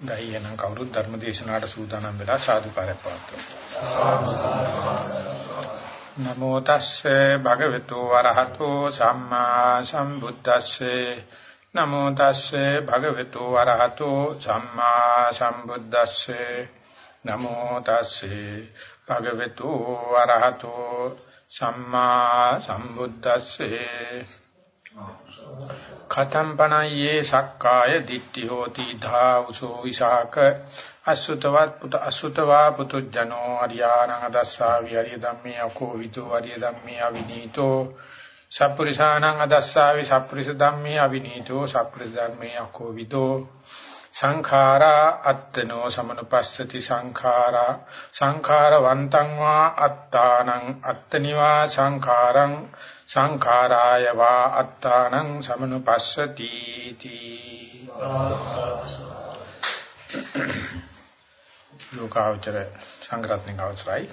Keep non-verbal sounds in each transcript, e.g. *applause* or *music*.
ගයි යන කවුරුත් ධර්ම දේශනාවට සූදානම් වෙලා සාදුකාරයක් පවත්වනවා. නමෝ තස්සේ භගවතු වරහතෝ සම්මා සම්බුද්දස්සේ. නමෝ තස්සේ භගවතු වරහතෝ සම්මා සම්බුද්දස්සේ. නමෝ තස්සේ භගවතු වරහතෝ සම්මා සම්බුද්දස්සේ. කතම් පනයේ සක්කාය දිට්ඨි හෝති ධාවසෝ විසාක අසුතවත් පුත අසුතවා පුතුජනෝ අරියාණං අදස්සා විහරිය ධම්මේ අකෝ විදෝ අරිය ධම්මේ අවිනීතෝ සප්පුරිසාණං අදස්සාවි සප්පුරිස ධම්මේ අවිනීතෝ සප්පුරිස ධම්මේ අකෝ විදෝ සංඛාරා අත්තනෝ සමනුපස්සති සංඛාරා සංඛාරවන්තං වා අත්තානං අත්තනිවා සංඛාරං සංඛාරාය වා අත්තානං සමනුපස්සති තී ලෝකාවචර සංග්‍රහණික අවසරයි.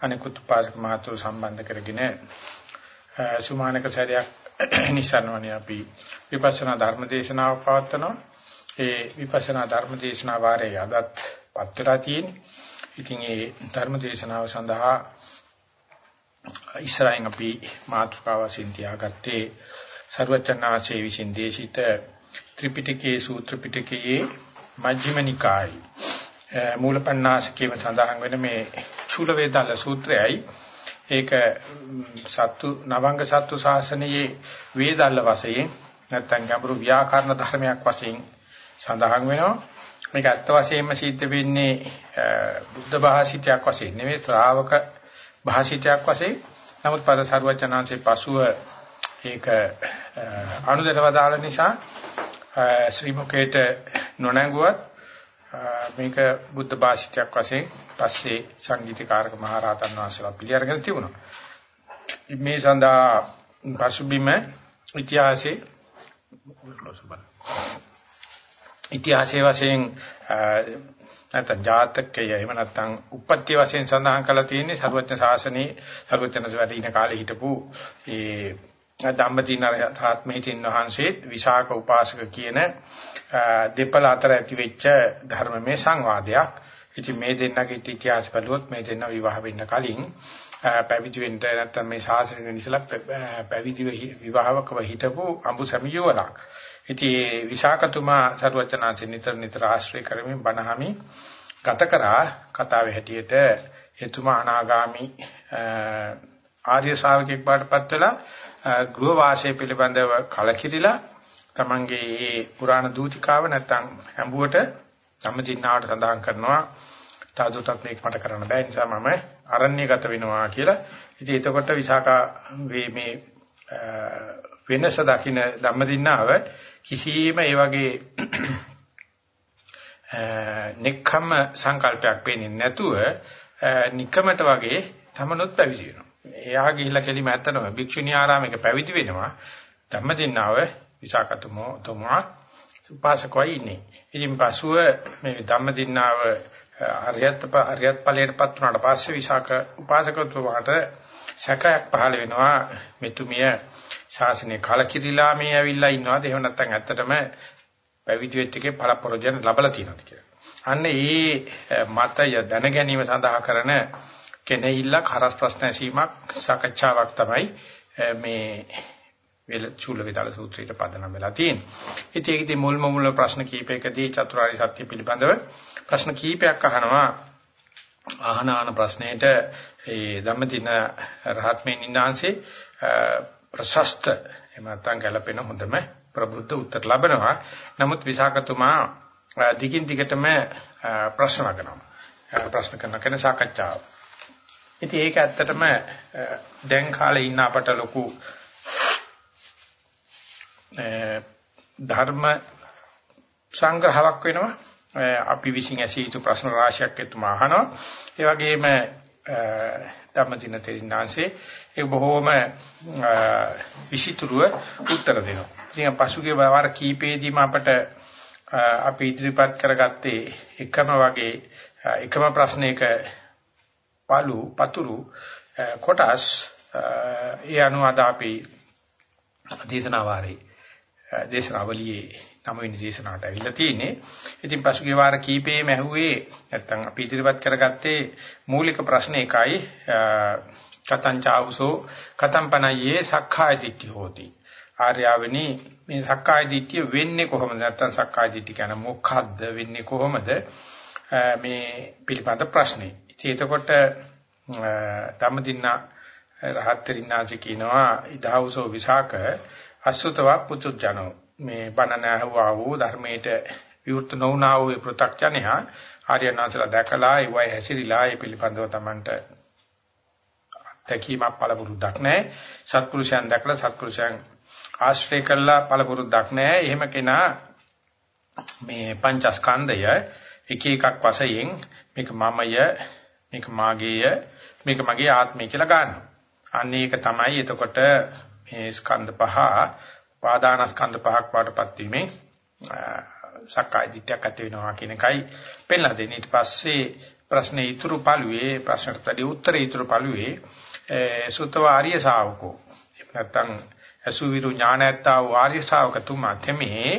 අනිකුත් පාසක මහතුරු සම්බන්ධ කරගෙන සුමානක සැරයක් *clears throat* නිසන්වනේ අපි. විපස්සනා ධර්ම දේශනාව පවත්වනවා. ඒ විපස්සනා ධර්ම දේශනා වාරයේ අදත් පත්‍රා තියෙන්නේ. ඉතින් ඒ ධර්ම දේශනාව සඳහා ඉස්සරහින් අපි මාතෘකාව වශයෙන් තියාගත්තේ ਸਰවචනාසේ විසින් දේශිත ත්‍රිපිටකයේ සූත්‍ර පිටකයේ මජ්ක්‍ධිම නිකායි. මූලපණ්ණාසකේම සඳහන් වෙන මේ චූල වේදාල සූත්‍රයයි. ඒක සත්තු නවංග සත්තු ශාසනයේ වේදාල වශයෙන් නැත්නම් ගැඹුරු ව්‍යාකරණ ධර්මයක් වශයෙන් සඳහන් වෙනවා. මේක ඇත්ත වශයෙන්ම සිද්ධ වෙන්නේ බුද්ධ භාෂිතයක් වශයෙන් නෙවෙයි ශ්‍රාවක භාෂිතයක් වශයෙන් නමුත් පද සර්වචනාංශේ පසුව ඒක අනුදරවදාල නිසා ශ්‍රී මුකේට නොනැඟුවත් මේක බුද්ධ භාෂිතයක් වශයෙන් පස්සේ සංගීතකාරක මහරහතන් වහන්සේලා පිළිඅරගෙන තිබුණා. මේ සඳහා පසුබිම ඉතිහාසයේ ඉතිහාසයේ වශයෙන් නැත්නම් ජාතකය එහෙම නැත්නම් උපත්ති වශයෙන් සඳහන් කරලා තියෙන්නේ සර්වඥ ශාසනයේ සර්වඥ වැඩින කාලේ හිටපු ඒ ධම්මදින රාත්මහිතින් වහන්සේ විශාක උපාසක කියන දෙපළ අතර ඇති වෙච්ච ධර්මමය සංවාදයක්. ඉතින් මේ දෙන්නගේ ඉතිහාස බලුවොත් මේ දෙන්න විවාහ වෙන්න කලින් පැවිදි වෙන්න නැත්නම් මේ ශාසනය නිසලා පැවිදි විවාහවකව හිටපු අඹු සමියවලක්. ඉතින් විශාකතුමා සරුවචනාංශ නිතර නිතර ආශ්‍රය කරමින් බණහමි ගත කරා කතාවේ හැටියට එතුමා අනාගාමි ආර්ය ශ්‍රාවකෙක් බාටපත් වෙලා ගෘහ වාසය පිළිබඳව කලකිරිලා තමන්ගේ මේ පුරාණ දූතිකාව නැත්තම් හැඹුවට සම්මදින්නාවට සඳහන් කරනවා තාදුටත් මේක මට කරන්න බෑ නිසා මම අරණ්‍යගත වෙනවා කියලා. ඉතින් එතකොට විසාකා මේ වෙනස දකින්න ධම්මදින්නාව කිසියම් ඒ වගේ *clears throat* නික්කම් සංකල්පයක් පේන්නේ නැතුව නිකමට වගේ තමනුත් පැවිදි වෙනවා. එයා ගිහිල්ලා කෙලිම ඇත්තනම භික්ෂුණී ආරාමයක පැවිදි වෙනවා. ධම්මදින්නාව විසාකතුමෝ තුමා උපාසකවයි ඉන්නේ. ඉතින් පසුව මේ ධම්මදින්නාව අරියත් අරියත් ඵලයටපත් වුණාට පස්සේ විසාක උපාසකතුමාට සැකයක් පහළ වෙනවා මෙතුමිය ශාසනය කලකිරිලා මේ ඇවිල්ලා ඉන්නවාද එහෙම නැත්නම් ඇත්තටම පැවිදි වෙච්ච එකේ පරපරෝජන ලැබලා තියෙනවද කියලා. අන්න ඒ මතය දැන ගැනීම සඳහා කරන කෙනෙහිල්ලක් හරස් ප්‍රශ්න ඇසීමක් සාකච්ඡාවක් තමයි මේ වේල චූල වේදාල සූත්‍රයට පදනම් වෙලා තියෙන්නේ. ඉතින් ඒකදී මුල්ම මුල් ප්‍රශ්න කීපයකදී චතුරාර්ය සත්‍ය පිළිබඳව ප්‍රශ්න කීපයක් අහනවා. ආහන ආන ප්‍රශ්නෙට ඒ ධම්මදින රහත්මේ නින්නාංශේ ප්‍රශස්ත එහෙම නැත්නම් ගැළපෙන හොඳම ප්‍රබුද්ධ උත්තර ලබනවා. නමුත් විසාකතුමා දිගින් දිගටම ප්‍රශ්න කරනවා. ප්‍රශ්න කරන කෙන සාකච්ඡාව. ඉතින් ඒක ඇත්තටම දැන් කාලේ ඉන්න අපට ලොකු ධර්ම සංග්‍රහයක් වෙනවා. අපි විසින් ඇසිය යුතු ප්‍රශ්න රාශියක් එතුමා අහනවා. ඒ වගේම ධම්මදින තෙරින්නාංශේ ඒ බොහෝම විචිතුරුව උත්තර දෙනවා. ඉතින් පසුගිය වාර කීපෙදීම අපට අපි ඉදිරිපත් කරගත්තේ එකම වගේ එකම ප්‍රශ්නයක පළු පතුරු කොටස් ඒ අනුව අද අපි දේශනා වාරේ දේශනාවලියේ නවවෙනි දේශනාවට ඇවිල්ලා තියෙන්නේ. ඉතින් පසුගිය වාර කීපෙම ඇහුවේ නැත්තම් අපි ඉදිරිපත් කරගත්තේ මූලික ප්‍රශ්න එකයි කතං චාවුසෝ කතං පනයේ සක්කාය දිට්ඨි හෝති. ආර්යවෙනි මේ සක්කාය දිට්ඨිය වෙන්නේ කොහොමද නැත්තම් සක්කාය දිට්ඨිය කියන්නේ මොකක්ද වෙන්නේ කොහොමද මේ පිළිපද ප්‍රශ්නේ. ඉතින් එතකොට ධම්මදින්නා රහත්තරින්නාචි කියනවා ඉදාවුසෝ විසාක අසුතවා පුතුජනෝ මේ බණ නැහුවා වූ ධර්මයට විවෘත නොවුනා වූ පෘථග්ජනයා ආර්යනාථලා දැකලා ඒ වයි හැසිරීලා ඒ පිළිබඳව Tamanට තැකීමක් පළපුරුද්දක් නැහැ. සත්පුරුෂයන් දැකලා සත්පුරුෂයන් ආශ්‍රය කළා පළපුරුද්දක් නැහැ. එහෙම කෙනා මේ පංචස්කන්ධය එක එකක් වශයෙන් මේක මමය මේක මාගේය මේක මගේ ආත්මය කියලා ගන්නවා. අන්න ඒක තමයි එතකොට මේ ස්කන්ධ පහ උපාදානස්කන්ධ පහක් වඩපත් වීමෙන් සක්කාය දිට්ඨියක් ඇති වෙනවා කියන එකයි පෙන්ලා දෙන්නේ. ඊට පස්සේ ප්‍රශ්නේ ඊතුරු පළුවේ ප්‍රශ්නටදී උත්තරේ ඊතුරු පළුවේ සුතව ආර්ය ශාවකෝ. නැත්තම් අසුවිරු ඥානයත්තා වූ ආර්ය ශාවකතුමා තෙමේ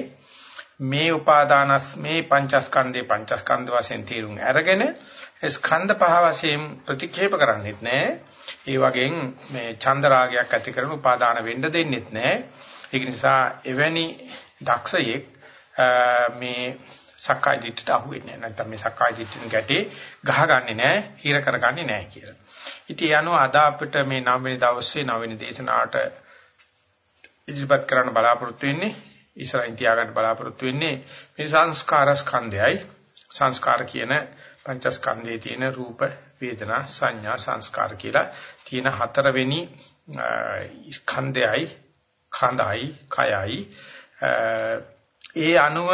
මේ උපාදානස් මේ පංචස්කන්ධේ පංචස්කන්ධ වශයෙන් තේරුම් අරගෙන ස්කන්ධ පහ වශයෙන් ප්‍රතික්ෂේප කරන්නේත් නැහැ. ඒ වගේන් මේ චන්ද රාගයක් ඇති කරන උපාදාන වෙන්න දෙන්නෙත් නැහැ. ඒක නිසා එවැනි දක්ෂයෙක් මේ සක්කාය දිට්ඨියට අහු වෙන්නේ නැහැ. නැත්නම් මේ සක්කාය දිට්ඨියන් ගැටේ ගහගන්නේ නැහැ, හිර කරගන්නේ නැහැ කියලා. ඉතින් යනවා අද අපිට මේ 9 වෙනි දවසේ 9 වෙනි දේශනාවට ඉදිරිපත් කරන්න බලාපොරොත්තු වෙන්නේ ඉස්සරහින් තියාගන්න බලාපොරොත්තු වෙන්නේ මේ සංස්කාර ස්කන්ධයයි සංස්කාර කියන පංචස්කන්ධයේ තියෙන රූප වේදනා සංඥා සංස්කාර කියලා තියෙන හතරවෙනි ස්කන්ධයයි කඳයි කයයි. ඒ අනුව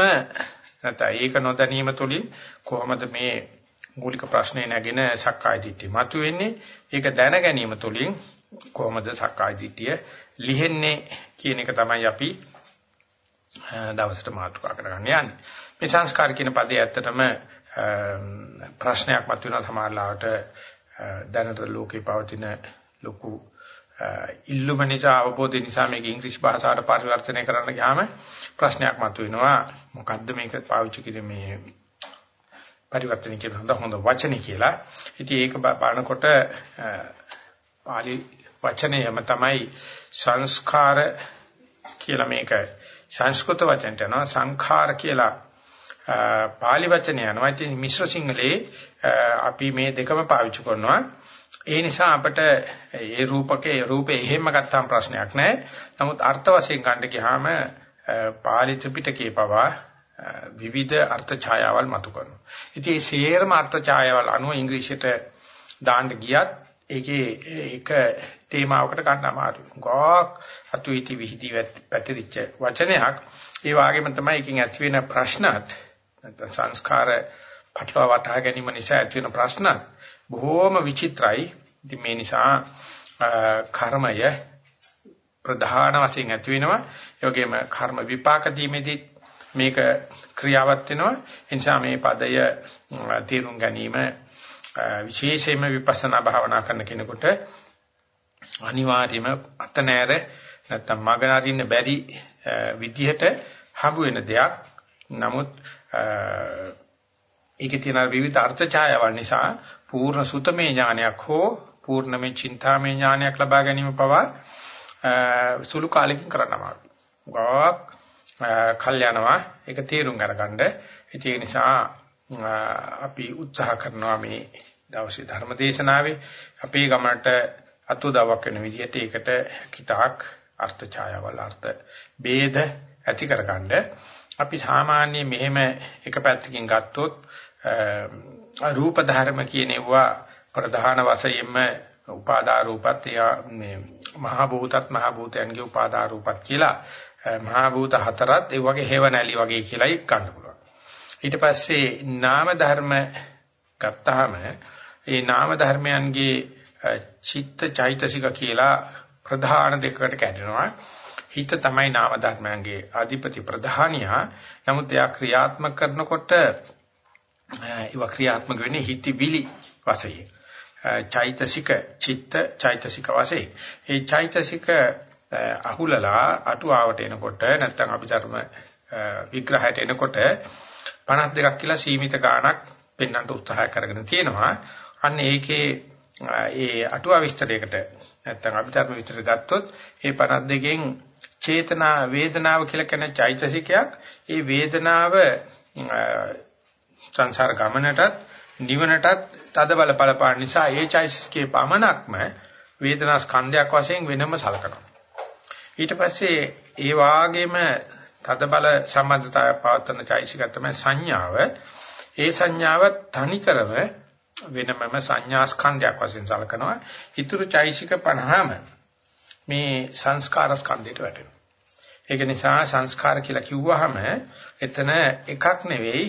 නැත්නම් ඒක නොදැනීම තුළින් කොහොමද මේ මූලික ප්‍රශ්නේ නැගෙන සක්කාය දිට්ඨිය මතුවෙන්නේ? ඒක දැන ගැනීම තුළින් කොහොමද සක්කාය දිට්ඨිය ලිහෙන්නේ කියන එක තමයි අපි දවසට මාතෘකා කරගන්න යන්නේ. මේ සංස්කාර කියන පදේ ඇත්තටම ප්‍රශ්නයක් මතුවෙනවා සමහරවිට දැනට ලෝකේ පවතින ලොකු ඉල්ලුම නිසා අවබෝධය නිසා මේක ඉංග්‍රීසි භාෂාවට පරිවර්තනය කරන්න ගියාම ප්‍රශ්නයක් මතුවෙනවා මොකද්ද මේක පාවිච්චි කිරීමේ පරිවර්තන කියන හොඳ හොඳ වචනේ කියලා. ඉතින් ඒක බලනකොට පාලි වචනයම තමයි සංස්කාර කියලා මේක සංස්කෘත වචනට යනවා සංඛාර කියලා පාලි වචනය යනවා. ඉතින් මිශ්‍ර සිංහලේ අපි මේ දෙකම පාවිච්චි කරනවා. ඒ නිසා අපිට ඒ රූපකේ රූපේ එහෙම ගත්තාම ප්‍රශ්නයක් නැහැ. නමුත් අර්ථ වශයෙන් ගන්න ගියාම පාලි ත්‍රිපිටකේ පවා විවිධ අර්ථ ඡායාවල් මතු කරනවා. ඉතින් මේ සේරම අර්ථ ඡායාවල් අනුව ඉංග්‍රීසියට දාන්න ගියත් ඒකේ ඒක තේමාවකට ගන්න අමාරුයි. ගොක් අතුයිති විහිදි පැතිරිච්ච වචනයක්. ඒ වගේම තමයි එකකින් ඇති වෙන ප්‍රශ්නත් නැත්නම් සංස්කාර පටලවා වටහා ගැනීම නිසා ඇති වෙන ප්‍රශ්න බොහෝම විචිත්‍රයි. ඉතින් මේ නිසා කර්මය ප්‍රධාන වශයෙන් ඇති වෙනවා. ඒ වගේම කර්ම විපාක දීමේදී මේක ක්‍රියාවත් වෙනවා. ඒ නිසා මේ පදය තේරුම් ගැනීම විශේෂයෙන්ම විපස්සනා භාවනා කරන කෙනෙකුට අනිවාර්යයෙන්ම අත නෑර නැත්තම් මග නරින්න බැරි විදිහට හම්බ වෙන දෙයක්. නමුත් ඒකේ තියෙන විවිධ අර්ථ ඡායාවල් නිසා පූර්ණ සුතමේ ඥානයක් හෝ පූර්ණමේ චින්තාමේ ඥානයක් ලබා ගැනීම පවා සුළු කාලෙකින් කරන්න අමාරුයි. ගාක් කල් යනවා ඒක තේරුම් අරගන්න. ඒ නිසා අපි උත්සාහ කරනවා මේ දවසේ ධර්ම දේශනාවේ අපේ ගමනට අතුදවක් වෙන විදිහට ඒකට කිතාක් අර්ථ ඡායාවල් අර්ථ ભેද ඇති කරගන්න. අපි සාමාන්‍ය මෙහෙම එක පැත්තකින් ගත්තොත් රූප ධර්ම කියන ඒවා ප්‍රධාන වශයෙන්ම උපාදා රූපත් මේ මහ භූතත් මහ භූතයන්ගේ උපාදා රූපත් කියලා මහා භූත හතරත් ඒ වගේ හේව නැලි වගේ කියලායි ගන්න පුළුවන්. ඊට පස්සේ නාම ධර්ම ගත්තාම ඒ නාම ධර්මයන්ගේ චිත්ත චෛතසික කියලා ප්‍රධාන දෙකකට කැඩෙනවා. හිත තමයි නාම ධර්මයන්ගේ අධිපති ප්‍රධානියා. නමුත් එයා ක්‍රියාත්මක කරනකොට ඒවා ක්‍රියාත්මක වෙන්නේ හිතවිලි වශයෙන්. චෛතසික චිත්ත චෛතසික වශයෙන්. ඒ චෛතසික අහුලලා අටුවාවට එනකොට නැත්නම් අපි ධර්ම විග්‍රහයට එනකොට 52ක් කියලා සීමිත ගාණක් පෙන්වන්න උත්සාහ කරගෙන තියෙනවා. අන්න ඒකේ ඒ අටුවා විස්තරයකට නැත්නම් අභිධර්ම විස්තර ගත්තොත් ඒ 52කින් චේතනා වේදනාව කියලා කියන චෛතසිකයක් ඒ වේදනාව සංසාර ගමනටත් නිවනටත් තද බල බලපාන නිසා ඒ චෛතසිකේ පමණක්ම වේදනා ස්කන්ධයක් වශයෙන් වෙනම සලකනවා. ඊට පස්සේ ඒ වාගේම තද බල සම්බන්ධතාවය පවත්වන චෛතසික තමයි සංඥාව. ඒ සංඥාව තනිකරම වෙනමම සංඥා ස්කන්ධයක් වශයෙන් සලකනවා. ඊතුරු චෛතසික 50ම මේ සංස්කාර ස්කන්ධයට වැටෙනවා. ඒක නිසා සංස්කාර කියලා කිව්වහම එතන එකක් නෙවෙයි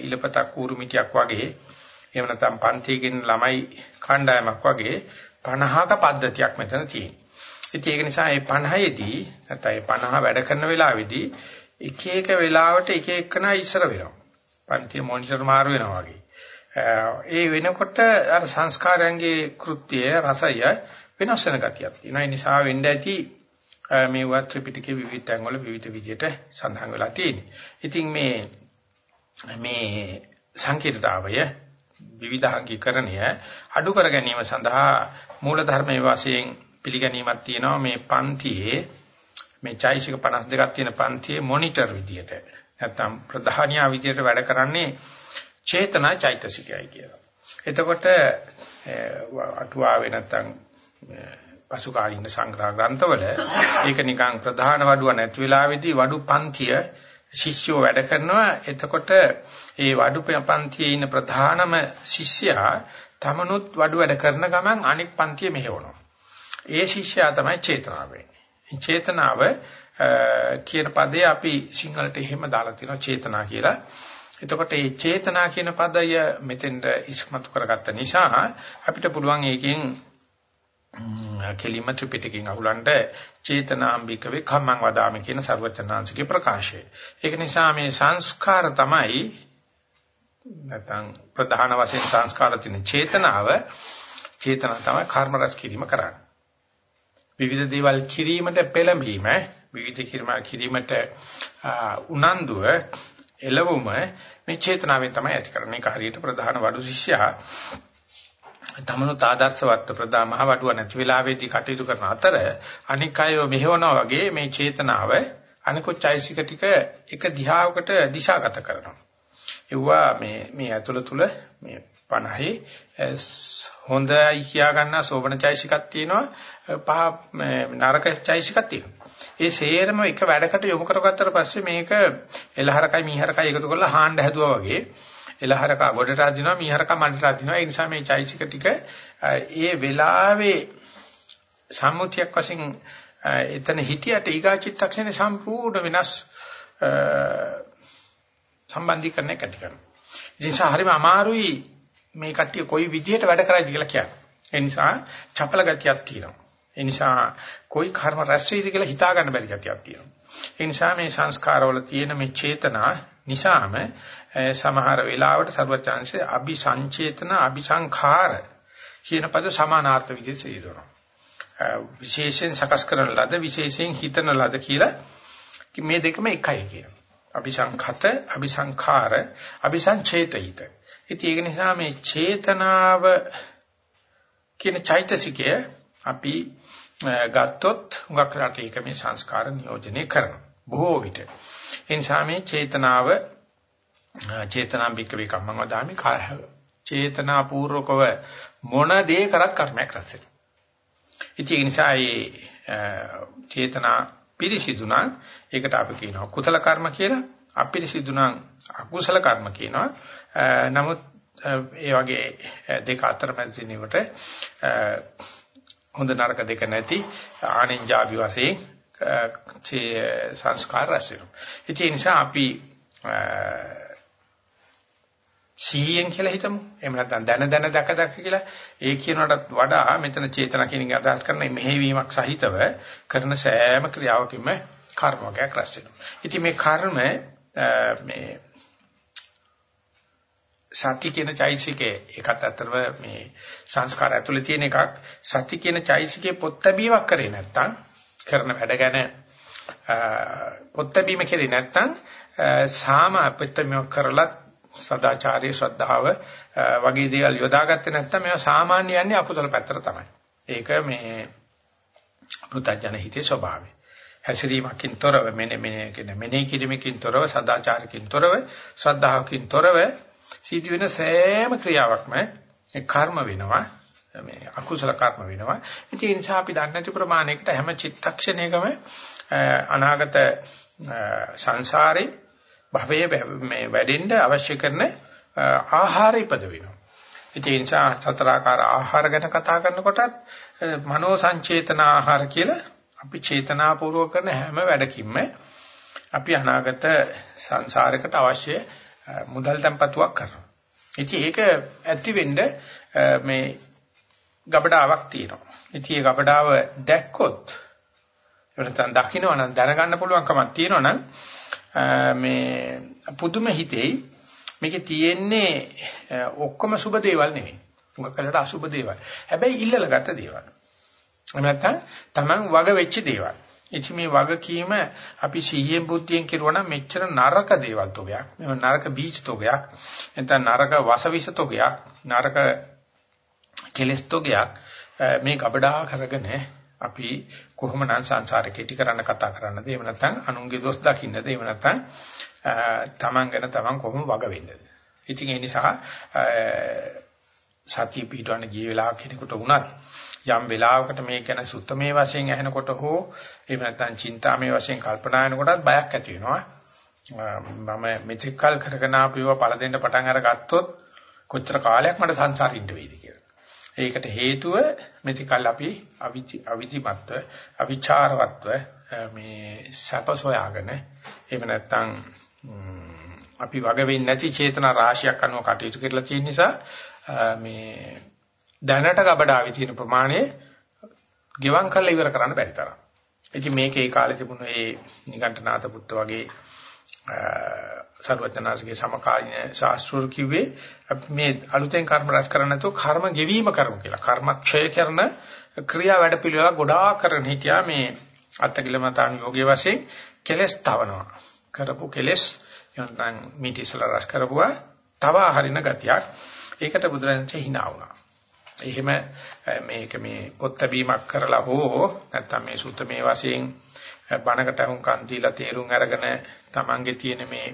ඉලපතක් ඌරු මිටියක් වගේ එහෙම නැත්නම් පන්තියකින් ළමයි කණ්ඩායමක් වගේ 50ක පද්ධතියක් මෙතන තියෙනවා. ඉතින් ඒක නිසා මේ 50ෙදී නැත්නම් 50 වැඩ කරන වෙලාවේදී එක එක වෙලාවට එක එකනා ඉස්සර වෙනවා. පන්තිය මොනිටර් මාරු වෙනවා වගේ. ඒ වෙනකොට අර සංස්කාරයන්ගේ කෘත්‍යය රසය වෙනස් වෙන ගතියක් තියෙනවා. ඒ නිසා වෙන්න ඇති මේ වත් ත්‍රිපිටකයේ විවිධ තැන්වල විවිධ විදිහට සඳහන් වෙලා තියෙන්නේ. ඉතින් මේ මේ සංකීර්ණතාවය විවිධාංගීකරණය අඩු කර ගැනීම සඳහා මූල ධර්මයේ වශයෙන් පිළිගැනීමක් තියෙනවා මේ පන්තියේ මේ චෛසික 52ක් තියෙන පන්තියේ මොනිටර් විදියට නැත්නම් ප්‍රධානියා විදියට වැඩ කරන්නේ චේතනා චෛතසිකයයි කියලා. එතකොට අටුවාවේ නැත්නම් පසුකාලීන සංග්‍රහ ග්‍රන්ථවල ඒක නිකන් ප්‍රධාන වඩුව නැති වෙලාවේදී වඩු පන්තිය ශිෂ්‍යෝ වැඩ කරනවා. එතකොට ඒ වඩු පන්තියේ ඉන්න ප්‍රධානම ශිෂ්‍යයා තමනුත් වඩු වැඩ කරන ගමන් අනික් පන්තිය මෙහෙවනවා. ඒ ශිෂ්‍යයා තමයි චේතනාව වෙන්නේ. චේතනාව කියන පදේ අපි සිංහලට එහෙම දාලා තියෙනවා චේතනා කියලා. එතකොට මේ චේතනා කියන පදය මෙතෙන්ට ඉස්මතු කරගත්ත නිසා අපිට පුළුවන් ඒකෙන් කෙලිම ත්‍රිපිටකයෙන් අහුලන්ට චේතනාම්බිකවේ කම්මං වදාමි කියන ਸਰවචනාංශිකේ ප්‍රකාශය. ඒක නිසා මේ සංස්කාර තමයි නැත්නම් ප්‍රධාන වශයෙන් සංස්කාර තියෙන චේතනාව චේතනාව තමයි කර්ම රැස් කිරීම කරන්නේ. විවිධ දේවල් කිරීමට පෙළඹීම විවිධ කිරීමට උනන්දුව එළවුම මේ චේතනාවෙන් තමයි ඇති කරන්නේ. ඒක හරියට ප්‍රධාන වඩු ශිෂ්‍යයා තමනුත් ආදර්ශවත් ප්‍රදා මහ වඩුව නැති වෙලාවේදී කටයුතු කරන අතර අනික් අය මෙහෙවනවා වගේ මේ චේතනාව අනිකුත් චෛසික ටික එක දිහාවකට දිශාගත කරනවා. ඒවා මේ මේ ඇතුළ තුල මේ 50 හොඳයි කියා ගන්න සෝබන චෛසිකක් තියෙනවා පහ නරක චෛසිකක් තියෙනවා. ඒ සේරම එක වැඩකට යොමු කරගත්තට පස්සේ මේක එලහරකයි මීහරකයි එකතු කරලා හාන්න හැදුවා වගේ එලහරක ගොඩට අදිනවා මීහරක මඩට අදිනවා ඒ නිසා මේ චෛසික ටික ඒ වෙලාවේ සම්මුතියක් වශයෙන් එතන හිටියට ඊගා චිත්තක්ෂණේ සම්පූර්ණ වෙනස් සම්බන්ධීකරණයක් ඇති කරනවා. ඒ නිසා හරිම අමාරුයි මේ කට්ටිය කොයි විදිහට වැඩ කරයිද කියලා කියන්න. ඒ නිසා චපල ගතියක් තියෙනවා. ඒ නිසා කොයි කර්ම රැස් වෙයිද කියලා හිතා ගන්න බැරි ගතියක් තියෙනවා. ඒ නිසා මේ සංස්කාරවල තියෙන මේ චේතනා නිසාම සමහර වෙලාවට ਸਰවචාන්සේ අபிසංචේතන අபிසංඛාර කියන පද සමානාර්ථ විදිහට සේදනවා. විශේෂයෙන් සකස් කරන ලද විශේෂයෙන් හිතන ලද කියලා මේ දෙකම එකයි කියනවා. අபிසංඛත අபிසංඛාර අபிසංචේතිත. ඉතින් ඒක නිසා මේ චේතනාව කියන චෛතසිකය අපි ගත්තොත් හුඟක් රට ඒක මේ සංස්කාර නියෝජනය කරනවා. බොහෝ විට. ඒ නිසා මේ චේතනාව චේතනාම්බික වේකම්මං වදාමි චේතනා පූර්වකව මොන දේ කරත් කර්මයක් රැස් වෙනවා. ඉතින් ඒ නිසා මේ චේතනා පිරිසිදු නම් ඒකට අපි කියනවා කුසල කර්ම කියලා. අපිරිසිදු නම් අකුසල කර්ම කියනවා. නමුත් ඒ වගේ දෙක අතර මැද තියෙනකොට හොඳ නරක දෙක නැති ආනින්ජාබි වශයෙන් සංස්කාර රැස් වෙනවා. ඒ නිසා අපි සීයෙන් කියලා හිතමු. එහෙම නැත්නම් දැන දැන දක දක කියලා ඒ කියනටත් වඩා මෙතන චේතනා කියන එක අදහස් කරන මෙහෙවීමක් සහිතව කරන සෑම ක්‍රියාවකින්ම කර්මයක් රැස් වෙනවා. ඉතින් මේ කර්ම මේ සති කියන චෛසිකේ ඒකත් අතරව මේ සංස්කාර ඇතුලේ තියෙන එකක් සති කියන චෛසිකේ පොත් ලැබීමක් කරේ නැත්නම් කරන වැඩ ගැන පොත් ලැබීම කෙරේ නැත්නම් සාම අපිටම කරලා සදාචාරයේ ශ්‍රද්ධාව වගේ දේවල් යොදාගත්තේ නැත්නම් මේවා සාමාන්‍ය යන්නේ අකුසල පැත්තට තමයි. ඒක මේ පෘථජන හිතේ ස්වභාවය. හැසිරීමකින් තොරව මෙන්න මෙන්න කියන මෙනෙහි කිරීමකින් තොරව සදාචාරකින් තොරව ශ්‍රද්ධාවකින් තොරව සිදු වෙන සෑම ක්‍රියාවක්ම කර්ම වෙනවා. මේ අකුසල කර්ම වෙනවා. ඉතින් ඒ නිසා අපි දන්නේ නැති ප්‍රමාණයකට හැම චිත්තක්ෂණයකම අනාගත සංසාරේ භවයේ මේ වැඩෙන්න අවශ්‍ය කරන ආහාර ඉපද වෙනවා. ඒ නිසා සතරාකාර ආහාර ගැන කතා කරනකොටත් මනෝ සංචේතන ආහාර කියලා අපි චේතනාපූර්වක කරන හැම වැඩකින්ම අපි අනාගත සංසාරයකට අවශ්‍ය මුදල් tempatuක් කරනවා. ඉතින් ඒක ඇති වෙන්න මේ ගබඩාවක් තියෙනවා. ඉතින් ඒ ගබඩාව දැක්කොත් එවනතන් දකින්න නම් දැනගන්න පුළුවන්කමක් තියෙනවා නම් මේ පුදුම හිතෙයි මේකේ තියෙන්නේ ඔක්කොම සුබ දේවල් නෙවෙයි. මොකක් කළට අසුබ දේවල්. හැබැයි ඉල්ලලා ගත දේවල්. එහෙම නැත්නම් Taman වග වෙච්ච දේවල්. එචි මේ වගකීම අපි සිහියෙන් බුද්ධියෙන් කෙරුවා නම් මෙච්චර නරක දේවල් තෝගයක්. මේ නරක බීජ තෝගයක්. නැත්නම් නරක වසවිස තෝගයක්. නරක කෙලස් තෝගයක්. මේ ගබඩා කරගෙන අපි කොහොමනම් සංසාරේ කෙටි කරන්න කතා කරන්නද? එහෙම නැත්නම් අනුන්ගේ දොස් දකින්නද? එහෙම නැත්නම් තමන් ගැන තමන් කොහොම වග වෙන්නද? ඉතින් ඒ නිසා සතිය පිටවන්න ගිය වෙලාවක කෙනෙකුට වුණත් යම් වෙලාවකට මේක ගැන සුත්තමේ වශයෙන් ඇහෙනකොට හෝ එහෙම නැත්නම් චින්තාමේ වශයෙන් කල්පනා කරනකොටත් බයක් ඇති වෙනවා. මම මෙතෙක් කල් කරගෙන ආපුව පළ දෙන්න පටන් අරගත්තොත් කොච්චර කාලයක් මට සංසාරේ ඉන්න වෙයිද කියලා. ඒකට හේතුව මෙතිකල් අපි අවිධිමත්ව අවිචාරවත්ව මේ සැප සොයාගෙන එහෙම නැත්නම් අපි වග වෙන්නේ නැති චේතනා රාශියක් අනුව කටයුතු කරලා තියෙන නිසා මේ දැනට ගබඩාවේ තියෙන ප්‍රමාණය ගෙවම් කරලා ඉවර කරන්න බැරි තරම්. ඉතින් මේකේ කාලේ තිබුණ ඒ නිගණ්ඨනාත පුත්ත වගේ සර්වඥාන්සේගේ සමකාලීන ශාස්ත්‍රවල කිව්වේ මේ අලුතෙන් කර්ම රැස් කරන්න නැතුව කර්ම ගෙවීම කරමු කියලා. කර්මක්ෂය කරන ක්‍රියා වැඩ පිළිවෙල ගොඩාක් කරන හිටියා මේ අත්කිලමතාන් යෝගයේ වශයෙන් කෙලස් තවනවා. කරපු කෙලස් යන්තම් මිටිසල රැස් කරපුවා තව හරින ගතියක්. ඒකට බුදුරජාණන් hina වුණා. එහෙම මේක මේ පොත් බැීමක් කරලා හෝ නැත්නම් මේ සුත මේ වශයෙන් බණකට හුඟක් දීලා තේරුම් අරගෙන Tamange තියෙන මේ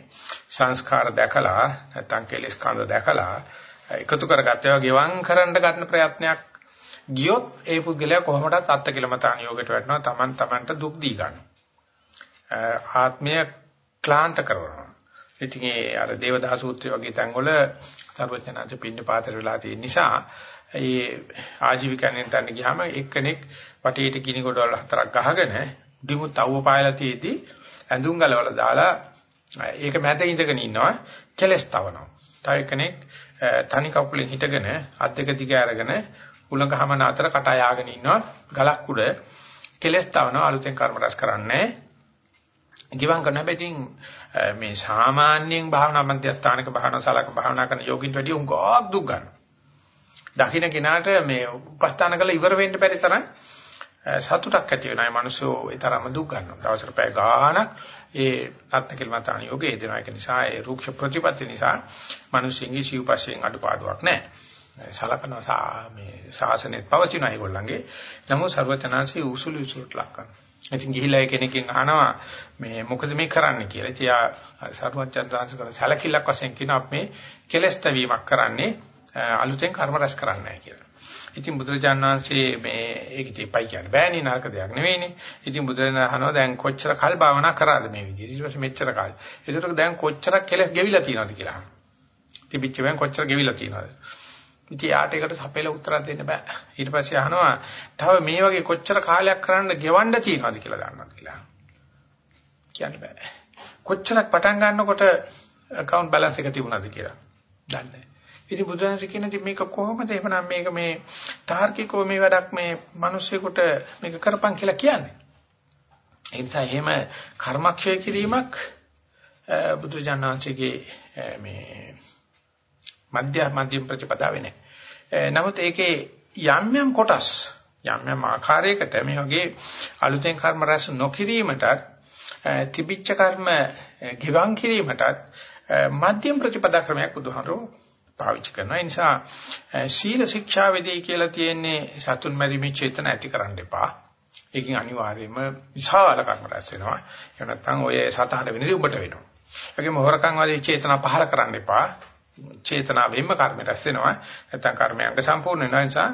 සංස්කාර දැකලා නැත්නම් කෙලෙස් කඳ දැකලා එකතු කරගත්තේ වගේ ගෙවම් කරන්න ගන්න ප්‍රයත්නයක් ගියොත් ඒ පුද්ගලයා කොහොමදත් අත්කලමතාන යෝගයට වැටෙනවා. Taman Tamanට දුක් දී ගන්නවා. ආත්මය ක්ලාන්ත කරනවා. ඉතින් ඒ අර දේවදා සූත්‍රය වගේ තැන්වල සර්වඥාන්ත පින්න පාතර වෙලා තියෙන නිසා ඒ ආජීවිකයන් තන්න ගියාම එක්කෙනෙක් වටේට ගිනි ගොඩවල් හතරක් ගහගෙන ඩිමුත් අවුව පායලා තියේදී ඇඳුම් ගලවලා දාලා ඒක මැද ඉඳගෙන ඉන්නවා කෙලස් තවනවා. තව කෙනෙක් තනි කකුලෙන් හිටගෙන අත් දෙක දිග අරගෙන උලඟහම අතර කට ආයාගෙන ඉන්නවා ගලක් උඩ කෙලස් තවනවා අලුතෙන් කර්ම රැස් කරන්නේ. ගිවන් කරන හැබැයි මේ සාමාන්‍යයෙන් භාවනා මධ්‍යස්ථානික භාවනා ශාලක භාවනා කරන යෝගින්ට වැඩිය උඟක් දුක් ගන්නවා. දකින්න කෙනාට මේ උපස්ථාන කළ ඉවර වෙන්න බැරි තරම් සතුටක් ඇති වෙනයි මිනිස්සු ඒ තරම දුක් ගන්නවා. දවසට පැය ගාණක් ඒ අත්කල්මතාණ යෝගයේ දෙනවා. ඒක නිසා ඒ රුක්ෂ ප්‍රතිපත්ති නිසා මිනිස්සුන්ගේ සිව්පස්යෙන් අඩුපාඩුවක් නැහැ. සලකනවා මේ ශාසනයත් පවතින අයගොල්ලන්ගේ. නමුත් ਸਰවචනාංශي උසුල උසුලට ලක් කරනවා. ඉතින් ගිහිලා කෙනකින් අහනවා මේ මොකද මේ කරන්නේ කියලා. ඉතින් ආ ਸਰවචනාංශ කරන සැලකිල්ලක් වශයෙන් කියන අපේ කෙලස්ත වීමක් කරන්නේ අලුතෙන් කර්ම රැස් කරන්නේ නැහැ කියලා. ඉතින් බුදුරජාණන් වහන්සේ මේ ඒක ඉතිපයි කියන්නේ බෑනේ නරක දෙයක් නෙවෙයිනේ. ඉතින් බුදුරජාණන් අහනවා දැන් කොච්චර කල් භාවනා කරාද මේ විදිහට. ඊට පස්සේ මෙච්චර කාලෙ. ඒකට දැන් කොච්චරක් කෙලස් ගෙවිලා තියෙනවද කියලා අහනවා. තිබිච්ච වෙන් කොච්චර ගෙවිලා තියෙනවද? ඉතින් යාට ඒකට සපෙල උත්තරයක් දෙන්න බෑ. ඊට පස්සේ අහනවා තව මේ වගේ කොච්චර කාලයක් කරන්න ගෙවන්න තියෙනවද කියලා දන්නවද කියලා. කියන්න බෑ. කොච්චරක් පටන් ගන්නකොට account balance එක තිබුණාද කියලා. දන්නේ නැහැ. ඉතින් බුදුරජාණන් කියන ඉතින් මේක කොහොමද එහෙමනම් මේක මේ තාර්කිකව මේ වැඩක් මේ මිනිස්සුෙකුට මේක කරපන් කියලා කියන්නේ. ඒ නිසා එහෙම කර්මක්ෂය කිරීමක් බුදුරජාණන්සේගේ මේ මධ්‍ය මධ්‍යම ප්‍රතිපදාවේ නැහැ. නමුත් ඒකේ යම් යම් කොටස් යම් යම් ආකාරයකට මේ වගේ අලුතෙන් කර්ම රැස් නොකිරීමටත් තිබිච්ච කර්ම ගිවන් කිරීමටත් මධ්‍යම ප්‍රතිපදා ක්‍රමයක් බුදුහාරෝ පාවිච්චි කරනවා. ඒ නිසා සීල ශික්ෂා වේදී කියලා තියෙන්නේ සතුන් මැරීමේ චේතන ඇති කරන්න එපා. ඒකෙන් අනිවාර්යයෙන්ම විශාල කර්ම රැස් වෙනවා. එහෙම නැත්නම් ඔය සතහට වෙනදී උඹට වෙනවා. ඒකෙම හොරකම් වගේ චේතනා පහල කරන්න එපා. චේතනාවෙන්ම කර්ම රැස් වෙනවා. නැත්නම් කර්මයන්ග සම්පූර්ණ වෙනවා නිසා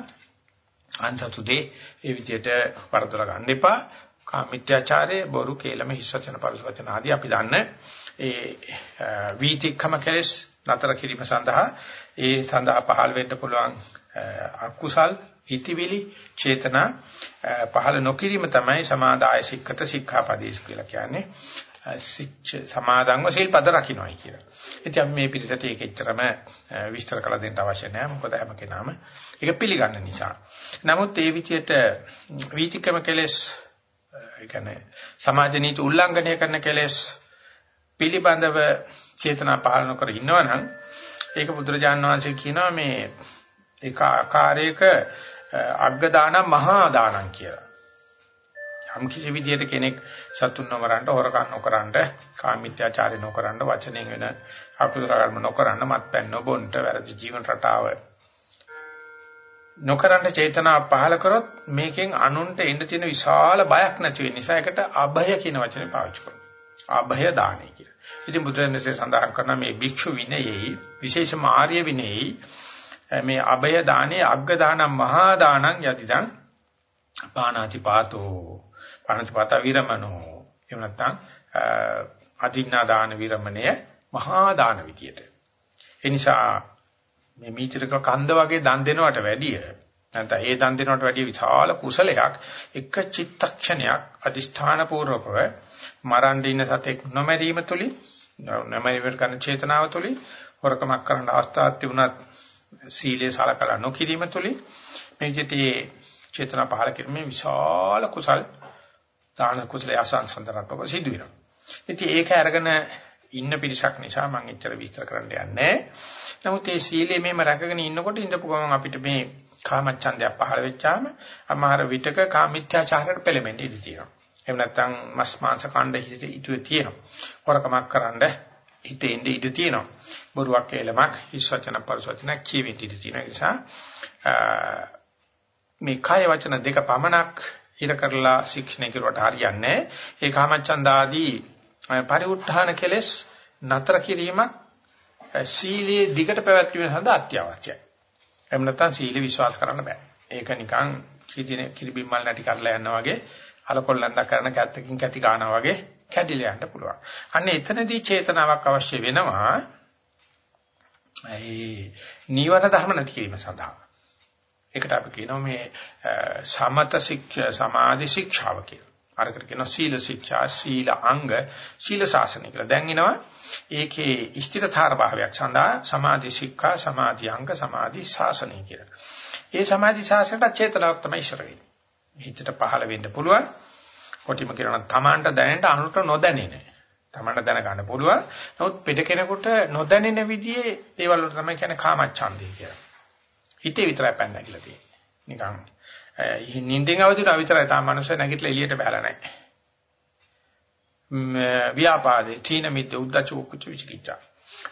අන්සතුදේ ඒ විදිහට වරදොල ගන්න එපා. කාමිත්‍යාචාරය බොරු කේලම හිස්සචන පරිසවචන ආදී අපි දන්න ඒ වීතික්කම කෙලස් නතර කිරීම සඳහා ඒ සඳහා පහළ වෙන්න පුළුවන් අකුසල් හිතවිලි චේතනා පහළ නොකිරීම තමයි සමාදාය සික්කත සික්ඛාපදේශ කියලා කියන්නේ සිච්ච සමාදන්ව සිල්පද රකින්නයි කියලා. ඉතින් මේ පිළිසෙට ඒක එච්චරම විස්තර කළ දෙන්න අවශ්‍ය නැහැ. මොකද හැම කෙනාම ඒක පිළිගන්න නිසා. නමුත් ඒ විදිහට වීතිකම කෙලස් ඒ කියන්නේ සමාජ නීති උල්ලංඝනය කරන කෙලස් පිළිබඳව චේතනා පාලන කර ඉන්නවනම් ඒක බුදුරජාන් වහන්සේ කියනවා මේ ඒක ආකාරයක අග්ග දාන මහා දානං කියලා. යම් කිසි විදියට කෙනෙක් සතුන් නොමරන්න, හොරකම් නොකරන්න, කාමීත්‍යාචාරය නොකරන්න, වචනෙන් වෙන අකුසල කර්ම නොකරන්න, මත්පැන් නොබොන්න, වැරදි ජීවන රටාව නොකරන්න චේතනා පහල කරොත් මේකෙන් අනුන්ට එන්න තියෙන විශාල බයක් නැති වෙන නිසා ඒකට අභය කියන වචනේ පාවිච්චි කරනවා. අභය දානයි කියලා. ඉතින් බුදුරජාණන්සේ සඳහන් කරන මේ භික්ෂු විනයෙහි විශේෂ මාර්ය විනයෙහි මේ අභය දානේ අග්ග දානම් මහා දානං යදිදං පාණාති පාතෝ. පාණාති පාත විරමණෝ එහෙම නැත්නම් අදින්නා දාන විරමණය මහා දාන විදියට. ඒ නිසා මේ මීචරක කන්ද වගේ දන් දෙනවට වැඩිය නැත්නම් ඒ දන් දෙනවට වැඩිය විශාල කුසලයක් එක චිත්තක්ෂණයක් අදිෂ්ඨාන පූර්වකව මරන්න ඉන්න සතෙක් නොමැරීම තුලින් නොමැරීම කරන චේතනාව තුලින් හොරකමක් කරන්න අවස්ථාවක් තිබුණත් සීලය සලකලා නොකිරීම තුලින් මේ විදිහේ චේතනා පහල කිරීමේ විශාල කුසල් දාන කුසලයේ අසංසන්දනත්වක සිදු වෙනවා. ඉතින් ඒක අරගෙන ඉන්න පිරිසක් නිසා මම එච්චර විස්තර කරන්න යන්නේ නමුත් මේ සීලය මෙහෙම රැකගෙන ඉන්නකොට ඉඳපු ගමන් අපිට මේ කාමච්ඡන්දයක් පහළ වෙච්චාම අමාර විතක කාමිත්‍යාචාරයට පෙළෙමින් ඉඳී තියෙනවා. එහෙම නැත්නම් මස් මාංශ කණ්ඩ හිතේ ඉතුවේ තියෙනවා. හොරකමක් කරන්න හිතේ ඉඳී ඉඳී තියෙනවා. බොරුවක් එලමක් හිස් වචන පරිස වචන කියවෙන්න ඉඳී තියෙන නිසා මේ කාය වචන දෙක පමණක් ඉර කරලා ශික්ෂණය කරුවට හරියන්නේ ඒ කාමච්ඡන්ද ආදී පරිඋත්ථාන කෙලෙස් නතර කිරීමක් සීලයේ දිගට පැවැත්වීම සඳහා අත්‍යවශ්‍යයි. එහෙම නැත්නම් සීල විශ්වාස කරන්න බෑ. ඒක නිකන් කිදින කිරිබිම්මල් නැටි කරලා යනවා වගේ අලකොල්ලන්ද කරන කැත්තකින් කැටි ගන්නවා වගේ කැඩිලා යන්න පුළුවන්. අන්න එතනදී චේතනාවක් අවශ්‍ය වෙනවා. ඒ නීවරණ ධර්ම නැති කිරීම සඳහා. ඒකට අපි කියනවා මේ සමත ශික්ෂා සමාධි ශික්ෂාව කියලා. අරකට කියනවා සීල ශික්ෂා සීල අංග සීල ශාසනය කියලා. දැන් එනවා ඒකේ ස්ථිරතර භාවයක් සඳහා සමාධි ශික්ෂා සමාධි අංග සමාධි ශාසනය කියලා. ඒ සමාධි ශාසනයට චේතනාවක් තමයි ඉස්සර වෙන්නේ. හිතට පහළ වෙන්න පුළුවන්. කොටිම කියනවා තමාන්ට දැනෙන්න අනුට නොදැනෙන. තමාන්ට දැන ගන්න පුළුවන්. නමුත් පිට කෙනෙකුට නොදැනෙන විදිහේ දේවල් වලට තමයි කියන්නේ කාමච්ඡන්දය කියලා. හිතේ විතරයි පැන්න කියලා තියෙන්නේ. නිකන් නිින්දෙන් අවදිනවා විතරයි තාම මනුස්සය නැගිටලා එළියට බහලා නැහැ. ව්‍යාපාදේ තීන මිද්ද උද්දච්ච කුච්ච විචිකිච්ඡා.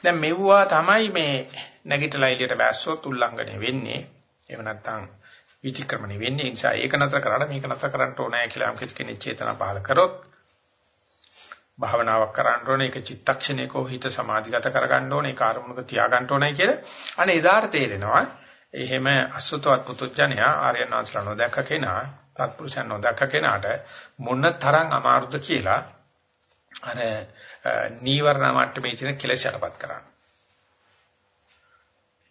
දැන් මෙවුවා තමයි මේ නැගිටලා එළියට බැස්සොත් උල්ලංඝනය වෙන්නේ. එහෙම නැත්නම් විචක්‍රමණය වෙන්නේ. ඒ නිසා ඒක නතර කරලා මේක නතර කරන්න ඕනේ කියලා යම් කෙනෙක් චේතනා පහල කරොත් භාවනාවක් කරන්න ඕනේ. ඒක චිත්තක්ෂණයක හිත සමාධිගත කරගන්න ඕනේ. ඒක ආරමුණක තියාගන්න ඕනේ කියලා. අනේ එදාට තේරෙනවා එහෙම අසුතවත් පුතුජණයා ආර්යයන් වහන්සේලා නොදැක්ක කෙනා, තත්පුරුෂයන් නොදැක්ක කෙනාට මොන තරම් අමාරුද කියලා අර නීවරණ මට්ටමේ තියෙන කෙලෙස් යටපත් කරන්න.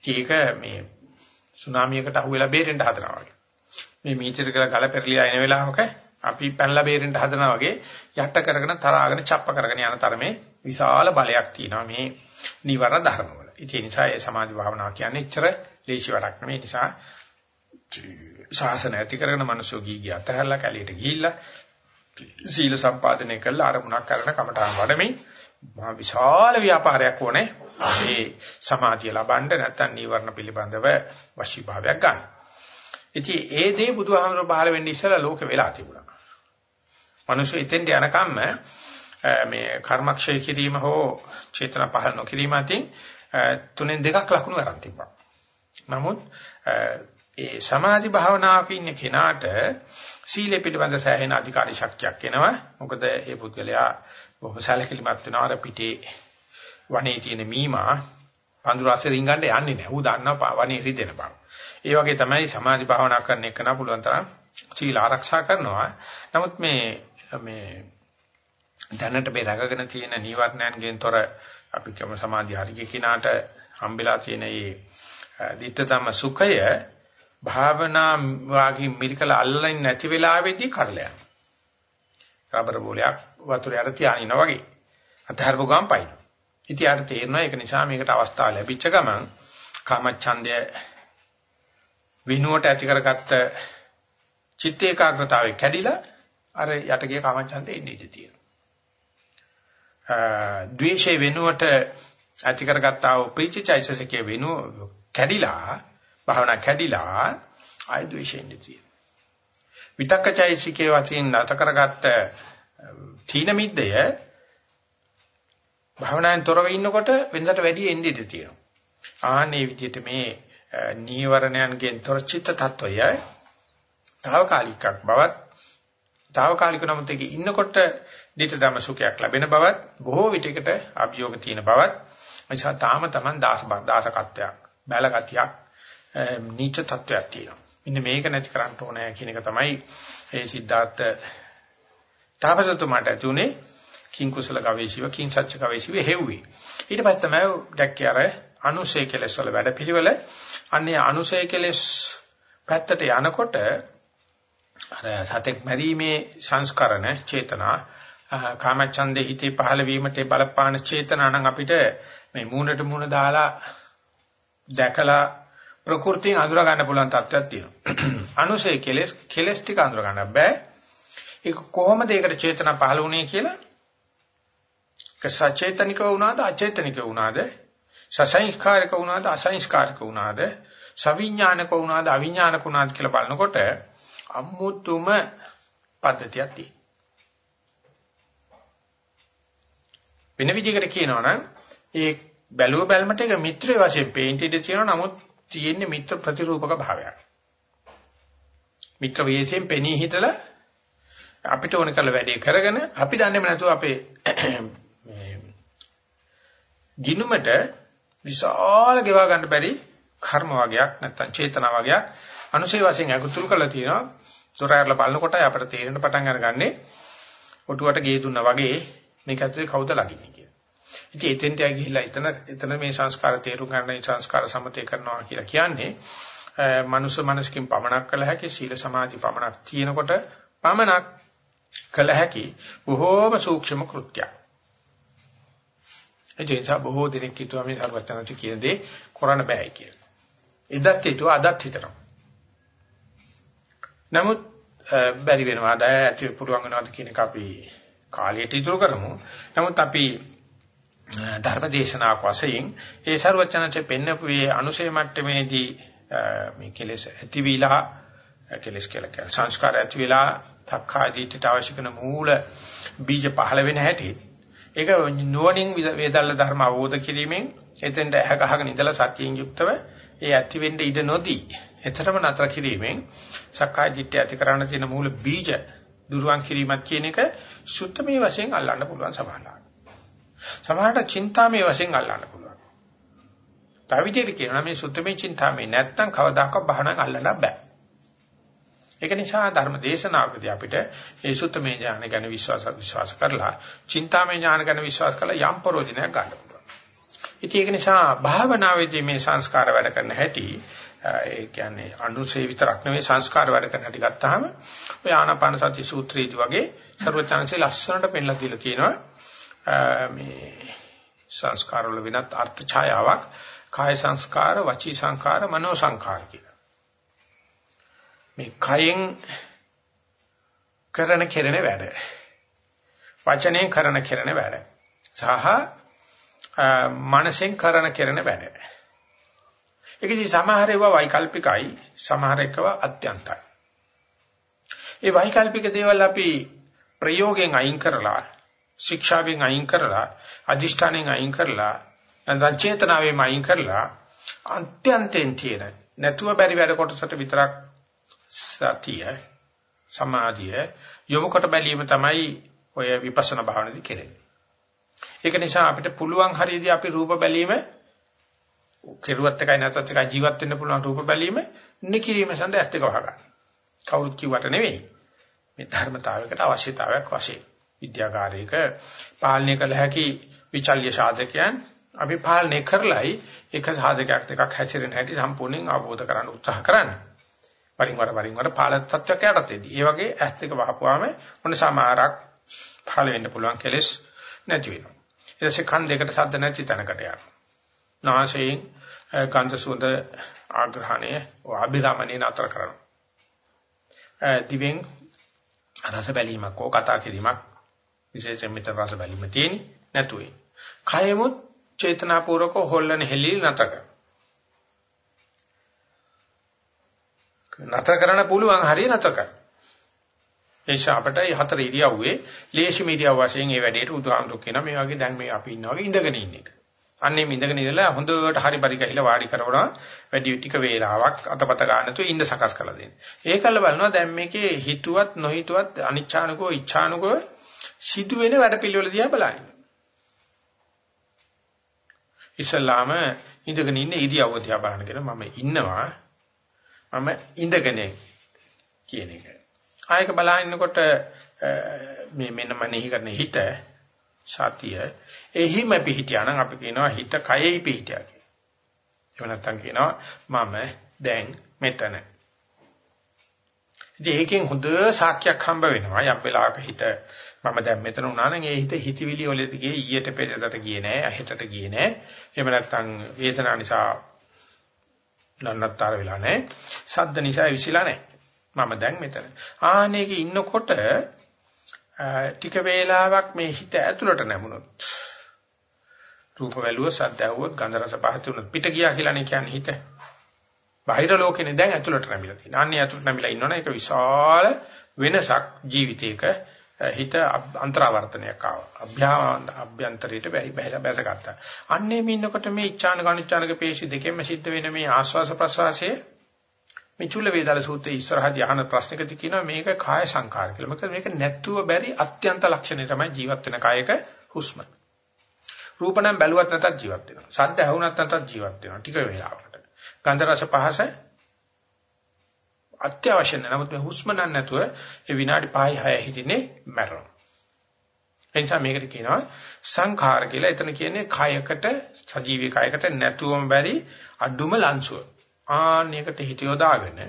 ඒක මේ සුනාමියකට අහු වෙලා බේරෙන්න හදනවා වගේ. මේ මීටර කියලා ගල පෙරලියා එන වෙලාවක අපි පැනලා බේරෙන්න හදනවා වගේ යට කරගෙන තරහාගෙන ڇප්ප කරගෙන යන තරමේ විශාල බලයක් තියෙනවා මේ නීවරණ ධර්මවල. ඒ නිසා ඒ සමාධි භාවනාව කියන්නේ එච්චර ලේසි වැඩක් නෙමෙයි. නිසා ශාසන ඇති කරගෙන මිනිස්සු ගිහි ගිය අතහැරලා කැලියට ගිහිල්ලා සීල සම්පාදනය කරලා අරමුණක් කරන කමඨාන් වඩමින් මහා විශාල ව්‍යාපාරයක් ඕනේ මේ සමාධිය ලබන්න නැත්නම් නීවරණ පිළිබඳව වශීභාවයක් ගන්න. ඉතින් ඒ දේ බුදුහාමර පහළ වෙන්න ඉස්සලා ලෝකෙ වෙලා තිබුණා. මිනිස්සු එතෙන්ට යනකම්ම මේ කර්මක්ෂය කිරීම හෝ චේතනා පහළ නොකිරීම අතින් තුනෙන් දෙකක් ලකුණු අරන් තිබ්බා. නමුත් ඒ සමාධි භාවනාවක ඉන්න කෙනාට සීලය පිළිබඳ සෑහෙන අධිකාරී ශක්තියක් එනවා. මොකද ඒ පුද්ගලයා බොහොම සැලකිලිමත් වෙනවා අර පිටේ වනේ තියෙන මීමා පඳුර අස්සේ රින්ගන්න යන්නේ නැහැ. ඌ දන්නවා වනේ රිදෙන බව. ඒ වගේ තමයි සමාධි භාවනා කරන එක නා පුළුවන් තරම් සීල ආරක්ෂා කරනවා. නමුත් මේ මේ දැනට මේ රැකගෙන තියෙන නීවරණයන්ගෙන් තොර අපි කියමු සමාධි හරිය කිනාට හම්බෙලා තියෙන මේ ditta ධම්ම සුඛය භාවනා වාගේ මිරිකල අල්ලන්නේ නැති වෙලාවේදී කරලා යනවා. රබර් බෝලයක් වතුර යට තියානිනා වගේ. අතහරපු ගමන් පයින්. ඉතින් යාට තේරෙනවා ඒක නිසා මේකට අවස්ථාව ලැබිච්ච ගමන් කාමච්ඡන්දය විනුවට ඇති කරගත්ත චිත්ත ඒකාග්‍රතාවය කැඩිලා අර යටගේ කාමච්ඡන්දේ ඉඳී ඉඳී තියෙනවා. ද්වේෂය වෙනුවට ඇති කරගත්තා වූ ප්‍රීතිචෛතසිකයේ වෙනුව කැඩිලා භාවනා කැඩිලා ආය ද්වේෂයෙන් ඉඳී. විතක්කචෛතසිකයේ වශයෙන් නැත කරගත්ත තීන මිද්දය භාවනාවෙන් තොරව ඉන්නකොට වෙනදට වැඩි එන්නේ ඉඳී තියෙනවා. ආන්නේ විදිහට මේ නීවරණයන්ගෙන් තොර චිත්ත tattවය తాවකාලිකක් බවත් తాවකාලික නමුත් ඒකේ ඉන්නකොට දිට ධම සුඛයක් ලැබෙන බවත් බොහෝ විටයකට අභියෝග තියෙන බවත් නිසා තාම Taman දාස දාසකත්වයක් බැලගතියක් නීච තත්වයක් තියෙනවා. මෙන්න මේක නැති කරන්න ඕනේ කියන එක තමයි ඒ සිද්ධාර්ථ තාපසතුමාට ඇතුනේ කිං කුසල ගවේෂිව කිං සත්‍ය ගවේෂිව හෙව්වේ. ඊට පස්සේ තමයි දැක්කේ අර අනුසය කෙලස් වල වැඩපිළිවෙල අන්නේ අනුසය කෙලස් පැත්තට යනකොට අර සතෙක් මැරීමේ සංස්කරණ චේතනා කාමච්ඡන්දේ හිතේ පහළ වීමට බලපාන චේතනා නම් අපිට මේ මූණට මූණ දාලා දැකලා ප්‍රകൃතියෙන් අඳුර ගන්න පුළුවන් තත්ත්වයක් තියෙනවා. *clears throat* අනුසය කෙලස් කෙලස් ටික අඳුර ගන්න බෑ. ඒක කොහොමද ඒකට චේතනා පහළ වුණේ කියලා? සචේතනිකව වුණාද අචේතනිකව වුණාද සසංස්කාරක වුණාද අසංස්කාරක වුණාද සවිඥානික වුණාද අවිඥානික වුණාද කියලා බලනකොට අමුතුම පද්ධතියක් තියෙනවා. වෙන විදිහකට කියනවා නම් ඒ බැලුව බැලමට එක මිත්‍රය වශයෙන් පේන්ට් ඉඳ තියෙනවා නමුත් තියෙන්නේ මිත්‍ර ප්‍රතිරූපක භාවයක්. මිත්‍ර වේශයෙන් පෙනී හිටලා අපිට ඕන කළ වැඩේ කරගෙන අපි දන්නේම නැතුව අපේ *clears throat* ගිනුමට විශාල ගෙවා ගන්න බැරි කර්ම වගයක් නැත්නම් චේතනා වගයක් අනුශේ වශයෙන් අකුතුල් කරලා තියෙනවා. දොරයරලා බලනකොට අපිට තේරෙන පටන් අරගන්නේ ඔටුවට ගේ දුන්නා වගේ මේක ඇතුලේ කවුද ලගින්නේ කියලා. ඉතින් එතෙන්ට ගිහිල්ලා එතන එතන මේ සංස්කාර තේරුම් ගන්න සංස්කාර සමතේ කරනවා කියලා කියන්නේ මනුස්ස මනසකින් පමණක් කළ හැකි සීල සමාධි පමණක් තියෙනකොට පමණක් කළ හැකි බොහෝම සූක්ෂම කෘත්‍යයක්. ඒ නිසා බොහෝ දෙනෙක් හිතුවා මේ සර්වඥාන්ති කියන දේ කරන්න බෑ කියලා. එදත් හිතුවා අදත් හිතනවා. නමුත් බැරි වෙනවා අද ඇති පුළුවන් වෙනවාද කියන එක අපි කාලයට ඉතුරු කරමු. නමුත් අපි ධර්ම දේශනාවක් වශයෙන් ඒ ਸਰවචනචේ පෙන්නපු මේ අනුශේ මට්ටමේදී මේ කෙලෙස් ඇතිවිලා කෙලෙස් කියලා කියන සංස්කාර ඇතිවිලා තක්ඛාදීට අවශ්‍ය කරන මූල බීජ පහළ වෙන හැටි ඒක නුවණින් වේදල්ල ධර්ම අවබෝධ කිරීමෙන් එතෙන්ට ඇහ ගහගෙන ඉඳලා සතියෙන් යුක්තව ඒ ඇති වෙන්න ඉඩ නොදී එතරම් නතර කිරීමෙන් සක්කාය දිට්ඨිය ඇති කරන්න තියෙන මූල බීජ දුරුවන් කිරීමත් කියන එක සුත්තමේ වශයෙන් අල්ලන්න පුළුවන් සමහරවිට. සමහරට චින්තාමේ වශයෙන් අල්ලන්න පුළුවන්. තව විදිහට කියනවා මේ සුත්තමේ චින්තාමේ නැත්තම් කවදාකවත් බහනක් අල්ලන්න බෑ. ඒක නිසා ධර්ම දේශනාවකදී අපිට මේ සුත්තමේ ඥාන ගැන විශ්වාස විශ්වාස කරලා චින්තාමේ ඥාන ගැන විශ්වාස කරලා යම් ප්‍රෝධිනයක් ගන්න පුළුවන්. ඉතින් ඒක නිසා භාවනාවේදී මේ සංස්කාර වැඩ කරන හැටි ඒ කියන්නේ අනුසේ විතරක් නෙවෙයි සංස්කාර වැඩ කරන හැටි ගත්තාම ඔය ආනාපාන සති සූත්‍රයේදී වගේ ਸਰවචාන්සේ ලස්සනට පෙන්ලා දීලා තියෙනවා මේ සංස්කාර වල වෙනත් අර්ථ ඡායාවක් කාය සංස්කාර වචී සංස්කාර මනෝ සංස්කාර කියලා. මේ කයෙන් කරන කෙරෙන වැඩ. වචනේ කරන කෙරෙන වැඩ. සහ මනසෙන් කරන කෙරෙන වැඩ. ඒකදී සමහර ඒවා වෛකල්පිකයි, සමහර ඒවා අත්‍යන්තයි. ඒ වෛකල්පික දේවල් අපි ප්‍රයෝගයෙන් අයින් කරලා ශික්ෂාවෙන් අයින් කරලා අදිෂ්ඨානෙන් අයින් කරලා නැත්නම් චේතනාවෙන් අයින් කරලා අන්ත්‍යන්තෙන් තියෙන නැතුව බැරි වැඩ කොටසට විතරක් සතිය සමාධිය යොමු කොට බැලීම තමයි ඔය විපස්සනා භාවනාවේදී කෙරෙන්නේ. ඒක නිසා අපිට පුළුවන් හරියදී අපි රූප බැලීම කෙරුවත් එකයි නැත්නම් එකයි ජීවත් වෙන්න පුළුවන් රූප බැලීම නිකිරීම සඳහා ඇත්ත එක වහගන්න. කවුරුත් කිව්වට නෙවෙයි. මේ ධර්මතාවයකට අවශ්‍යතාවයක් වශයෙන් විද්‍යාගාරයක පාලනය කළ හැකි විචල්්‍ය සාධකයන් අපි පාලනය කරලයි එක සාධකයක් දෙකක් හැසිරෙන හැටි සම්පූර්ණයෙන් අවබෝධ කරගන්න උත්සාහ කරන්නේ. වරින් වර වරින් වර පාලන තත්වයක් යටතේදී. ඒ වගේ ඇස් දෙක වහපුවාම මොන සමහරක් පහළ වෙන්න පුළුවන් කෙලස් නැති වෙනවා. ඊට පස්සේ කන් දෙකට ශබ්ද නැති තැනකට යනවා. නාසයෙන් ගන්ධ සුවඳ ආග්‍රහණය අභිරමණය නතර කරනවා. දිවෙන් රස බැලීමක් හෝ කතා කිරීමක් විශේෂයෙන් මෙතන රස බැලීම තියෙන්නේ නැතුවේ. කයමුත් චේතනාපූර්වක හොල්ලන හෙලී නතර කරනවා. නතර කරන්න පුළුවන් හරිය නතර කරන්න. ඒ නිසා අපිට මේ හතර ඉරියව්වේ ලේසි මීඩියා වශයෙන් මේ වැඩේට උදාහරණ කියනවා මේ වගේ දැන් මේ අපි ඉන්නා වගේ ඉඳගෙන ඉන්න එක. අන්නේ ඉඳගෙන ඉඳලා හොඳට හරි පරි ගහලා වාඩි කරවනවා වැඩි ටික වේලාවක් අතපත ගන්නතු ඉන්න සකස් කරලා දෙන්න. ඒකල්ල බලනවා දැන් මේකේ හිතුවත් නොහිතුවත් අනිච්ඡානුකෝ ඉච්ඡානුකෝ සිදුවෙන වැඩපිළිවෙල දිහා බලන්න. ඉස්ලාම ඉඳගෙන ඉන්න ඉරියව්ව දිහා බලන කෙනා මම ඉන්නවා මම ඉඳගෙන කියන එක. ආයක බලහින්නකොට මේ මෙන්න මනෙහි කරන හිත සතිය එහිම පිහිටියා නම් අපි කියනවා හිත කයෙහි පිහිටියා කියලා. එහෙම නැත්නම් කියනවා මම දැන් මෙතන. ඉතින් ඒකෙන් හොඳ සාක්ෂියක් හම්බ වෙනවා. යම් වෙලාවක හිත මම දැන් මෙතන වුණා නම් ඒ හිත හිතවිලි වලට ගියේ ඊයට පෙරේදට ගියේ නෑ, අහෙටට ගියේ නෑ. එහෙම නැත්නම් වේදනාව නිසා නන්නත්තර වෙලා නැහැ. සද්ද නිසා විසිලා නැහැ. මම දැන් මෙතන. ආනේක ඉන්නකොට ටික වේලාවක් මේ හිත ඇතුළට නැමුණොත් රූප වැලුව සද්ද ඇහුවොත් ගන්ධ රස පහත උනොත් පිට ගියා කියලානේ කියන්නේ හිත. බාහිර ලෝකෙනේ දැන් ඇතුළට නැමිලා තියෙනවා. අන්නේ ඇතුළට නැමිලා ඉන්නවනේ ඒක විශාල වෙනසක් ජීවිතේක හිත අන්තරාවර්තනයක් ආවා. අභ්‍යන්තරයට බැහැලා බැසගත්තා. අන්නේ මේ ඉන්නකොට මේ ඉච්ඡාන කනිච්ඡානක පේශි දෙකෙන්ම සිද්ධ වෙන මේ ආස්වාස ප්‍රසවාසයේ මේ චුල්ල වේදාල සූත්‍රයේ ඉස්සරහදී අහන ප්‍රශ්නකදී කියනවා මේක කාය සංකාර කියලා. මොකද මේක නැත්තුව බැරි අත්‍යන්ත ලක්ෂණය තමයි ජීවත් වෙන කායක හුස්ම. රූප නම් බැලුවත් නැතත් ජීවත් වෙනවා. ශබ්ද ඇහුණත් නැතත් ජීවත් වෙනවා. ටික වේලාවකට. ගන්ධ රස පහස අත්‍යවශ්‍ය නැහැ. නමුත් මේ හුස්ම ගන්න නැතුව ඒ විනාඩි 5යි 6යි හිටින්නේ මැරෙනවා. එනිසා මේකට කියනවා සංඛාර කියලා. එතන කියන්නේ කයකට සජීවී කයකට නැතුවම බැරි අඩුම ලංසුව. ආන්නයකට හිත යොදාගෙන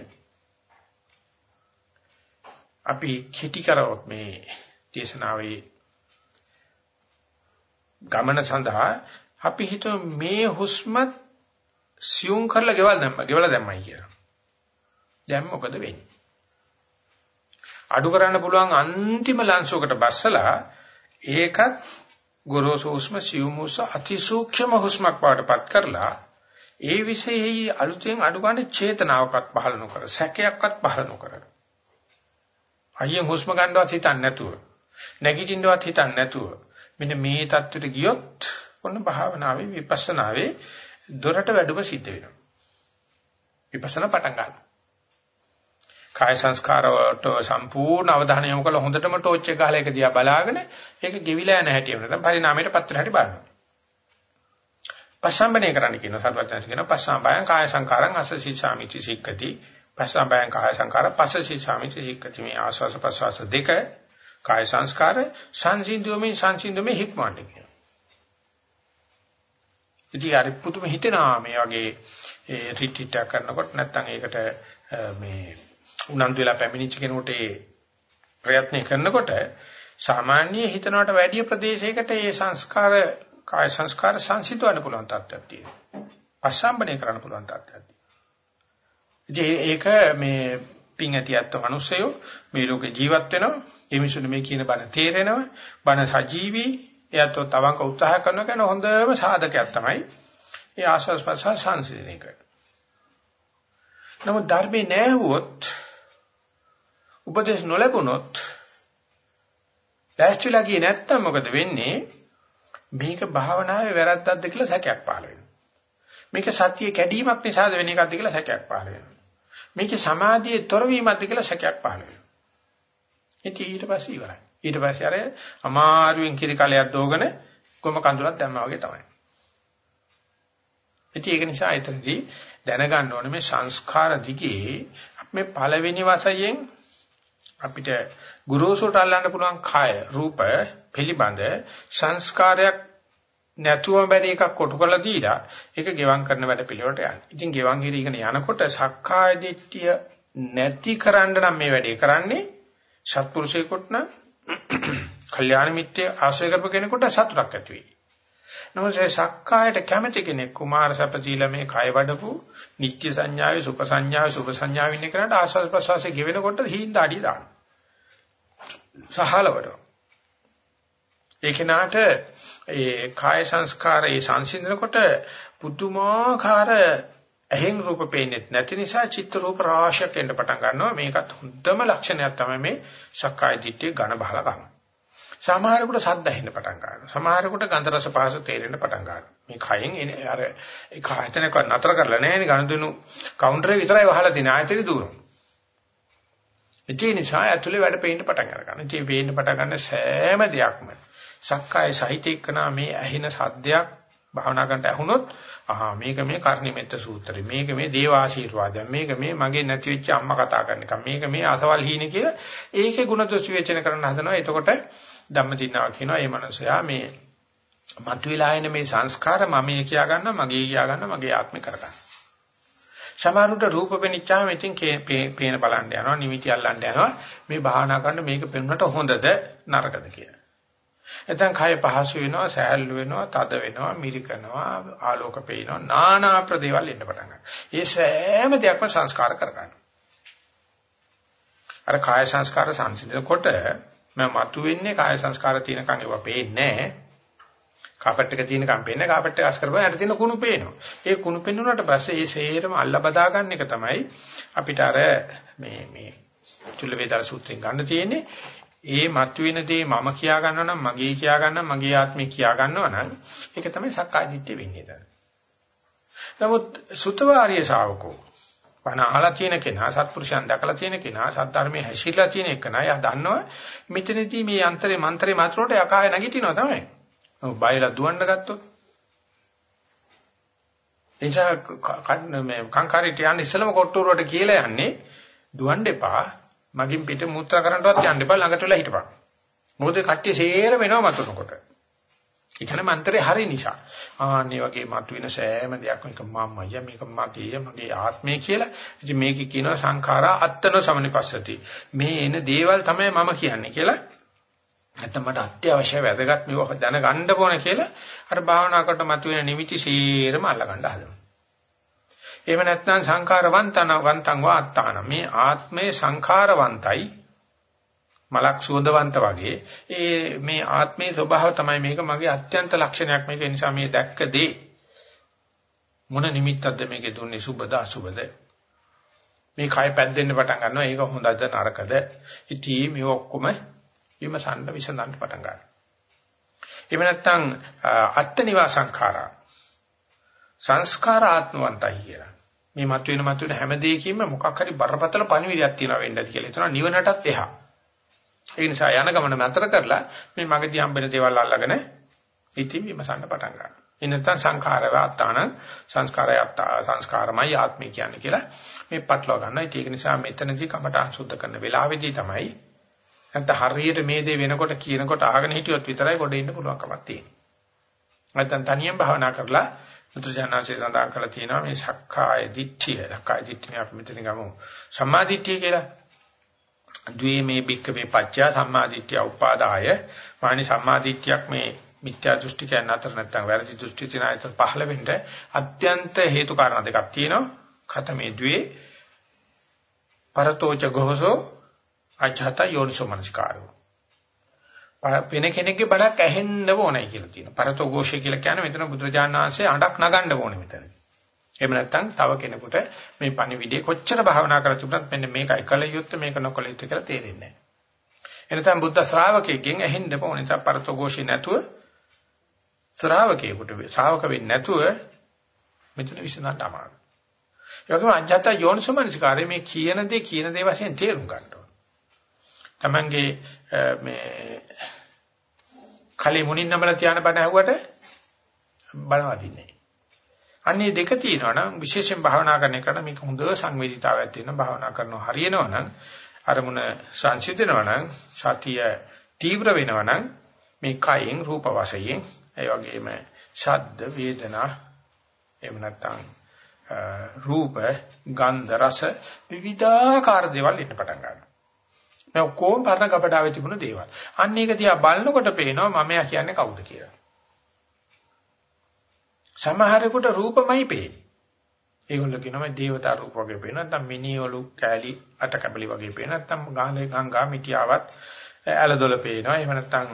අපි කිටි කරවොත් මේ දේශනාවේ ගමන සඳහා අපි හිතුව මේ හුස්මත් සියුම් කරලා ගෙවල් දැම්ම ගෙවලා දැම්මයි කියලා. දැන් මොකද වෙන්නේ? අඩු කරන්න පුළුවන් අන්තිම ලංසුවකට බස්සලා ඒකත් ගොරෝසු හුස්ම සියුම් හුස්ම අතිසූක්ෂම හුස්මක් වඩපත් කරලා ඒ විශේෂයි අලුතෙන් අඩු ගන්න චේතනාවක්වත් පහළ නොකර සැකයක්වත් පහළ නොකර. අයියෙන් හුස්ම ගන්නවත් හිතන්නේ නැතුව නැගිටින්නවත් හිතන්නේ නැතුව මෙන්න මේ தත්වෙට ගියොත් ඔන්න භාවනාවේ විපස්සනාවේ දොරට වැඩම සිද්ධ වෙනවා. විපස්සනා පටන් ගන්නවා. කාය සංස්කාර වලට සම්පූර්ණ අවධානය යොමු කරලා හොඳටම ටෝච් එක ගහලා ඒක දිහා බලාගෙන ඒක ගෙවිලා යන හැටි වෙනවා. පරිණාමයට පත් වෙන හැටි බලනවා. පස්සම්බනේ කරන්න කියන සර්වඥාන්ස කියන පස්සම්බයං කාය සංකාරං අසසී සාමිති සික්කති. පස්සම්බයං කාය සංකාර පස්සසී සාමිති සික්කති. මේ ආස්වාස ප්‍රසවාස දෙක කාය සංස්කාර සංසිඳුමේ සංසිඳුමේ හික්මන්නේ කියන. ඉතින් අර පුදුම හිතෙනවා මේ වගේ ඒ රිට්‍රීට් කරනකොට නැත්නම් ඒකට මේ උනන්දු වෙලා පැමිණිච්ච කෙනෙකුට ඒ ප්‍රයත්න කරනකොට සාමාන්‍ය හිතනකට වැඩි ප්‍රදේශයකට ඒ සංස්කාර කාය සංස්කාර සංසිඳවන්න පුළුවන් තත්ත්වයක් තියෙනවා. පස්සම්බනේ කරන්න පුළුවන් තත්ත්වයක් තියෙනවා. ඒක මේ පිං ඇතියත් මිනිස්සයෝ මේ ලෝකේ ජීවත් වෙනවා. ඒ මිනිස්සුන්ට මේ කියන බණ තේරෙනවා. බණ සජීවී එයත් තවංක උත්සාහ කරන කෙන හොඳම සාධකයක් තමයි. ඒ ආස්වාස් ප්‍රසාර සංසිඳන එක. නමුත් ධර්මේ නැහැ වුවොත් උපදේශ නොලැබුණොත් ලෑස්තිලා ගියේ නැත්තම් මොකද වෙන්නේ? මේක භාවනාවේ වැරද්දක්ද කියලා සැකයක් පහළ වෙනවා. මේක සතිය කැඩීමක් නිසාද වෙන එකක්ද කියලා සැකයක් පහළ වෙනවා. මේක සමාධියේ තොරවීමක්ද කියලා සැකයක් පහළ වෙනවා. ඉතින් ඊට පස්සේ ඉවරයි. ඊට පස්සේ අර අමාරුවෙන් කිරි කලයක් දෝගන කොම කඳුලක් දැම්මා වගේ තමයි. ඉතින් ඒක නිසා එතනදී දැනගන්න ඕනේ මේ සංස්කාර දිගේ මේ පළවෙනි වශයෙන් අපිට ගුරුසුට අල්ලන්න පුළුවන් කය රූප පිළිබඳ සංස්කාරයක් නැතුවම බැරි එකක් කොටු කරලා දීලා ඒක ගෙවම් කරන වැඩ පිළිවෙලට යන්නේ. ඉතින් ගෙවම් හිරීගෙන යනකොට සක්කාය දිට්ඨිය නැති කරන්න නම් මේ වැඩේ කරන්නේ සත්පුරුෂයෙකුට නම් *clears throat* කල්යාණ මිත්‍ය ආශ්‍රය කරපු කෙනෙකුට සතුටක් ඇති වෙයි. නමුත් ඒ සක්කායට කැමති කෙනෙක් කුමාර සපතිලා මේ කය වඩපු නිත්‍ය සංඥාවේ සුඛ සංඥාවේ සුභ සංඥාවේ ඉන්න කෙනාට ආස්වාද ප්‍රසවාසයේ ගෙවෙනකොට හිඳ අඩිය දාන. සහලවඩ. ඒ කෙනාට ඒ කාය සංස්කාරයේ සංසිඳනකොට පුදුමාකාර ඇහෙන් රූප පේන්නේ නැති නිසා චිත්ත රූප රාශියක් එන්න පටන් ගන්නවා මේකත් හොඳම ලක්ෂණයක් තමයි මේ සක්කාය දිට්ඨිය ඝන බහල ගන්න. සමහරෙකුට සද්ද ඇහෙන්න පටන් ගන්නවා. සමහරෙකුට ගන්ධ රස පහස තේරෙන්න පටන් ගන්නවා. මේ කයෙන් එන අර ඒ කායතනක නතර කරලා නැහැ නේ ගණදුණු කවුන්ටරේ විතරයි වහලා තියෙන ආයතනෙ දුරන. ඒ නිසා ඇතුලේ වැඩ පේන්න පටන් ගන්නවා. ඉතින් පේන්න පටන් ගන්න සෑම දෙයක්ම. සක්කාය සහිත එක්කනා මේ ඇහෙන සද්දයක් භාවනා කරනට ඇහුනොත් ආහා මේක මේ කර්ණිමෙත්ත සූත්‍රය. මේක මේ දේව ආශිර්වාදය. මේක මේ මගේ නැති වෙච්ච අම්මා කතා කරන එක. මේක මේ අසවල් හීන කියලා ඒකේ ගුණ දොස් විවේචන කරන්න හදනවා. එතකොට ධම්මදින්නවා කියනවා මේ මනුස්සයා මේ මතුවලා එන මේ සංස්කාර මම කියා ගන්නවා මගේ කියා ගන්නවා මගේ ආත්මේ කර ගන්නවා. සමහරුන්ට රූප පෙනිච්චාම ඉතින් පේන බලන්න යනවා නිමිති අල්ලන්න යනවා මේ භාවනා කරන මේක පෙන්වන්නට හොඳද නරකද කියලා. එතෙන් කය පහසු වෙනවා සෑහළු වෙනවා තද වෙනවා මිරිකනවා ආලෝක පේනවා নানা ප්‍රදේවල් එන්න පටන් ගන්නවා. මේ සෑම දෙයක්ම සංස්කාර කරගන්නවා. අර කාය සංස්කාර සංසිඳනකොට මම මතුවෙන්නේ කාය සංස්කාර තියෙනකන් ඒවා පේන්නේ නැහැ. කාපට් එක තියෙනකන් පේන්නේ කාපට් එක අස් කරපුවා යට තියෙන කුණු පේනවා. ඒ කුණු පෙන්නුනට පස්සේ ඒ සේරම අල්ල බදා ගන්න එක තමයි අපිට අර මේ මේ චුල්ල වේදාල සූත්‍රයෙන් ගන්න තියෙන්නේ. ඒ මතුවෙන දේ මම කියා ගන්නවා නම් මගේ කියා ගන්නවා මගේ ආත්මේ කියා ගන්නවා නම් ඒක තමයි සක්කාය දිට්ඨිය වෙන්නේ. නමුත් සුතවාරිය ශාවකෝ බණ අහලා තියෙන කෙනා සත්පුරුෂයන් දැකලා තියෙන කෙනා සද්ධර්මයේ හැසිරලා තියෙන කෙනා යා දන්නවා මෙතනදී මේ යන්ත්‍රේ මන්ත්‍රේ මාත්‍රෝට යකාය නැගිටිනවා තමයි. ඔව් බයලා දුවන්න ගත්තොත් එනිසා මේ කංකාරීට යන්නේ ඉස්සලම කොට්ටුරුවට කියලා යන්නේ දුවන්න එපා මගින් පිට මුත්‍රා කරන්නවත් යන්න එපා ළඟට වෙලා හිටපන්. මොකද කට්ටිය සේරම එනවා මතුනකොට. ඒ කියන්නේ මන්ත්‍රේ හරි නිසා. ආන්නේ වගේ මතුවෙන සෑම දෙයක්ම එක මමය මේක මගේ මගේ ආත්මය කියලා. ඉතින් මේකේ කියනවා සංඛාරා අත්තන සමනිපස්සති. මේ එන දේවල් තමයි මම කියන්නේ කියලා. නැත්නම් මට අත්‍යවශ්‍ය වැදගත් මේක දැනගන්න ඕන කියලා අර භාවනා කරට මතුවෙන නිමිති සීරම අල්ලගන්න හදනවා. එහෙම නැත්නම් සංඛාරවන්තන වන්තං වා අත්තාන. මේ ආත්මේ සංඛාරවන්තයි. මලක් සුවඳවන්ත වගේ. ඒ මේ ආත්මයේ ස්වභාව තමයි මේක. මගේ අත්‍යන්ත ලක්ෂණයක් මේක. නිසා මේ දැක්ක දේ මොන නිමිත්තක්ද මේකේ දුන්නේ? සුබද අසුබද? මේ කය පැද්දෙන්න පටන් ගන්නවා. ඒක හොඳද නරකද? ඉතින් මේ ඔක්කොම විමසන්න විසඳන්න පටන් ගන්නවා. එහෙම නැත්නම් අත්ත්‍නිවා සංඛාරා. සංස්කාර ආත්මවන්තයි කියලා. මේ මතුවෙන මතුවෙන හැම දෙයකින්ම මොකක් හරි බරපතල පණිවිඩයක් තියෙනවා වෙන්නද කියලා. හිතනවා නිවනටත් එහා. ඒ නිසා යන ගමන නතර කරලා මේ මගදී හම්බෙන දේවල් අල්ලගෙන ඉතින් විමසන්න පටන් ගන්නවා. ඒ නැත්තම් සංඛාරව අත්තාන සංස්කාරය අත්තා සංස්කාරමයි ආත්මය කියන්නේ කියලා මේ පටලවා ගන්නවා. ඒක නිසා මෙතනදී කමට අසුද්ධ කරන වෙලාවේදී තමයි නැත්නම් හරියට මේ දේ වෙනකොට කියනකොට අහගෙන හිටියොත් විතරයි ගොඩ ඉන්න පුළුවන්කමක් තියෙන්නේ. නැත්නම් තනියෙන් භාවනා කරලා මුත්‍රාඥාන්සේ සඳහන් කරලා තියෙනවා මේ සක්කාය දිට්ඨිය. සක්කාය දිට්ඨිය අපි මෙතන ගමු. සම්මා දිට්ඨිය කියලා. ද්වේමේ භික්කවේ පච්චා සම්මාදිට්ඨිය උපාදාය මානි සම්මාදිට්ඨියක් මේ මිත්‍යා දෘෂ්ටි කියන අතර නැත්නම් වැරදි දෘෂ්ටි තියන අතර පහළ වෙන්න අත්‍යන්ත හේතු කාරණා දෙකක් තියෙනවා ඛතමේ ද්වේ පරතෝච ගොහසෝ අජහත යෝනිසෝ මනස්කාරෝ. වෙන කෙනෙක්ගේ බණක් ඇහෙන්න ඕනයි කියලා තියෙනවා. පරතෝ ഘോഷය කියලා කියන්නේ මෙතන බුදුරජාණන් වහන්සේ අඬක් නගන්න ඕනේ මෙතන. එහෙම නැත්නම් තව කෙනෙකුට මේ පණිවිඩය කොච්චර භාවනා කරලා තිබුණත් මෙන්න මේකයි කල යුත්තේ මේක නොකල යුත්තේ කියලා තේරෙන්නේ නැහැ. එනතම් බුද්ධ ශ්‍රාවකයෙක්ගෙන් ඇහෙන්න ඕනේ තව පරතෝ ഘോഷය නැතුව ශ්‍රාවකයෙකුට ශ්‍රාවක වෙන්නේ නැතුව මෙතන විසඳන්න අමාරුයි. ඒ වගේම අජහත යෝනිසෝ මනස්කාරය මේ කියන දේ කියන දේ වශයෙන් තේරුම් ගන්නවා. ඕන. Tamange මේ කලී මුණින් නමලා තියාන බණ ඇහුවට බලවදින්නේ. අන්නේ දෙක තියෙනවා නම් විශේෂයෙන් භාවනා කරන එකට මේක හොඳ සංවේදීතාවයක් තියෙනවා භාවනා කරනවා හරියනවා නම් අරමුණ සංසිඳනවා නම් සතිය තීව්‍ර වෙනවා නම් මේ කයෙන් රූප වශයෙන් ඒ වගේම ශබ්ද වේදනා එහෙම නැත්නම් රූප ගන්ධ රස විවිධාකාර දේවල් ඉන්න පටන් ගන්නවා. මේ ඔක්කොම පරණ කපඩාවේ තිබුණු දේවල්. අන්න ඒක දිහා බලනකොට පේනවා මමයා කියන්නේ කවුද කියලා. සමහරෙකුට රූපමයි පේන්නේ. ඒගොල්ලෝ කියනවා මේ දේවතා රූප වගේ පේන නැත්නම් මිනිඔලු කෑලි අට කැබලි වගේ පේන නැත්නම් ගානේ ගංගා මිටියාවත් ඇලදොල පේනවා. එහෙම නැත්නම්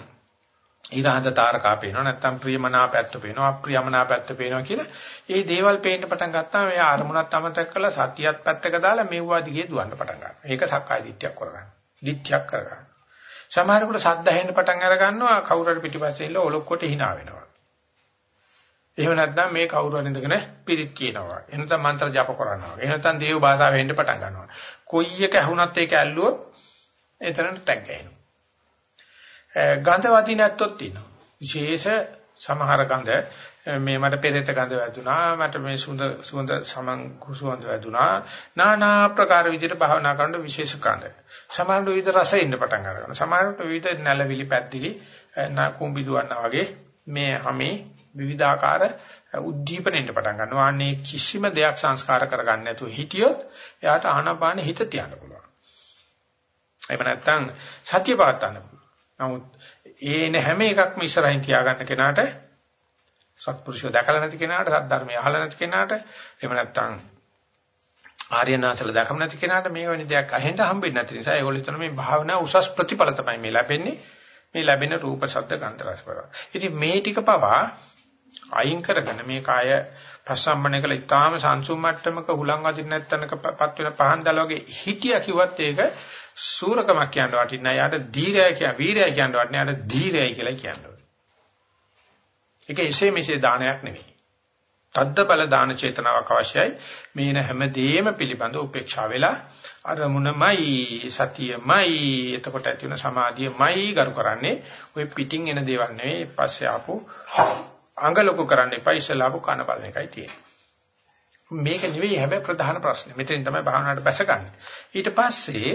ඊරහඳ තාරකා පේනවා නැත්නම් ප්‍රියමනාපැත්ත පේනවා අප්‍රියමනාපැත්ත පේනවා කියලා ඒ දේවල් පේන්න පටන් ගත්තාම එයා අරමුණත් අමතක කරලා සතියත් පැත්තක දාලා මෙව්වා දිගේ දුවන්න පටන් ගන්නවා. ඒක සක්කාය දිට්ඨියක් කරගන්න. දිට්ඨියක් කරගන්න. සමහරකට සද්ද ඇහෙන්න පටන් අර ගන්නවා කවුරු හරි පිටිපස්සේ ඉන්න ඔලොක්කොට hina වෙනවා. එහෙම නැත්නම් මේ කවුරු හරි ඉඳගෙන පිරිත් කියනවා. එහෙනම් මන්ත්‍ර ජප කරනවා. එහෙනම් දේව භාෂාව වෙන්න පටන් ගන්නවා. කොයි එක ඇහුණත් ඒක ඇල්ලුවොත් එතනට ටැග් ගහනවා. ගඳ වදින ඇත්තොත් තියෙනවා. විශේෂ සමහර ගඳ මේ මට පෙරේත ගඳ වැදුනා මට මේ සුඳ සුඳ සමන් කුසුඳ වැදුනා নানা ප්‍රකාර විදිහට භාවනා කරන විශේෂ ගඳ. සමහරවිට විවිධ රස ඉන්න පටන් ගන්නවා. සමහරවිට විවිධ නැලවිලි පැද්දිලි නාකුඹි දුවන්නා වගේ මේ හැමේ විවිධාකාර උද්දීපනෙන්න පටන් ගන්නවා. අනේ කිසිම දෙයක් සංස්කාර කරගන්න නැතුව හිටියොත් එයාට ආනාපාන හිත තියන්න පුළුවන්. එහෙම නැත්නම් සත්‍ය පාත් ගන්න පුළුවන්. නමුත් ඒන හැම එකක්ම ඉස්සරහින් තියාගන්න කෙනාට සත්පුරුෂය දැකලා නැති කෙනාට සද්ධර්මය අහලා නැති කෙනාට එහෙම නැත්නම් ආර්යනාසල දැකම නැති කෙනාට මේ වෙන දෙයක් අහෙන්න හම්බෙන්නේ නැති නිසා ඒගොල්ලෝ හිතන මේ භාවනා උසස් ප්‍රතිඵල තමයි මේ ලැබෙන්නේ මේ ලැබෙන රූප ශබ්ද ගන්ධ රස පවා. ඉතින් මේ ටික පවා අයින් කරගෙන මේ කාය ප්‍රසම්මණය කළ ඉතාම සංසුම් මට්ටමක හුලං වදින්න නැත්තනකපත් වෙන පහන් දල වගේ හිටියා කිව්වත් ඒක සූරකමක් කියන්න වටින්නේ නැහැ. යාට ධීරය කියන වීරය කියන්න වටින්නේ යාට ධීරයයි කියලා කියන්න ඒක එසේ මෙසේ දානයක් නෙවෙයි. තද්ද බල දාන චේතනාවක් අවශ්‍යයි. මේන හැමදේම පිළිබඳ උපේක්ෂා වෙලා අරමුණමයි සතියමයි එතකොට ඇති වෙන සමාධියමයි ගරු කරන්නේ. ඔය පිටින් එන දේවල් නෙවෙයි. පස්සේ ආපු අඟ ලොකු කරන්න එපා ඉස්සලාපු කන බලන එකයි තියෙන්නේ. මේක නෙවෙයි හැබැයි ප්‍රධාන ප්‍රශ්නේ. මෙතෙන් තමයි භාවනාවට බැසගන්නේ. ඊට පස්සේ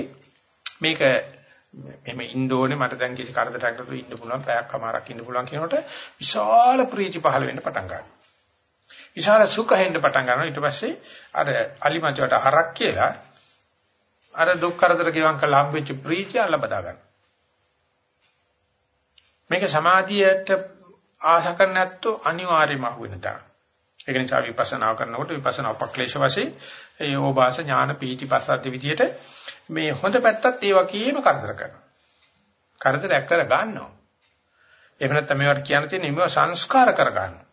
මේක මෙහෙම ඉන්න ඕනේ මට දැන් කිසි කරදරයක් නැතුව ඉන්න පුළුවන් පැයක් කමාරක් ඉන්න පුළුවන් කියනකොට විශාල ප්‍රීති පහළ වෙන්න පටන් ගන්නවා. විශාල සුඛ හෙන්න පටන් ගන්නවා. ඊට පස්සේ අර අලිමචවට හරක් කියලා අර දුක් කරදර ගෙවන් කළ හම්බෙච්ච ප්‍රීතිය ලබා ගන්න. මේක සමාධියට ආශා කරන්නේ නැත්තෝ අනිවාර්යයෙන්ම අහු වෙන තරම්. ඒක නිසා විපස්සනා කරනකොට විපස්සනා උපක්ලේශ වශයෙන් ඒ ඕබාස ඥාන පීටි පස්සද්ද විදියට මේ හොඳ පැත්තත් ඒ වගේම කරදර කරනවා. කරදරයක් කර ගන්නවා. එහෙම නැත්නම් මේවට කියන්න තියෙන මේව සංස්කාර කර ගන්නවා.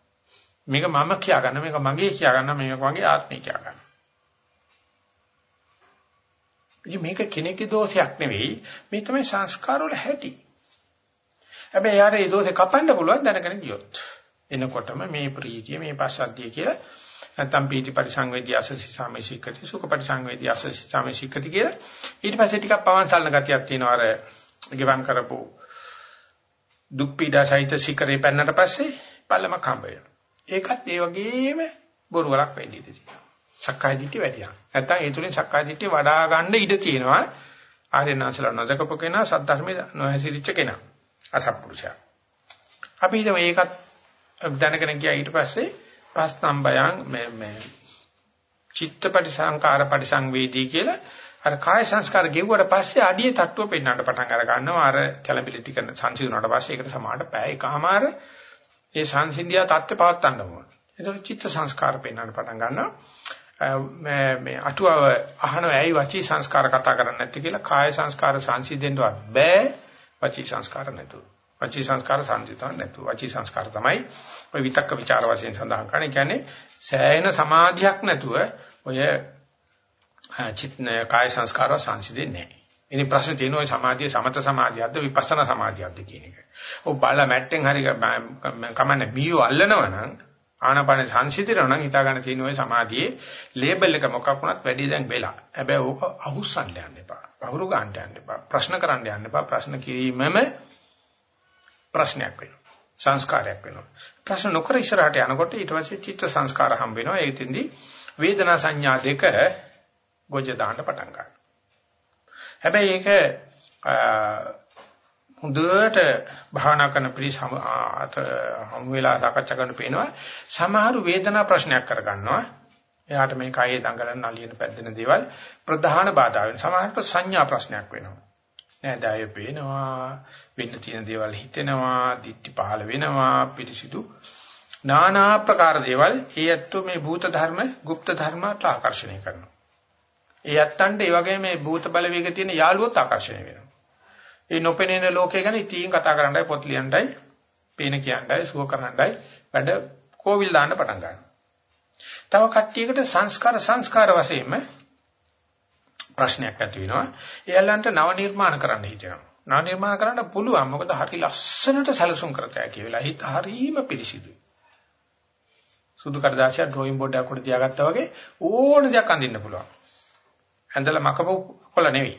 මේක මම කියා ගන්න මේක මගේ කියා ගන්න මේක මගේ ආත්මය කියා ගන්න. ඉතින් මේක කෙනෙකුගේ දෝෂයක් නෙවෙයි මේ තමයි සංස්කාර වල හැටි. හැබැයි යාර ඒ දෝෂේ කපන්න පුළුවන් දැනගෙන ගියොත්. එනකොටම මේ ප්‍රීතිය මේ පස්සද්ධිය කියලා නැත්නම් පීති පරිසංවේදී අසසි සාමේශිකති සුඛ පරිසංවේදී අසසි සාමේශිකති කියලා. ඊට පස්සේ ටිකක් පවන්සල්න ගතියක් තියෙනවා. අර ගෙවම් කරපු දුක් පීඩා සහිත සිකරේ පෙන්නට පස්සේ පල්ලමක් හම්බ වෙනවා. ඒකත් ඒ වගේම බොරු වලක් වෙන්න ඉඩ තියෙනවා. සක්කාය දිට්ඨිය වැඩියා. නැත්නම් ඒ තුලින් සක්කාය දිට්ඨිය වඩා ගන්න ඉඩ තියෙනවා. ආර්යනාසල නොදකපු කෙනා සද්ධර්මයේ නොහැසිරිච්ච කෙනා අසත්පුරුෂයා. අපි හිතමු ඒකත් දැනගෙන ගියා ඊට පස්සේ පස්සම්බයං මේ මේ චිත්ත පරිසංකාර පරිසංවේදී කියලා අර කාය සංස්කාර ගෙවුවට පස්සේ අඩියේ තට්ටුව පෙන්වන්න පටන් අර ගන්නවා අර කැළඹිලි ටික සංසිඳුණාට පස්සේ ඒකට සමානට පැය එකමාර ඒ සංසිඳියා தත්ත්ව පවත්වන්න ඕන. ඒතකොට චිත්ත සංස්කාර පෙන්වන්න පටන් ගන්නවා. මේ මේ අටුවව අහන ඇයි වචී සංස්කාර කතා කරන්නේ නැත්තේ කියලා කාය සංස්කාර සංසිඳෙන්නවත් බෑ වචී සංස්කාර නැතුව. වචී සංස්කාර සංජිතව නැතුව වචී සංස්කාර තමයි ඔය විතක්ක ਵਿਚාර වශයෙන් සඳහන් කරන්නේ කියන්නේ සෑයන සමාධියක් නැතුව ඔය චිත්ත කාය සංස්කාරව සංසිදෙන්නේ නැහැ. ඉතින් ප්‍රශ්නේ තියෙන ඔය සමාධිය සමත සමාධියක්ද විපස්සනා සමාධියක්ද කියන එක. ඔය බාලා මැට්ටෙන් හරි කමන්නේ මීයෝ අල්ලනවා නම් ආනාපාන සංසිතිරෝ නම් හිතා ගන්න තියෙන ඔය සමාධියේ ලේබල් එක මොකක් වුණත් වැඩි දැන් වෙලා. හැබැයි ඕක අහුස්සන්න යන්න එපා. පහුරු ගන්න යන්න එපා. ප්‍රශ්න කරන්න යන්න එපා. ප්‍රශ්න කිරීමම ප්‍රශ්නයක් වෙනවා. සංස්කාරයක් වෙනවා. ප්‍රශ්න නොකර ඉස්සරහට යනකොට ඊට පස්සේ චිත්ත සංස්කාර හම්බ වෙනවා. ඒ ඉතින්දී වේදනා සංඥා දෙක ගොජ දාන්න පටන් ගන්නවා. හැබැයි ඒක හොඳට භාවනා කරන පිළිස හමු වෙලා සාකච්ඡා කරන්න පේනවා සමහරු වේදනා ප්‍රශ්නයක් කරගන්නවා එයාට මේ කයේ දඟලන නලියන පැද්දෙන දේවල් ප්‍රධාන බාධා වෙනවා සමහරට සංඥා ප්‍රශ්නයක් වෙනවා නේද අය පේනවා වෙන්න තියෙන දේවල් හිතෙනවා දික්ටි පහළ වෙනවා පිළිසිදු নানা ප්‍රකාර දේවල් ඒ ඇත්තෝ මේ භූත ධර්ම গুপ্ত ධර්මයට ආකර්ෂණය කරනවා ඒ ඇත්තන්ට ඒ වගේ මේ භූත බලවේග තියෙන යාළුවොත් ආකර්ෂණය වෙනවා ඒ නොපෙනෙන ලෝකය ගැන ඉතින් කතා කරන්නයි පොත් ලියන්නයි, පේන කියන්නයි, සුව කරන්නයි වැඩ කෝවිල් දාන්න පටන් ගන්නවා. තව කට්ටියකට සංස්කාර සංස්කාර වශයෙන්ම ප්‍රශ්නයක් ඇති වෙනවා. එයාලන්ට නව නිර්මාණ කරන්න හිතෙනවා. නව නිර්මාණ කරන්න පුළුවන්. මොකද හරි ලස්සනට සැලසුම් කරතයි කියලා. හිත හරීම පිළිසිදුයි. සුදු කඩදාසිය ඩ්‍රොයිං බෝඩ් එකක් උඩ තියාගත්තා වගේ ඕන දෙයක් අඳින්න පුළුවන්. ඇඳලා මකපු කොළ නෙවෙයි.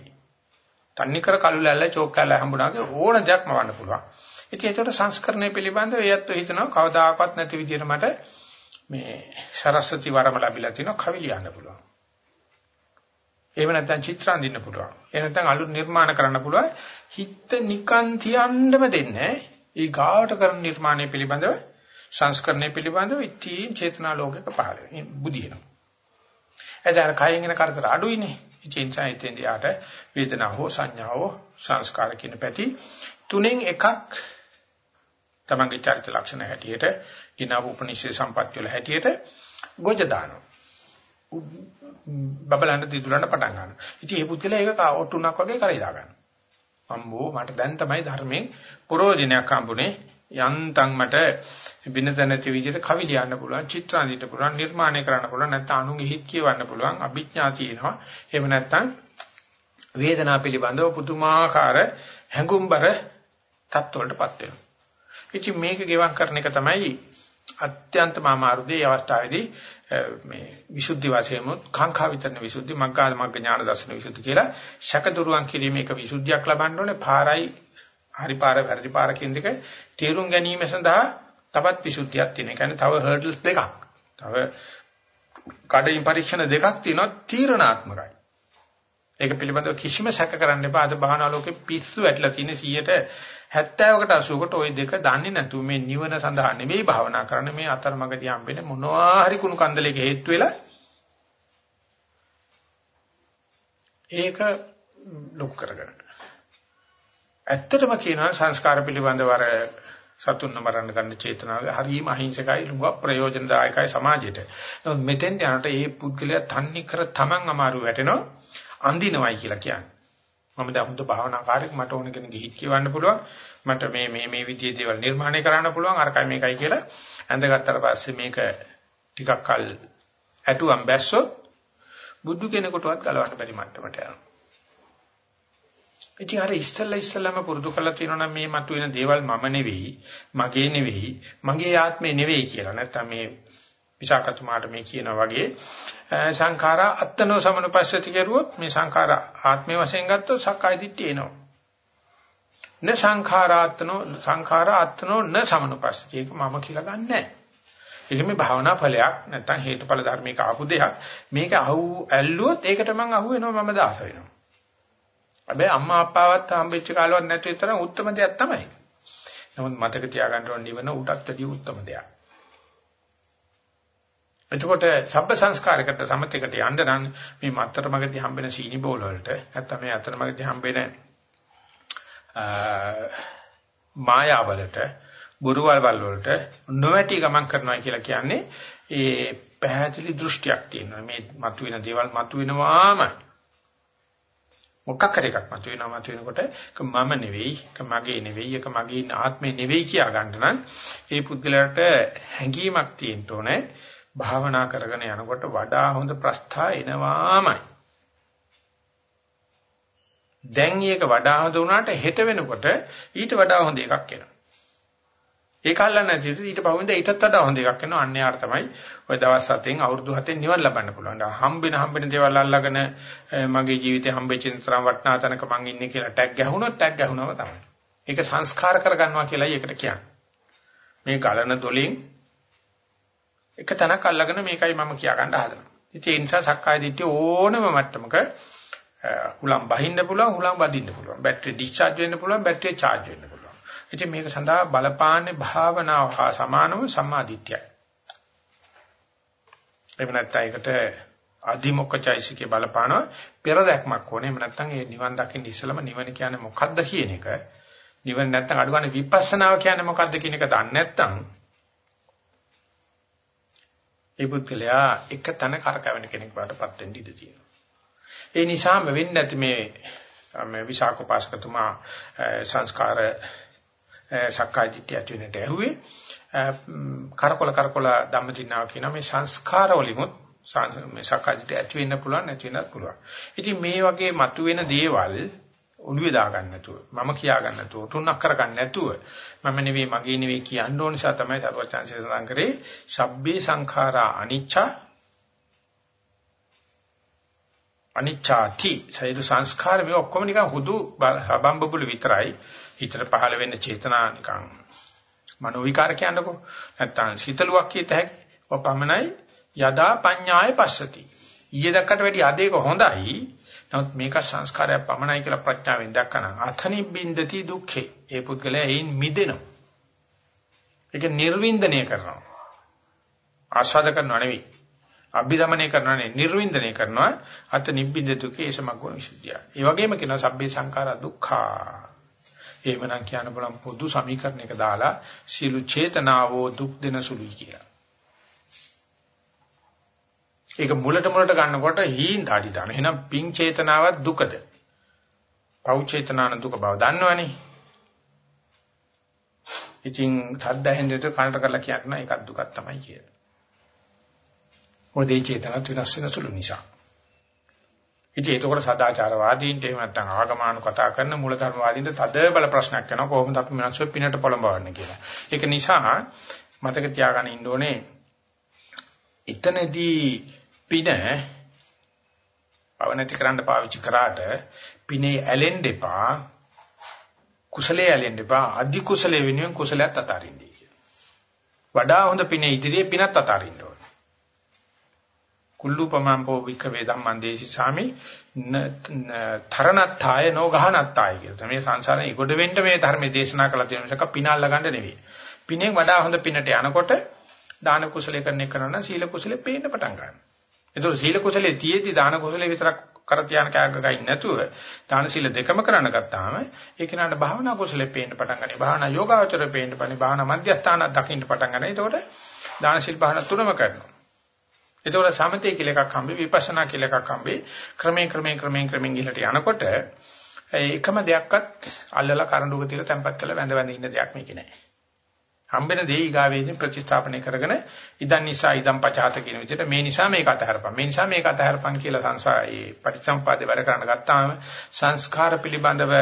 තන්නේ කර කළු ලැල්ල චෝක් කැල්ල හම්බුනාගේ ඕන දෙයක් මවන්න පුළුවන්. ඉතින් ඒකට සංස්කරණය පිළිබඳව එයත් හිතනවා කවදාකවත් නැති විදිහට මට මේ සරස්වති වරම ලැබිලා තිනවා කවි ලියන්න පුළුවන්. එහෙම නැත්නම් චිත්‍ර අඳින්න පුළුවන්. එහෙම නැත්නම් අලුත් නිර්මාණ කරන්න පුළුවන්. හිත නිකන් තියන්නම දෙන්නේ. ඒ ගාවට කරන නිර්මාණය පිළිබඳව සංස්කරණය පිළිබඳව ඉතින් චේතනා ලෝකයක පහළ වෙන බුදිනවා. එදාර කයෙන් එන කරදර අඩුයිනේ. ඉතින් චෛතෙන්දී ආට වේදනාව හෝ සංඥාව හෝ සංස්කාර කියන පැති තුනෙන් එකක් තමන්ගේ චරිත ලක්ෂණ හැටියට ඉනාව උපනිෂේ සම්පත් වල හැටියට ගොජ දානවා. බබලන්න දිදුලන්න පටන් ගන්නවා. ඉතින් මේ පුද්ගලයා ඒක ඔටුනක් වගේ කරේ දා ගන්නවා. අම්බෝ මට දැන් තමයි ධර්මයෙන් ප්‍රෝජනයක් හම්බුනේ. යන්තම් මට බිනත නැති විදිහට කවි ලියන්න පුළුවන්, චිත්‍ර අඳින්න පුළුවන්, නිර්මාණය කරන්න පුළුවන්, නැත්නම් අනුන්ගේ හිත් කියවන්න පුළුවන්, අභිඥා තියෙනවා. එහෙම නැත්නම් වේදනාව පිළිබඳව පුදුමාකාර හැඟුම්බර තත්ත්වවලටපත් වෙනවා. ඉතින් මේක ගෙවම් කරන එක තමයි අත්‍යන්තම අමාරුදී අවස්ථාවේදී මේ විසුද්ධි වශයෙන්ම කාංකා විතරන විසුද්ධි මග්ගා මග්ග ඥාන දර්ශන විසුද්ධි කියලා ශකදුරුවන් කිරීමේ එක විසුද්ධියක් ලබන්න ඕනේ පාරයි හරි පාර වැරදි පාර කියන දෙක තේරුම් ගැනීම සඳහා තවත් විසුද්ධියක් තියෙනවා. ඒ කියන්නේ තව හර්ඩල්ස් දෙකක්. තව කඩින් පරීක්ෂණ දෙකක් තියෙනවා තීරණාත්මකයි. ඒක පිළිබඳව කිසිම සැක කරන්න එපා. අද භාවනා ලෝකේ පිස්සු වැටලා තියෙන 70කට 80කට ওই දෙක දන්නේ නැතුව මේ නිවන සඳහා නෙවෙයි භාවනා කරන්න මේ අතරමඟදී හම්බෙන මොනවා හරි කුණු කන්දලයක හේතු වෙලා ඒක ලොක් කරගන්න. ඇත්තටම කියනවා සංස්කාර පිළිබඳව අර සතුන් මරන්න ගන්න චේතනාව හරිම අහිංසකයි ලුඟ ප්‍රයෝජනදායකයි සමාජයට. නමුත් මෙතෙන් යනට මේ පුද්ගලයා තන්නේ කර තමන් අමාරු වැටෙනවා අඳිනවයි කියලා කියන්නේ. මම දැන් හුදු භාවනාකාරයෙක් මට ඕන කෙනෙක් හිත කියවන්න පුළුවන්. මට මේ මේ මේ විදිහේ දේවල් නිර්මාණය කරන්න පුළුවන් අරකයි මේකයි කියලා ඇඳගත්තට පස්සේ මේක ටිකක් කල් ඇටුවම් බැස්සොත් බුදු කෙනෙකුටවත් ගලවන්න බැරි මට්ටමට යනවා. ඉතින් අර ඉස්සල්ලා ඉස්සල්ලාම පුරුදු කරලා තියෙනවා නම් මේ මතුවෙන දේවල් මම නෙවෙයි, මගේ නෙවෙයි, මගේ ආත්මේ නෙවෙයි කියලා. නැත්තම් මේ විසාකතුමාට මේ කියනා වගේ සංඛාරා අත්තනෝ සමනුපස්සති කරුවොත් මේ සංඛාරා ආත්මේ වශයෙන් ගත්තොත් සක්කාය දිට්ඨිය එනවා. න සංඛාරාත්නෝ සංඛාරාත්නෝ න සමනුපස්සති. ඒක මම කියලා ගන්නෑ. ඒක මේ භාවනා ෆලයක් නැත්තම් හේතුඵල ධර්මයක ආපු දෙයක්. මේක අහු ඇල්ලුවොත් ඒකට මම අහු වෙනවා මම දාස වෙනවා. හැබැයි අම්මා අප්පාවත් හම්බෙච්ච කාලවත් නැති තරම් උත්තරම දෙයක් තමයි. නමුත් මතක තියාගන්න ඕන නිවන උටත් වැඩි උත්තරම දෙයක්. එතකොට සබ්බ සංස්කාරයකට සමතේකට යන්න නම් මේ මතරමගදී හම්බෙන සීනි බෝල වලට නැත්නම් මේ අතරමගදී හම්බෙන මායාවලට බුරුවල් වලට නොවැටි ගමන් කරනවා කියලා කියන්නේ ඒ පැහැදිලි දෘෂ්ටියක් තියෙනවා මේ මතුවෙන දේවල් මතුවෙනවාමයි මොකක් හරි එකක් මතුවෙනවා මතුවෙනකොට ඒක මම නෙවෙයි, ඒක මගේ නෙවෙයි, ඒක මගේ ආත්මේ නෙවෙයි කියා ගන්න නම් ඒ පුද්ගලයාට හැඟීමක් තියෙන්න ඕනේ. භාවනා කරගෙන යනකොට වඩා හොඳ ප්‍රස්ථා එනවාමයි. දැන් මේක වඩා හොඳ වුණාට හෙට වෙනකොට ඊට වඩා හොඳ එකක් එනවා. ඒක අල්ලන්නේ නැති ඊට පහුවෙන්ද ඊටත් වඩා හොඳ එකක් එනවා. අන්න යාර තමයි ওই දවස් 7න් අවුරුදු 7න් නිවන් ලබන්න පුළුවන්. හම්බෙන හම්බෙන දේවල් අල්ලගෙන මගේ ජීවිතේ හම්බෙච්ච තරම් වටිනා තැනක මං ඉන්නේ කියලා ටැග් ගැහුණොත් ටැග් ගැහුණම තමයි. ඒක සංස්කාර කරගන්නවා කියලායි ඒකට කියන්නේ. මේ ගලන දොලින් එක තැනක් අල්ලගෙන මේකයි මම කියා ගන්න හදනවා. ඉතින් ඒ නිසා සක්කාය දිට්ඨිය ඕනම මට්ටමක හුලම් බහින්න පුළුවන් හුලම් බදින්න පුළුවන්. බැටරි ඩිස්චාර්ජ් වෙන්න පුළුවන් බැටරිය charge වෙන්න පුළුවන්. ඉතින් මේක සඳහා බලපාන්නේ භාවනාව හා සමානව සම්මාදිට්ඨියයි. එහෙම නැත්නම් ඒකට අධිමොක්ඛචෛසිකේ බලපානවා පෙර දැක්මක් ඕනේ. එහෙම නැත්නම් ඒ නිවන් දකින්න ඉස්සලම නිවන කියන්නේ මොකද්ද කියන එක නිවන නැත්නම් අඩු ගන්න විපස්සනාව කියන්නේ මොකද්ද කියන එක දන්නේ නැත්නම් ඒ පුද්ගලයා එක තැන කරකැවෙන කෙනෙක් බාටපත් වෙන්න ඉඩ තියෙනවා. ඒ නිසාම වෙන්නේ නැති මේ මේ විසාකෝපාසකතුමා සංස්කාර සක්කායදිට්ඨිය ඇති වෙනට ඇහුවේ කරකොල කරකොල ධම්මදිනාව කියන මේ සංස්කාර වලිමුත් මේ සක්කායදිට්ඨිය ඇති වෙන්න පුළුවන් නැති වෙන්නත් පුළුවන්. ඉතින් මේ වගේ මතුවෙන දේවල් ඔළුවේ දාගන්න නැතුව මම කියා ගන්න නැතුව තුනක් කරගන්න නැතුව මම නෙවෙයි මගේ නෙවෙයි කියන්න ඕන නිසා තමයි සර්වචන්සේ සඳහන් කරේ සබ්බේ සංඛාරා අනිච්චා අනිච්චාති සයිදු සංස්කාර මේ ඔක්කොම නිකන් හුදු බම්බබුල විතරයි. හිතට පහළ වෙන්න චේතනා නිකන් මනෝ විකාර කියන්නකෝ. නැත්තම් සීතලුවක් කියත හැකි ඔපමණයි. යදා පඤ්ඤාය පස්සති. ඊයේ දැක්කට වැඩි අදේක හොඳයි. නමුත් මේක සංස්කාරයක් පමණයි කියලා ප්‍රඥාවෙන් දැක්කනම් අතනි බින්දති දුක්ඛේ. ඒ පුද්ගලයා එයින් මිදෙනවා. ඒක නිර්වින්දනය කරනවා. ආස්වාද කරනව නෙවෙයි. අභිදමනය කරනව නෙවෙයි නිර්වින්දනය කරනවා. අත නිබ්බින්ද දුකේ ඒසමග්ගෝ විසුද්ධිය. ඒ වගේම කියනවා සබ්බේ සංඛාරා දුක්ඛා. එහෙමනම් කියන්න බලම් පොදු සමීකරණයක දාලා සීළු චේතනාවෝ දුක් දෙන සුළුයි කියලා. ඒක මුලට මුලට ගන්නකොට හීන් දාඩි දාන. එහෙනම් පිං චේතනාවක් දුකද? පෞ චේතනාන දුක බව දන්නවනේ. ඉතින් තද්ද ඇහෙන්නට කනට කරලා කියන්න ඒකත් දුකක් තමයි කියලා. මොකද ඒ චේතනත් වෙනස් වෙන සුළු නිසා. ඉතින් ඒකෝට සදාචාරවාදීන්ට එහෙම නැත්නම් ආගමානු කතා කරන මූලධර්මවාදීන්ට තද බල ප්‍රශ්නයක් කරනවා කොහොමද අපි මිනිස්සු පිනට පොළඹවන්නේ කියලා. ඒක නිසා මතක තියාගන්න ඉන්න ඕනේ එතනදී පින පවනති කරන්න පාවිච්චි කරාට පිනේ ඇලෙන්න එපා කුසලයේ ඇලෙන්න එපා අධි කුසලයේ වෙනුවෙන් කුසලයක් අතාරින්නයි කියන. වඩා හොඳ පිනේ ඉදිරියේ පිනත් අතාරින්න ඕනේ. කුල්ලුපමම්පෝ වික්ඛවේ ධම්මං දේසි සාමි තරණත්තාය නොගහනත්තාය කියලා. මේ සංසාරේ ඉගොඩ වෙන්න මේ ධර්මයේ දේශනා කළා තියෙන මිසක පිනල්ලා ගන්න නෙවෙයි. පිනෙන් වඩා හොඳ පිනට යනකොට දාන කුසලයේ කරන එක කරනවා සීල කුසලයේ පේන්න පටන් ගන්නවා. ඒතකොට සීල කුසලයේ තියේදී දාන කුසලයේ විතරක් කර තියාන කෑගගයි නැතුව දාන සීල දෙකම කරන්න ගත්තාම ඒ කෙනාට භාවනා කුසලයේ පේන්න පටන් ගන්නේ. භාවනා යෝගාවචරයේ පේන්න පටන් භාවනා මධ්‍යස්ථාන දකින්න පටන් ගන්න. ඒතකොට දාන සීල භාවනා තුනම කරනවා. ඒතකොට සමතේ කියලා එකක් හම්බෙයි විපස්සනා කියලා එකක් හම්බෙයි. ක්‍රමයෙන් ක්‍රමයෙන් ක්‍රමයෙන් ක්‍රමයෙන් ගිහලට යනකොට එකම දෙයක්වත් අල්ලලා කරඬුක තියලා තැම්පත් කරලා වැඳ වැඳ ඉන්න දෙයක් මේකේ නැහැ. හම්බෙන දේ ඊගාවේදී ප්‍රතිස්ථාපනය කරගෙන ඉදන් නිසා ඉදන් පචාත කියන විදිහට මේ නිසා මේක අතහැරපන්. මේ නිසා මේක අතහැරපන් කියලා සංසාරයේ පටිච්චසම්පාදේ වැඩ කරන්න ගත්තාම සංස්කාර පිළිබඳව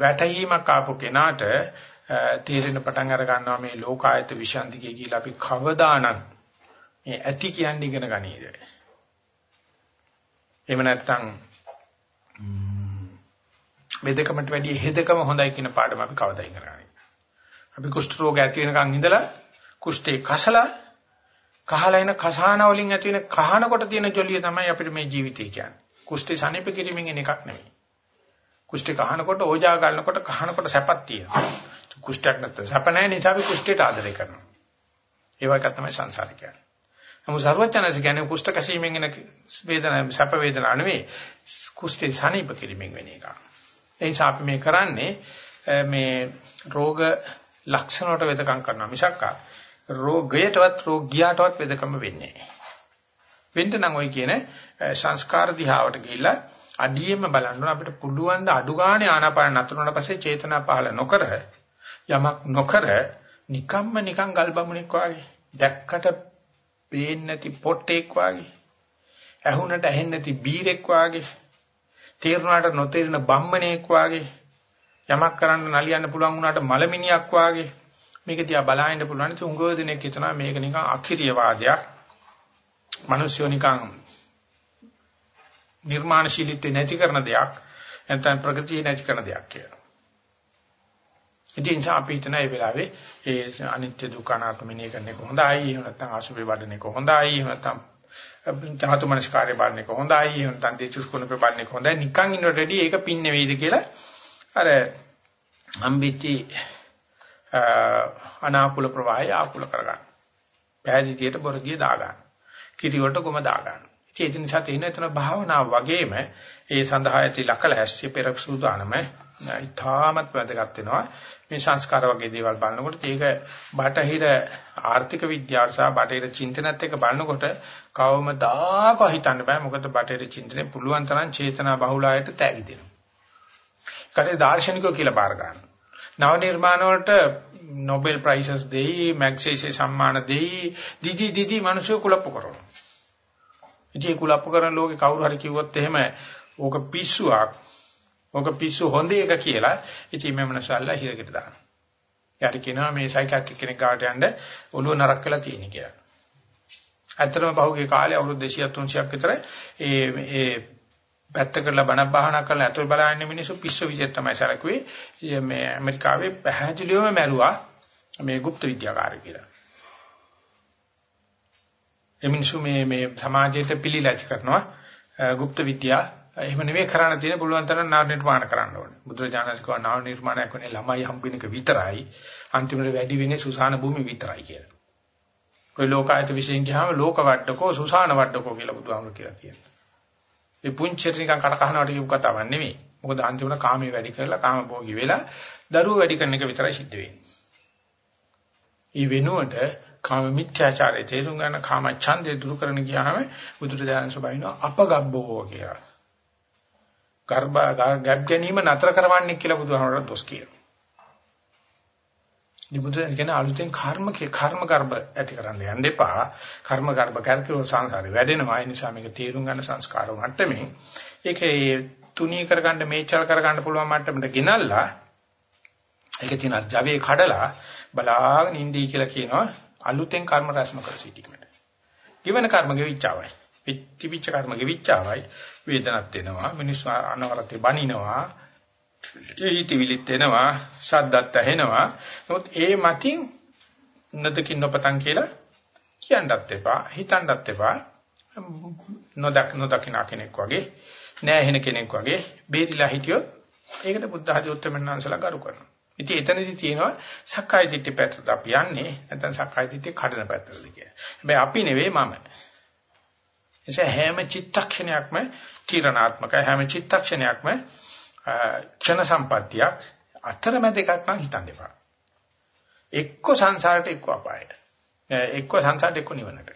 වැටහීමක් ආපු කෙනාට තීරණ පටන් අර ගන්නවා මේ ලෝකායත විශාන්තිකේ කියලා අපි කවදානම් මේ ඇති කියන්නේ ඉගෙන ගනීද? එහෙම නැත්නම් මෙදකමට වැඩිය හෙදකම හොඳයි කියන පාඩම අපි කවදා ඉගෙන ගන්නේ. අපි කුෂ්ඨ රෝග ඇති වෙනකන් ඉඳලා කුෂ්ඨේ කසලා කහලා එන කසාන වලින් ඇති වෙන කහනකොට තියෙන ජොලිය තමයි අපිට මේ ජීවිතය කියන්නේ. කුෂ්ඨේ සනීප කිරීමෙන් එන එකක් නෙමෙයි. කුෂ්ඨේ කහනකොට ඕජා ගන්නකොට කහනකොට සැපක් තියෙනවා. කුෂ්ඨයක් නැත්නම් සැප නැහැ නිසා අපි කුෂ්ඨයට ආදරය කරනවා. ඒ වගේ තමයි සංසාරේ කියන්නේ. නමුත් සර්වඥාන්ස කියන්නේ කුෂ්ඨ කැසීමෙන් එන වේදනාව සැප වේදනාව නෙවෙයි කුෂ්ඨේ සනීප කිරීමෙන් වෙන එක. ඒ නිසා අපි මේ කරන්නේ මේ රෝග ලක්ෂණ වලට වෙදකම් කරනවා මිසක් රෝගයටවත් රෝගියාටවත් වෙදකම වෙන්නේ නැහැ. වෙන්න නම් ওই කියන සංස්කාර දිහාවට ගිහිල්ලා අඩියෙම බලන්න අපිට පුළුවන් ද අඩු ගානේ ආනාපාන නතරුනට පස්සේ චේතනා පහළ නොකර යමක් නොකර නිකම්ම නිකං ගල්බමුණෙක් වාගේ දැක්කට පේන්නේ නැති පොට්ටෙක් වාගේ ඇහුනට ඇහෙන්නේ නැති බීරෙක් වාගේ තීරණාට නොතේරෙන බම්මණේක් වාගේ යමක් කරන්න නලියන්න පුළුවන් වුණාට මලමිනියක් වාගේ මේක දිහා බලහින්න පුළුවන්. ඉතින් උංගව දිනෙක හිතනවා මේක නිකන් අක්‍රීය වාදයක් මිනිස්සු නිකන් නිර්මාණශීලීත්වය නැති කරන දෙයක් නැත්නම් ප්‍රගතිය නැති කරන දෙයක් කියලා. ඉතින් අපි හිතන ඒ වෙලාවේ ඒ අනිත්‍ය දුක්ඛ අනාත්ම මෙනෙහි කරන එක හොඳයි එහෙම නැත්නම් අසුභේ වඩන එක හොඳයි එහෙම නැත්නම් ධාතු මනස්කාරය බලන එක හොඳයි එහෙම නැත්නම් දේචුස්කුණ බලන එක හොඳයි. නිකන් ඉන්නට වැඩි ඒක පින් නෙවෙයිද කියලා අර අම්බිටි අනාකූල ප්‍රවාහය ආකූල කරගන්න. පෑදීතියට බොරදිය දාගන්න. කිරි වලට ගොම දාගන්න. ඉතින් ඒ නිසා තියෙන එතන භාවනාව වගේම ඒ සඳහා ඇති ලකල හැස්සිය පෙර සූදානම ඉතාමත් වැදගත් වෙනවා. මේ සංස්කාර වගේ දේවල් බලනකොට ඒක බටහිර ආර්ථික විද්‍යාව සහ බටහිර චින්තනත් එක්ක බලනකොට කවමදාක හිතන්න බෑ මොකද බටහිර චින්තනය පුළුවන් තරම් චේතනා බහුලයට තෑගි දෙනවා. කටේ දාර්ශනිකෝ කියලා බාර ගන්නවා. නව නිර්මාණ වලට Nobel prizes දෙයි, Magsaysay සම්මාන දෙයි, දිදි දිදි මිනිස්සු කුලප්පු කරනවා. ඉතින් කුලප්පු කරන ලෝකේ කවුරු හරි කිව්වොත් එහෙම ඕක පිස්සුවක්, ඕක පිස්සු හොඳ එක කියලා, ඉතින් මේ මනසල්ලා හිරකට දානවා. යාට කියනවා මේ සයිකියාට්‍රික් කෙනෙක් ගාවට යන්න ඔළුව නරක් වෙලා තියෙන කියලා. ඇත්තටම පහුගිය කාලේ අවුරුදු 200 300ක් විතර ඒ ඒ පැත්ත කරලා බණ භාවනා කරලා අතල් බලන්නේ මිනිස්සු පිස්සු විදිහට තමයි සැලකුවේ මේ ඇමරිකාවේ පැහැදිලිවම මැරුවා මේ গুপ্ত විද්‍යාකාරය කියලා. ඒ මිනිස්සු මේ මේ සමාජයට පිළිලැජ් කරනවා গুপ্ত විද්‍යාව එහෙම නෙවෙයි කරන්න තියෙන පුළුවන් තරම් නාම නිර්මාණ කරන්න ඕනේ. බුදුරජාණන් කිව්වා නාම නිර්මාණයක් වෙන්නේ ළමයි හම්බෙන එක විතරයි. අන්තිමට වැඩි වෙන්නේ සුසාන භූමි විතරයි කියලා. ඔය ලෝකායත විශ්යෙන් ගියාම ලෝක වඩඩකෝ සුසාන වඩඩකෝ කියලා බුදුහාමුදුරු කියලා තියෙනවා. ඒ පුංචිට නිකන් කන කහනවට කියපු කතාවක් නෙමෙයි. මොකද අන්තිමට කාමයේ වැඩි කරලා කාම භෝගී වෙලා දරුවෝ වැඩි කරන එක විතරයි සිද්ධ වෙන්නේ. ඊ වෙනුවට කාම මිත්‍යාචාරයේ තේරුම් ගන්න කාම ඡන්දේ දුරු කරන ගියාම බුදුරජාණන් සබයින අපගබ්බෝ කියලා. ගර්භ ගැබ් ගැනීම නතර කරවන්නේ කියලා බුදුහාමරට දොස් කියනවා. නිබුදුන් කියන අලුතෙන් කර්ම කර්ම ගර්භ ඇති කරන්න යන්න එපා. කර්ම ගර්භ කරකියෝ සංසාරේ වැඩෙනවා. ඒ නිසා මේක තේරුම් ගන්න සංස්කාර මට්ටමේ ඒකේ තුනී කරගන්න මේචල් කරගන්න පුළුවන් මට්ටමට ගෙනල්ලා ඒක තියෙන ජවයේ කඩලා බලාගෙන ඉඳී කියලා කියනවා අලුතෙන් කර්ම රැස්ම කර සිටීමට. given කර්ම ගෙවිච්චාවයි. පිටිවිච්ච කර්ම ගෙවිච්චාවයි වේදනක් දෙනවා. මිනිස්සු අනවරතේ බනිනවා. ඒ හිතවිලිත් එනවා, ශබ්දත් ඇහෙනවා. නමුත් ඒ මතින් නදකින් නොපතන් කියලා කියන්නත් එපා, හිතන්නත් එපා. නොදක් නොදකින කෙනෙක් වගේ, නෑහෙන කෙනෙක් වගේ බේරිලා හිටියොත් ඒකට බුද්ධ ආදී උත්තරමන්වන්සලා කරු කරනවා. ඉතින් එතනදී තියෙනවා සක්කාය දිට්ඨි පැත්තට අපි යන්නේ නැත්නම් සක්කාය දිට්ඨි කඩන පැත්තටද කියලා. හැබැයි අපි නෙවෙයි මම. එසේ හැම චිත්තක්ෂණයක්ම තීරණාත්මකයි හැම චිත්තක්ෂණයක්ම ක්ෂණ සම්පත්තියක් අතරමැද එකක් නම් හිතන්න එපා. එක්ක සංසාරට එක්ක අපායට. එක්ක සංසාරට එක්ක නිවනට.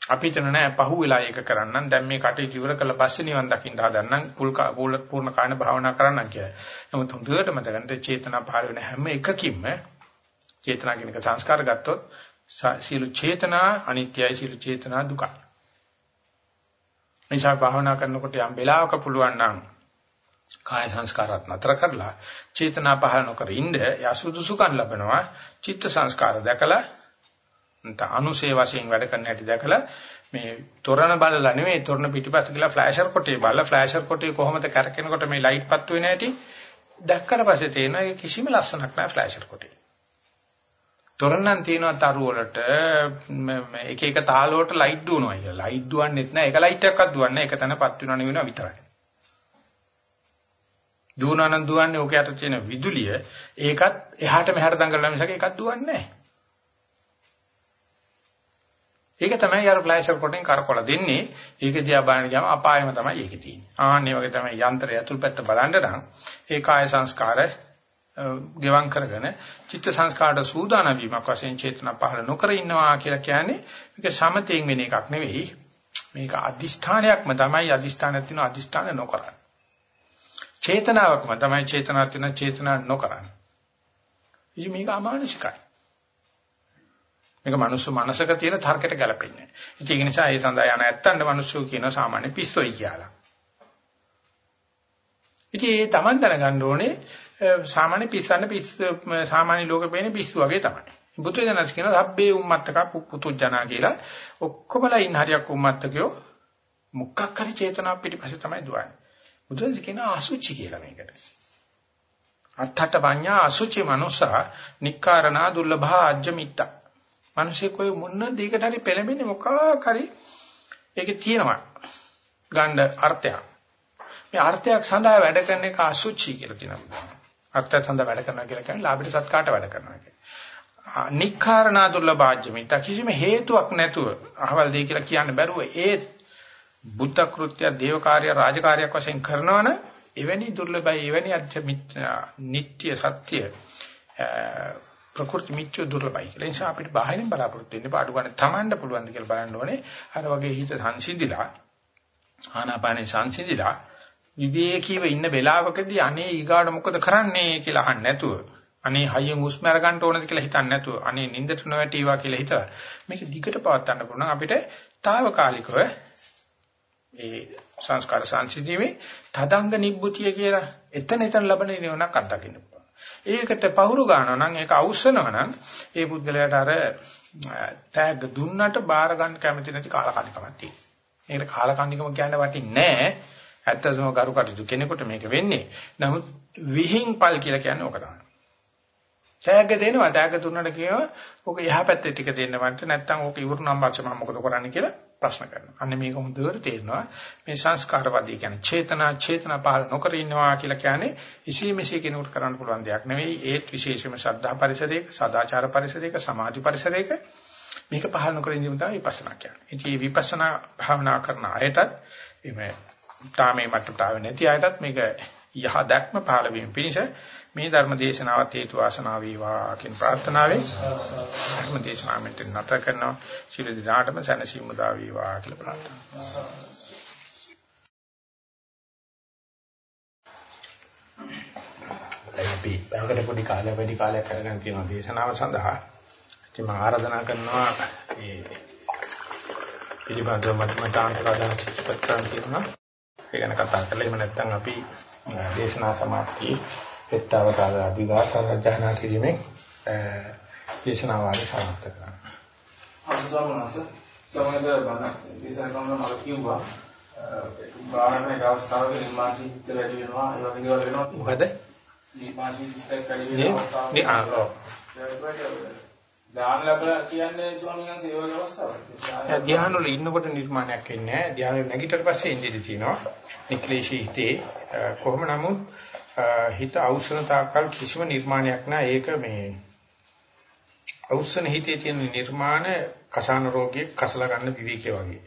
අපි හිතන නෑ පහුවෙලා ඒක කරන්නම් දැන් මේ කටයුතු ඉවර කළ පස්සේ නිවන් දකින්න හදන්නම් පුල් පූර්ණ කාණ භාවනා කරන්නම් කියලා. නමුත් හොඳට මතකන්ට චේතනා පහළ වෙන හැම එකකින්ම චේතනා කියන එක සංස්කාර ගත්තොත් සීල චේතනා අනිත්‍යයි සීල චේතනා දුකයි. නිසා භාවනා කරනකොට යම් වෙලාවක පුළුවන් නම් කාය සංස්කාරات නතර කරලා චේතනා පහළ නොකර ඉන්න යසුදුසුකම් ලබනවා චිත්ත සංස්කාර දැකලා නැත්නම් අනුසේ වශයෙන් වැඩ කරන හැටි දැකලා මේ තොරණ බලලා නෙමෙයි තොරණ පිටිපස්ස ගිහලා ෆ්ලෑෂර් කොටේ බලලා ෆ්ලෑෂර් කොටේ කොහොමද කරකිනකොට මේ ලයිට් පත්තු වෙන හැටි දැක්කට පස්සේ තේරෙනවා කිසිම ලස්සනක් නැහැ ෆ්ලෑෂර් කොටේ. තොරණන් තියෙනවා තරු වලට එක එක තාල වලට ලයිට් දුවනවා කියලා. ලයිට් දුවන්නේත් නැහැ. එක ලයිට් එකක්වත් දුවන්නේ නැහැ. එක තැනපත් වෙනව නෙවෙනවා විතරයි. දුවනනම් දුවන්නේ ඔක යට තියෙන විදුලිය ඒකත් එහාට මෙහාට දඟලලා මිසක ඒකත් දුවන්නේ නැහැ. ඒක තමයි අර ෆ්ලෑෂර් කොටෙන් කරකොල දෙන්නේ. ඒක දිහා බලන ගියාම අපායම තමයි ඒකේ තියෙන්නේ. ආන්නේ වගේ තමයි යන්ත්‍රය අතුල් පැත්ත බලන්න නම් ඒ කාය සංස්කාර ගෙවම් කරගෙන චිත්ත සංස්කාරට සූදානම් වීමක් වශයෙන් චේතනා පහළ නොකර ඉන්නවා කියලා කියන්නේ මේක සමතෙන් වෙන එකක් නෙවෙයි. මේක අදිෂ්ඨානයක්ම තමයි අදිෂ්ඨානයක් තියෙන අදිෂ්ඨාන නොකරන්නේ. චේතනාවක්ම තමයි චේතනාවක් තියෙන චේතනා නොකරන්නේ. ඉතින් මේක අමානුෂිකයි. මේක මනුස්ස මනසක තියෙන තර්කයට ගැලපෙන්නේ නැහැ. ඒක නිසා ඒ සඳහා යන ඇත්තන්ට මිනිස්සු කියන සාමාන්‍ය පිස්සොයි කියලා. ඉතින් ඒ Taman දැනගන්න ඕනේ සාමාන්‍ය පිස්සන්න පිස්ස සාමාන්‍ය ලෝකෙ පේන පිස්සු වගේ තමයි. බුදුදහම කියන සබ්බේ උම්මත්තක පුතුජනා කියලා ඔක්කොමලා ඉන්න හරියක් උම්මත්තකයෝ මුක්කක් හරි චේතනාව පිටිපස්සේ තමයි දුවන්නේ. බුදුන් කියන අසුචි කියලා මේකට. අත්තට පඤ්ඤා අසුචි මනුසා නික්කාරණා දුර්ලභා අජ්ජමිත්ත. මිනිස්සේ કોઈ මොන දෙයකට හරි පෙළඹෙන්නේ මොකක් හරි ඒකේ තියෙනවා. ගණ්ඩ අර්ථයක්. මේ අර්ථයක් සඳහා වැඩ කරන එක අසුචි කියලා කියනවා. අර්ථය සඳහා වැඩ කරනවා කියලා කියන්නේ ලාභයට සත්කාට වැඩ කරනවා කියන්නේ. නික්කාරණා දුර්ලභාජ්‍යමිත කිසිම හේතුවක් නැතුව අහවල් දෙය කියලා කියන්න බැරුව ඒ බුද්ධ කෘත්‍ය, දේව කාර්ය, රාජකාරියක් වශයෙන් කරනවන එවැනි දුර්ලභයි, එවැනි නිට්ටය සත්‍ය ප්‍රකෘති මිත්‍ය දුර්ලභයි. ඒ නිසා අපිට බාහිරින් බලාපොරොත්තු වෙන්න පාඩු ගන්න තමන්ට පුළුවන් ද කියලා බලන්න ඕනේ. අර වගේ හිත සංසිඳිලා ආනාපානේ සංසිඳිලා විවේකීව ඉන්න වෙලාවකදී අනේ ඊගාට මොකද කරන්නේ කියලා අහන්න නැතුව අනේ හයියෙන් හුස්ම අරගන්න ඕනද කියලා හිතන්නේ නැතුව අනේ නින්දට නොවැටීවා කියලා හිතලා මේක දිගට පවත් ගන්න පුළුවන් අපිට తాවකාලිකව ඒ සංස්කාර සංසිඳීමේ තදංග නිබ්බුතිය කියලා එතන එතන ලබන නිවනක් අත්දකින්න පුළුවන්. ඒකට පහුරු ගන්නවා නම් ඒක අවශ්‍යනවා නම් ඒ පුද්ගලයාට අර තෑග්ග දුන්නට බාර ගන්න කැමති නැති කාලකණ්ණිකමක් තියෙනවා. ඒකට කාලකණ්ණිකම කියන්න වටින්නේ නැහැ. ඇත්තටම කරු කටයුතු කෙනෙකුට මේක වෙන්නේ. නමුත් විහිංපල් කියලා කියන්නේ ඕක තමයි. තෑග්ග දෙනවා තෑග්ග දුන්නට කියනවා ඕක එහා පැත්තේ ටික දෙන්න වන්ට නැත්නම් ඕක ඉවරුනම් පස්සේ මම මොකද කරන්නේ කියලා ප්‍රශ්න කරනවා. අන්න මේක හොඳට තේරෙනවා. මේ සංස්කාරවාදී කියන්නේ චේතනා චේතනා පහල නොකර ඉන්නවා කියලා කියන්නේ ඉසී මෙසී කෙනෙකුට කරන්න පුළුවන් දෙයක් නෙවෙයි. ඒත් විශේෂයෙන්ම ශ්‍රද්ධා පරිසරයක, සදාචාර පරිසරයක, සමාධි පරිසරයක මේක පහල නොකර ඉඳීම තමයි විපස්සනා කියන්නේ. ඉතින් මේ විපස්සනා භාවනා කරන අයටත් මේ තාමේ මට්ටමට ආවේ නැති අයටත් මේක යහ දැක්ම පහළ වීම පිණිස මේ ධර්ම දේශනාවත් හේතු වාසනා වේවා කියන ප්‍රාර්ථනාවෙන් ධර්ම දේශනාවෙන් නැත කරනවා ශිර දිනාටම සැනසීම උදා වේවා කියලා ප්‍රාර්ථනා කරනවා. අපි බංගට පොඩි කාලයක් වැඩි කාලයක් කරගෙන තියෙන දේශනාව සඳහා ඉතින් මම ආරාධනා කරනවා මේ පිළිබඳව මතමතාන්තරයන් සිත්පත් කරන්න තියෙනවා. ඒ ගැන කතා කරලා එහෙම නැත්නම් අපි දේශනා සමාප්තියේ පෙත්තවතාව අභිවාසන කිරීමෙන් දේශනාව ආරම්භ සමාප්ත කරනවා. අසස්වාමනස සමහර බණ දේශනා කරන මම කිව්වා බාහිර අවස්ථාවක නිර්මාණීත්ව වැඩි වෙනවා ඒ වගේ දේවල් වෙනවා මොකද නිර්මාණීත්ව වැඩි වෙන අවස්ථාවක නේ ආ ධ්‍යාන ලැබලා කියන්නේ ස්වාමීන් වහන්සේ ඒ වගේ අවස්ථාවක්. ධ්‍යාන වල ඉන්නකොට නිර්මාණයක් වෙන්නේ නැහැ. ධ්‍යාන නැගිටට පස්සේ ඉඳිලි තියෙනවා. නික්ලේශී හිතේ කොහොම නමුත් හිත අවසන තාක්කල් කිසිම නිර්මාණයක් නැහැ. ඒක මේ අවසන හිතේ තියෙන නිර්මාණ කසාන රෝගයේ කසල ගන්න විවේකයේ වගේ.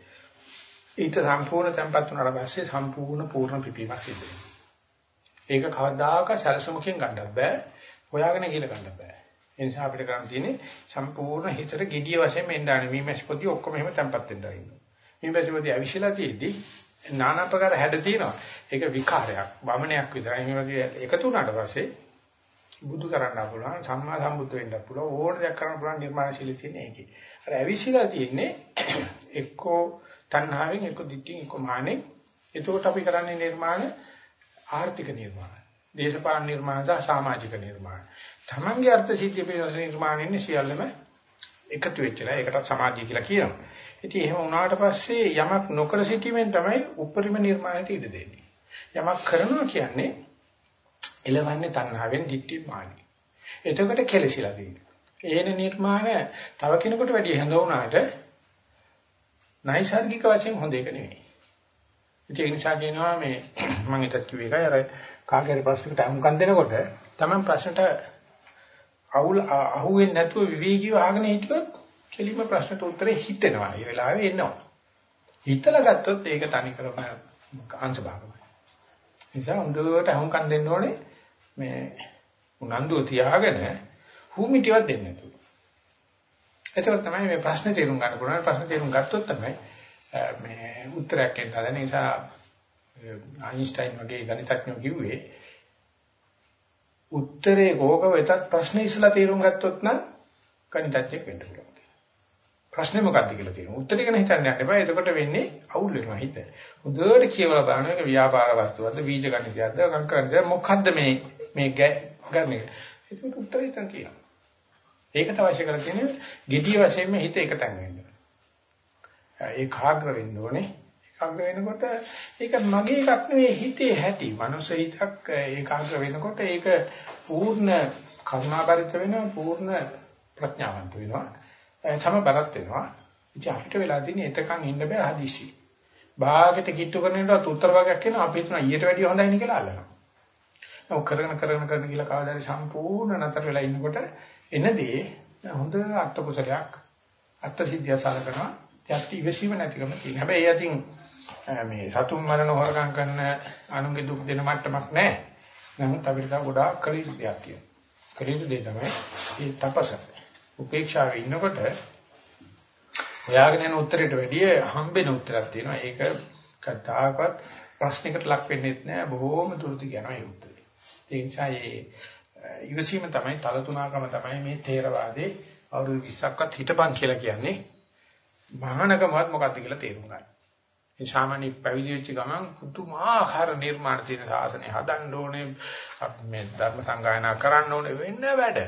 ඊට සම්පූර්ණ tempat උනාට පස්සේ සම්පූර්ණ පූර්ණ පිපීමක් සිද්ධ වෙනවා. ඒක කවදාක සැලසුමකින් ගන්නත් බෑ. හොයාගෙන ගිහලා ගන්නත් බෑ. ඒ නිසා අපිට කරන්න තියෙන්නේ සම්පූර්ණ හිතට gediya වශයෙන් මෙන්න ආනේ මීමැසි පොඩි ඔක්කොම එහෙම tempat වෙන්න ඉන්නවා. මීමැසි පොඩි අවිශලා තියෙද්දි নানা ප්‍රකාර හැඩ තියෙනවා. ඒක විකාරයක්, වමනයක් විතරයි. මේ වගේ එකතු වුණාට පස්සේ බුදු කරන්න පුළුවන්, සම්මා සම්බුද්ධ වෙන්න පුළුවන්, ඕන දෙයක් කරන්න පුළුවන් නිර්මාණශීලී තියෙන එකේ. අර අවිශලා තියෙන්නේ *coughs* එක්කෝ තණ්හාවෙන්, එක්කෝ දිට්ඨියෙන්, එක්කෝ මානෙන්. එතකොට අපි කරන්නේ නිර්මාණ ආර්ථික නිර්මාණ, දේශපාලන නිර්මාණ සහ සමාජික නිර්මාණ. තමන්ගේ අර්ථ සිද්ධිය පිළිබඳ නිර්මාණයන්නේ සියල්ලම එකතු වෙච්චලා ඒකට සමාධිය කියලා කියනවා. ඉතින් එහෙම වුණාට පස්සේ යමක් නොකර සිටීමෙන් තමයි උපරිම නිර්මාණයට ඉඩ දෙන්නේ. යමක් කරනවා කියන්නේ එළවන්නේ තණ්හාවෙන් දික්ටි මානි. එතකොට කෙලසිලා තියෙනවා. ඒන නිර්මාණ තව කෙනෙකුට වැඩි හඳ වුණාට නයිසાર્ගික වශයෙන් හොඳ එක නෙවෙයි. ඒ නිසා කියනවා මේ *clears throat* මම හිතත් කිව්ව එකයි අර කාගේ හරි ප්‍රශ්නකට අහුම්කම් දෙනකොට තමයි ප්‍රශ්නට අවුල් අහුවෙන්නේ නැතුව විවේකීව අහගෙන හිටියොත් කෙලිම ප්‍රශ්නට උත්තරේ හිතෙනවා. ඒ වෙලාවේ එනවා. හිතලා ගත්තොත් ඒක තනි කරම අංශ භාගමයි. නිසා හොඳට අහුම්කම් දෙන්න ඕනේ මේ උනන්දුව තියාගෙන හුමිටියක් දෙන්න නැතුව. එතකොට තමයි මේ ප්‍රශ්නේ තේරුම් ගන්න පුළුවන්. ප්‍රශ්නේ තේරුම් ගත්තොත් තමයි මේ උත්තරයක් එන්න හදන නිසා අයින්ස්ටයින් වගේ ගණිතඥයෝ කිව්වේ උත්තරේ කෝක වෙතත් ප්‍රශ්නේ ඉස්සලා තේරුම් ගත්තොත් නම් ගණිතඥයෙක් වෙන්න පුළුවන්. ප්‍රශ්නේ මොකක්ද කියලා තියෙනවා. උත්තරේ ගැන හිතන්න යන්න එපා. එතකොට වෙන්නේ අවුල් වෙනවා හිත. හොඳට කියවලා බලන එක ව්‍යාපාර වස්තුවක්ද, බීජ ගණිතයක්ද, කංකරද මොකද්ද මේ මේ ගන්නේ. ඒකට උත්තරේ හිතන්න තියෙනවා. ඒකට අවශ්‍ය කරලා තියෙන්නේ gediy වශයෙන්ම හිත එකතෙන් වෙන්න. ඒකාග්‍ර වෙන්න ඕනේ. ඒකාග්‍ර වෙනකොට ඒක මගේ එකක් නෙවෙයි හිතේ ඇති. මනුස්ස හිතක් ඒකාග්‍ර වෙනකොට ඒක පූර්ණ කරුණාබරිත වෙනවා, පූර්ණ ප්‍රඥාවන්ත වෙනවා. සමබරත් වෙනවා. ඉතින් අපිට වෙලා තියෙන්නේ එතකන් ඉන්න බෑ හදිසි. භාගයට කිට්ටු කරනකොට උත්තර භාගයක් එනවා අපි හිතනවා ඊට වැඩිය හොඳයි නේ කියලා අල්ලනවා. නමුත් කරගෙන කරගෙන කරගෙන කියලා කවදාද සම්පූර්ණ නතර වෙලා ඉන්නකොට එනදී හොඳ අර්ථ කුසලයක් අර්ථ සිද්ධිය සලකනවා. ඒත් ඉවසීම නැතිකම තියෙන. හැබැයි ඒ අතින් මේ සතුන් මරණ හොරකම් කරන අනුන්ගේ දුක් දෙන මට්ටමක් නැහැ. නමුත් අපිට තව ගොඩාක් කළ යුතු දෙයක් තියෙනවා. කළ යුතු දේ තමයි මේ තපස. උපේක්ෂාවේ ඉන්නකොට හොයාගෙන යන උත්තරයට වැඩිය හම්බෙන උත්තරයක් තියෙනවා. ඒක කතාවකත් ප්‍රශ්නයකට ලක් වෙන්නේ නැහැ. බොහෝම දුරදි යනවා ඒ උත්තරේ. ඒ නිසා මේ ඉවසීම තමයි තලතුණකම තමයි මේ තේරවාදේ අවුරුදු 20ක්වත් හිටපන් කියලා කියන්නේ. මහානකමවත් මොකක්ද කියලා තේරුම් ගන්න. ඒ සාමාන්‍ය පැවිදි වෙච්ච ගමන් පුදුමාකාර නිර්මාණ තියෙන සාසනය හදන්න ඕනේ මේ ධර්ම සංගායනා කරන්න ඕනේ වෙන්න වැඩ.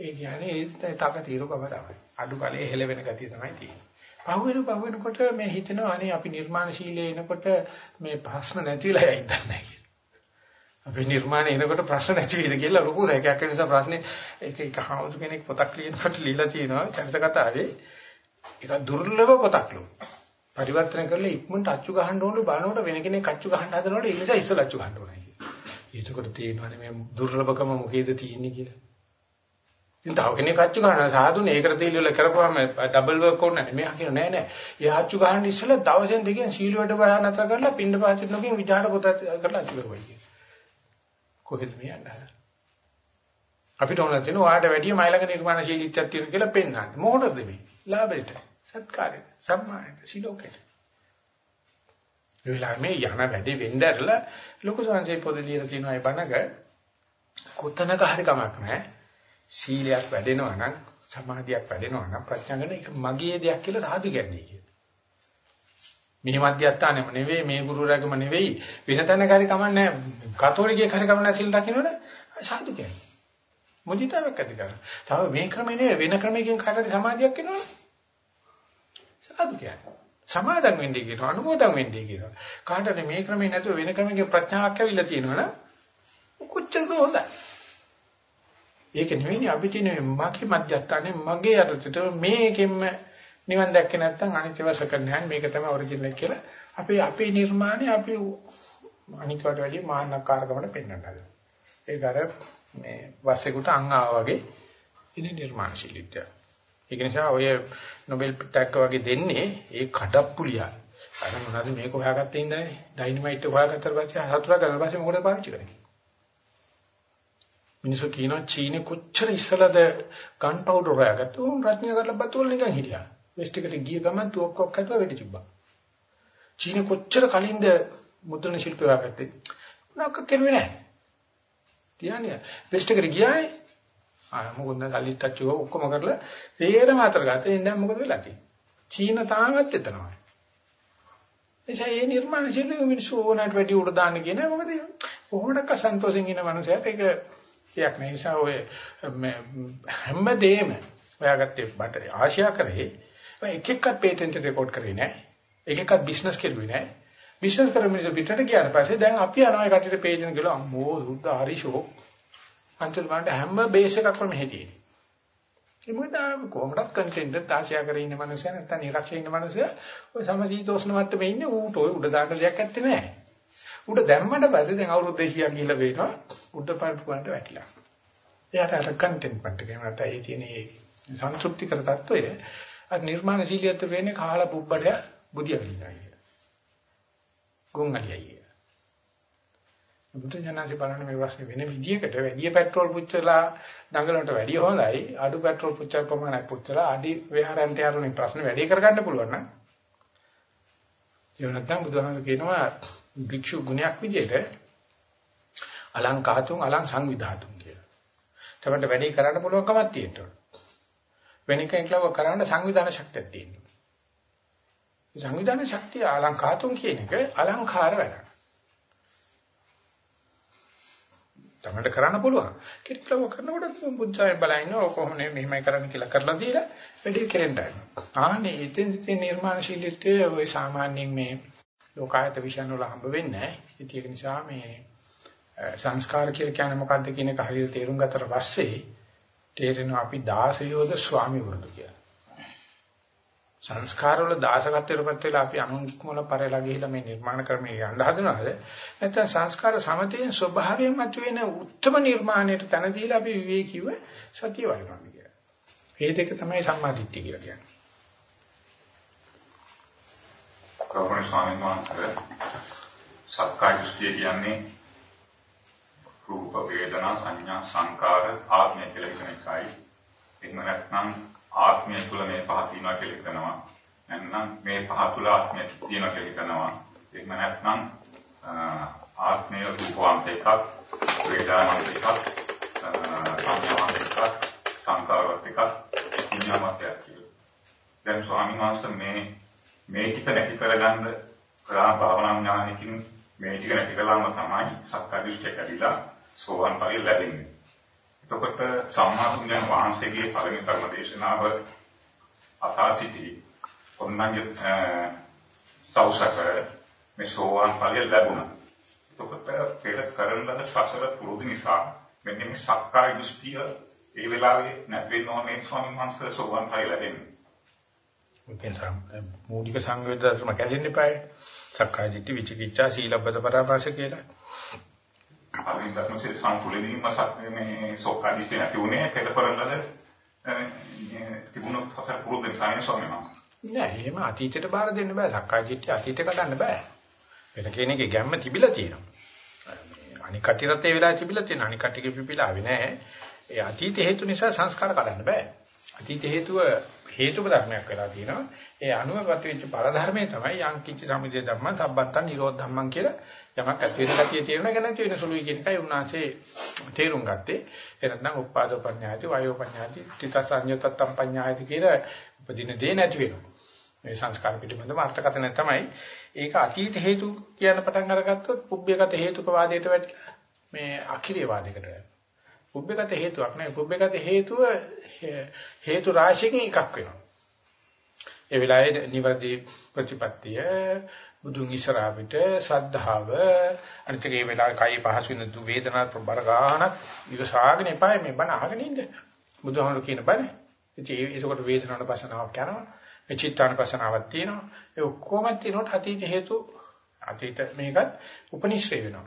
ඒ කියන්නේ ඒ තක తీරුකම තමයි. අඩු කලේ හෙලවෙන ගතිය තමයි තියෙන්නේ. පහුවෙන පහුවෙනකොට මේ හිතෙනවා අනේ අපි නිර්මාණශීලී එනකොට මේ ප්‍රශ්න නැතිලා යයිද නැහැ කියලා. අපි නිර්මාණය එනකොට ප්‍රශ්න නැති වෙයිද කියලා ලොකු දෙයක් නිසා ප්‍රශ්නේ ඒක එක හවුස් කෙනෙක් පොතක් ලියනකොට ලියලා තියෙනවා චරිත කතාවේ ඒක දුර්ලභ පොතක් ලු. පරිවර්තන කරලා ඉක්මනට අච්චු ගහන්න ඕනේ බලනකොට වෙන කෙනෙක් අච්චු ගහන්න හදනකොට ඒ නිසා ඉස්සෙල්ලා අච්චු ගහන්න ඕනේ කියලා. ඒකකොට තේරෙනවානේ මේ දුර්ලභකම මොකේද තියෙන්නේ කියලා. ඉතින් තව කෙනෙක් අච්චු ගන්න සාදුනේ ඒකට තීල් වල කරපුවාම ඩබල් වර්ක් ඕනේ නැහැ. මෙයා කියන නෑ නෑ. එයා අච්චු ගන්න ඉස්සෙල්ලා දවසෙන් දෙකෙන් සීල වැඩ බහ නැතර කරලා පින්න පාතිත් නොකින් විජාට පොත කරලා අච්චු කරුවයි කියන. කොහෙද මේ යන්නේ? අපිට ඕන තියෙන ඔයාට වැඩිය මයිලඟ නිර්මාණශීලීත්වයක් තියෙන කියලා පෙන්වන්න. මොකටද මේ? ලාභයට, සත්කාරයට, සම්මානයට, සිලෝකයට. ඒ වෙලාවේ මේ යන වැඩි වෙන්න ඇරලා ලොකු සංසය පොත ලියලා තියෙනවා ඒ බණක කොතනක හරි කමක් නැහැ. සීලයක් වැඩෙනවා නම් සමාධියක් වැඩෙනවා නම් ප්‍රඥාගෙන ඒක මගේ දෙයක් කියලා සාදු කියන්නේ කියන. මේ මධ්‍යස්ථානෙම නෙවෙයි මේ ගුරුවරයාගම නෙවෙයි වෙන තැනක හරි කමන්නේ කතෝලිකයේ හරි කමන්නේ සිල් දකින්නොනේ සාදු කියන්නේ. මුදිතාවක් ඇති කරගන්න. තව මේ ක්‍රමේ නෙවෙයි වෙන ක්‍රමයකින් කාටරි සමාධියක් එනවනේ. සාදු කියන්නේ. සමාදම් වෙන්නේ කියනවා අනුමෝදම් වෙන්නේ කියනවා. කාටරි මේ ක්‍රමේ නැතුව වෙන ක්‍රමයකින් ප්‍රඥාවක් ඇවිල්ලා තියෙනවනේ කොච්චරද හොඳයි. ඒක නෙවෙයි අපිට නෙවෙයි මගේ මධ්‍යස්ථානේ මගේ අතට මේකෙන්ම නිවන් දැක්කේ නැත්නම් අනිත්‍යවස කරන්නේ මේක තමයි ඔරිජිනල් කියලා අපේ අපේ නිර්මාණය අපි අනිකට වැඩිය මාන්නකාරකමකට පෙන්වන්න හදනවා. ඒක අර මේ වස්සෙකුට අං ආවා වගේ ඉන්නේ නිර්මාණශීලීත්වය. ඒක නිසා ඔය නොබෙල් ටැග් වගේ දෙන්නේ ඒ කඩප්පුලියයි. අර මොනවද මේක හොයාගත්තේ ඉඳන්නේ ඩයිනමයිට් එක හොයාගත්තා පස්සේ හතුරා කරලා පස්සේ මොකද පාවිච්චි කරන්නේ? මිනිස්සු කියනවා චීනේ කොච්චර ඉස්සලද ගන් පවුඩර් හොයාගත්තා. උන් රත්නිය කරලා බතුල් නිකන් හිටියා. වෙස්ට් එකට ගිය ගමන් තුවක්කුවක් හදුවා වෙඩි තිබ්බා. චීනේ කොච්චර කලින්ද මුද්‍රණ ශිල්පය හොයාගත්තේ. මොනක් කෙරුවේ නැහැ. තියන්නේ වෙස්ට් එකට ගියානේ. ආ මොකද නැල්ලිත් අච්චුව ඔක්කොම කරලා තේරම අතර ගත්තා. ඉතින් දැන් මොකද වෙලා තියෙන්නේ? චීන තාමත් එතනමයි. එසේ මේ නිර්මාණ ශිල්පය මිනිස්සු ඕනකට වැඩි උඩ දාන්න කියන මොකද කොහොමඩක් සන්තෝෂෙන් ඉන්න මනුස්සයෙක් ඒක දෙයක් නෑ නිසා ඔය හැමදේම ඔයාගත්තේ බට ආශියා කරේ. එක එකක් පේටන්ට් රෙකෝඩ් කරේ නෑ. එක එකක් බිස්නස් කෙරුවේ නෑ. බිස්නස් කරමින් ඉඳ පිටට ගියාට පස්සේ දැන් අපි යනවා ඒ කටට පේජන් ගිහලා අම්මෝ සුද්ධ හරි ෂෝ අන්තිම වලට හැම බේස් එකක්ම මෙහෙ තියෙන්නේ. ඒ මොකද කොහොමදත් කන්ටෙන්ට් ආශියා කරේ ඉන්න මනුස්සයා නැත්නම් නිරක්ෂේ ඉන්න මනුස්සයා. ඔය සමජීතෝෂ්ණ මට්ටමේ ඉන්නේ ඌට. ඔය උඩ දාන්න දෙයක් ඇත්තේ නෑ. උඩ දැම්මට පස්සේ දැන් අවුරුදු 200ක් ගිහිල්ලා වෙනවා උඩ පාටුවන්ට වැටිලා. එයාට අර කන්ටෙන්ට්මන්ට් එක නැත්නම් ඒ තියෙන සන්තුෂ්ටිකර තත්වය අර නිර්මාණශීලීත්වය වෙන්නේ කාලා පුබ්බඩ බුදියවිලා කිය. ගොංගලියයි. බුදු ජනනාසි බලන්න මේ වාස්නේ වෙන විදියකට වැඩි පෙට්‍රෝල් පුච්චලා දඟලනට වැඩිය හොඳයි අඩු පෙට්‍රෝල් පුච්චන ප්‍රමාණයක් පුච්චලා අඩි විහාරයන්ට යන ප්‍රශ්න වැඩි කරගන්න පුළුවන් නම් ඒ නැත්නම් බුදුහාම කියනවා භික්ෂු ගුණයක් විදිහට අලංකාතුන් අලං සංවිධාතුන් කියලා. තමන්ට වැඩේ කරන්න පුළුවන්කමක් තියෙනවා. වෙන කෙනෙක් ලව කරන්න සංවිධාන ශක්තියක් තියෙනවා. සංවිධාන ශක්තිය අලංකාතුන් කියන එක අලංකාර වැඩක්. තමන්ට කරන්න පුළුවන්. කිරිකලව කරනකොට බුද්ධාය බලන්න ඕක කොහොම නේ මෙහෙමයි කරන්න කියලා කරලා දීලා වැඩි කෙරෙන්න. ආනේ එතෙන් තියෙන නිර්මාණශීලීත්වය ওই සාමාන්‍යයෙන් මේ ලෝකායත විෂයන් වල හම්බ වෙන්නේ නැහැ. ඒක නිසා මේ සංස්කාර කියලා කියන්නේ මොකද්ද කියන එක හරියට තේරුම් ගත්තට පස්සේ තේරෙනවා අපි 16යෝද ස්වාමි වරුදු කියලා. සංස්කාර වල දාසකත්වයටපත් වෙලා අපි අනුන්කමල පරලා ගිහිලා මේ නිර්මාණ ක්‍රමයේ යන්න හදනවාද නැත්නම් සංස්කාර සමතයෙන් ස්වභාවයෙන් මතුවෙන උත්තරම නිර්මාණයට තන දීලා අපි විවේකීව සතිය වඩනවා කියලා. මේ දෙක තමයි සම්මාදිට්ඨිය කියලා කියන්නේ. කවුරුන් ස්වාමීන් වහන්සේ සක්කාය දෘෂ්ටිය කියන්නේ රූප වේදනා සංඥා සංකාර ආත්මය කියලා කියන එකයි. එහෙම නැත්නම් ආත්මය තුළ මේ පහ තියෙනවා කියලා හිතනවා. නැත්නම් මේ පහ තුළ ආත්මය තියෙනවා කියලා හිතනවා. එහෙම නැත්නම් ආත්මය රූපවන්ත එකක්, වේදනාවන්ත එකක්, සංඥාවන්ත එකක්, සංකාරවන්ත එකක්, විඤ්ඤාණවන්ත එකක් කියලා. දැන් ස්වාමීන් වහන්සේ මේ මේ ටික නැති කරගන්න කරා භාවනා ඥානකින් මේ ටික නැති කළාම තමයි සක්කාදිෂ්ඨ කැඩිලා සෝවන් ඵලෙ ලැබෙන්නේ. එතකොට සම්මාතුන්යන් වහන්සේගේ පළවෙනි ධර්ම දේශනාව අසා සිටි ඔන්නන්ගේ සෞසකර මේ සෝවාන් ඵලය ලැබුණා. එතකොට පෙර කරන ලද සසර පුරුදු නිසා මෙන්න මේ සක්කාය දෘෂ්ටිය ඒ වෙලාවේ නැති වෙන්න ඕනේ ස්වාමීන් වහන්සේ සෝවාන් ඵලය ලැබෙන්නේ. සම් මූලික සංවේදනම කැදෙන්න එපායි. සක්කාය දිට්ඨි විචිකිච්ඡා සීලබ්බත පරාපාස කියලා. පළවෙනි ධර්මයේ සම්පූර්ණයෙන්ම මේ සෝකාදීසේ නැති උනේ පෙරපරලද තිබුණු සසර පුරුද්ද නිසා ස්වාමීන් වහන්සේ. නෑ එහෙම අතීතයට බාර දෙන්න බෑ. සක්කාය දිට්ඨිය අතීතේ කඩන්න බෑ. පෙර කියන එකේ ගැම්ම තිබිලා තියෙනවා. අනික් කටිරත් ඒ වෙලාවේ තිබිලා තියෙනවා. අනික් කටිගේ පිපිලාවේ නෑ. ඒ අතීත හේතු නිසා සංස්කාර කඩන්න බෑ. අතීත හේතුව හේතුක ධර්මයක් වෙලා තියෙනවා. ඒ අනුවපත් වෙච්ච පරධර්මයේ තමයි යම් කිච්ච සමුදය ධම්ම සම්බත්තන් නිරෝධ ධම්මන් කියලා යමක් ඇති වෙන ගතිය තේරුණා ගැන නැති වෙන සුළුයි කියන එකයි උන්වහන්සේ තේරුම් ගත්තේ. එනනම් උපාදෝ පඤ්ඤාති වයෝ පඤ්ඤාති තිතසඤ්ඤතත්තම් පඤ්ඤාති කියලා උපදින දේ නැති වෙනවා. මේ සංස්කාර පිළිබඳව අර්ථකථනය තමයි ඒක අතීත හේතු කියන පටන් අරගත්තොත් පුබ්බේගත හේතුක වාදයට වැටිලා මේ අකිරිය වාදයකට වැටෙනවා. පුබ්බේගත හේතුවක් නෙවෙයි පුබ්බේගත හේතුව හේතු රාශියකින් එකක් වෙනවා. ඒ වෙලාවේ නිවර්දී ප්‍රතිපත්තිය බුදුන් ඉස්සරහ පිට ශ්‍රද්ධාව අනිත් ඒ වෙලාවේ කයි පහසු වෙන දු වේදනාවක් බර ගන්නක් ඉවසාගෙන එපා මේ බණ අහගෙන ඉන්න. බුදුහාමුදුරු කියන බණ. ඉතින් ඒකට වේදනාවට පසනාවක් කරනවා මේ චිත්තාන පසනාවක් තියෙනවා. ඒ ඔක්කොම තියෙනකොට අතීත හේතු අතීත මේකත් උපනිශ්‍රේ වෙනවා.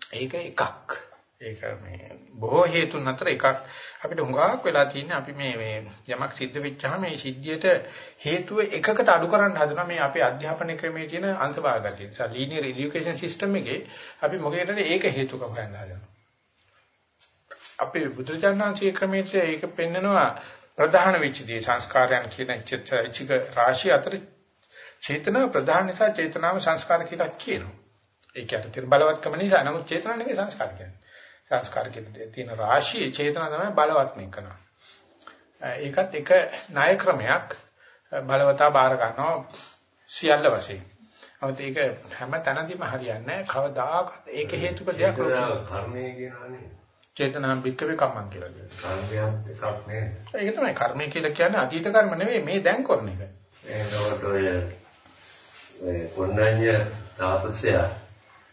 ඒක එකක්. ඒක මේ බොහෝ හේතුන් අතර එකක් අපිට හුඟක් වෙලා තියෙන්නේ අපි මේ මේ යමක් සිද්ධ වෙච්චාම මේ සිද්ධියට හේතුව එකකට අඩු කරන්න හදනවා මේ අපේ අධ්‍යාපන ක්‍රමයේ තියෙන අන්තභාගය. ඒ නිසා linear education system එකේ අපි මොකේදද ඒක හේතුක හොයන්න හදනවා. අපේ බුදුචානන්සේ ක්‍රමයේ ඒක පෙන්නනවා ප්‍රධාන වෙච්ච දේ සංස්කාරයන් කියන චිත්‍රික රාශිය අතර චේතනා ප්‍රධාන නිසා චේතනාව සංස්කාර කියලා කියනවා. ඒකට තියෙන බලවත්කම නිසා නමුත් චේතනා නෙවෙයි සංස්කාර කියන්නේ. සංස්කාර කියන තියෙන රාශියේ චේතනා තමයි බලවත් මේකන. ඒකත් එක ණය ක්‍රමයක් බලවතා බාර ගන්නවා සියල්ල වශයෙන්. නමුත් ඒක හැම තැනදීම හරියන්නේ නැහැ. කවදාකවත් ඒක හේතුක දෙයක් කර්මය කියනවානේ. චේතනාම් බික්කවේ කම්මං කියලා කියනවා. කර්මයක් එකක් නේ. ඒක තමයි කර්මය කියලා කියන්නේ අතීත කර්ම නෙවෙයි මේ දැන් කරන එක. ඒකවට ඔය ඔය කොණ්ණඤ්ඤ තාපසයා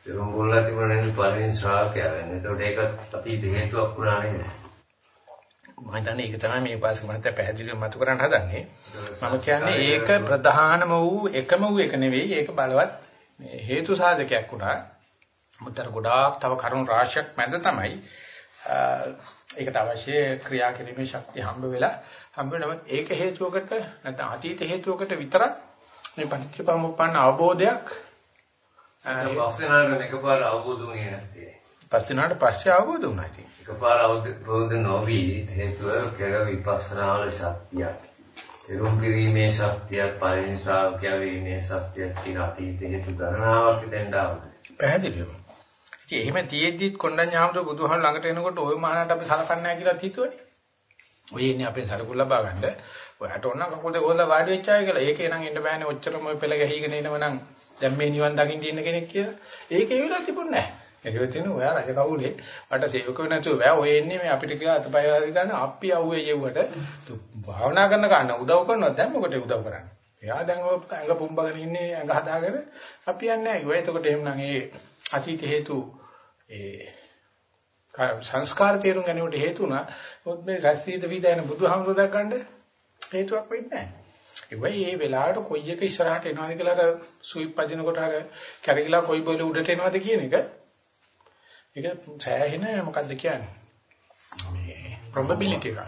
එරුම් ගොල්ලා තිබුණේ පළවෙනි ශ්‍රාවකයා වෙන්නේ. ඒකට ඒක අතීත හේතුවක් වුණා නේද? මම හිතන්නේ ඒක තමයි මේ උපාසක මහත්තයා පැහැදිලිව මතු කරන්න හදන්නේ. මම කියන්නේ ඒක ප්‍රධානම වූ එකම වූ එක නෙවෙයි. ඒක බලවත් හේතු සාධකයක් වුණා. මුතර ගොඩාක් තව කරුණු රාශියක් මැද තමයි ඒකට අවශ්‍ය ක්‍රියා කිරීමේ ශක්තිය හම්බ වෙලා හම්බ වෙනම ඒක හේතුවකට නැත්නම් අතීත හේතුවකට විතරක් මේ පටිච්චසමුප්පන්න අවබෝධයක් පස්සේ නාගෙන එකපාර අවබෝධ වුණේ නැත්තේ. පස්සේ නාට පස්සේ අවබෝධ වුණා ඉතින්. එකපාර අවබෝධ නොවි හේතුව කෙර විපස්සනාවල ශක්තිය. එරුම් කිරීමේ ශක්තිය, පරිණි ශ්‍රාවකයා වීමේ ශක්තිය කියන අතීත හේතු ගණනාවක් දෙන්න ආවද. පැහැදිලිව. ඉතින් එහෙම තියෙද්දිත් කොණ්ඩඤ්ඤාමතු බුදුහාම ළඟට එනකොට ওই මහානට අපි සලකන්නේ නැහැ කියලා හිතුවනේ. ඔය ඉන්නේ අපේ සරකුල් ලබා ගන්න. ඔයාට ඕන කකුල් දෙක හොදලා වාඩි වෙච්චාය කියලා. ඒකේ නම් එන්න බෑනේ. ඔච්චරම ඔය පෙළ ගැහිගෙන එනවනම් දැන් මේ නිවන් දකින්න තියෙන කෙනෙක් කියලා. ඒකේ විලා තිබුණේ නැහැ. ඒක තියෙන ඔයා රජ කවුලේ වට සේවකව නැතුව බෑ. ඔය එන්නේ මේ අපිට කියලා අතපය හරි ගන්න අපි ආවේ යෙව්වට භාවනා කරන ගන්න උදව් කරනවා දැන් මොකට උදව් කරන්නේ? එයා දැන් ඔය ඇඟ පුම්බගෙන ඉන්නේ ඇඟ හදාගෙන අපි යන්නේ නැහැ. ඒවා එතකොට එහෙමනම් ඒ අතීත හේතු ඒ සංස්කාර තේරුම් ගැනීමට හේතු වුණා. මොකද මේ රැසීද විදයන බුදුහාමුදුරුවෝ දක්වන්න හේතුවක් වෙන්නේ නැහැ. ඒ වෙයි මේ වෙලාවට කොයි එක ඉස්සරහට එනවද කියලා අර සුයිප් පදිනකොට අර කැරකිලා කොයි බෝල උඩට එනවද කියන එක ඒක සෑහෙන මොකද්ද කියන්නේ මේ probability එක.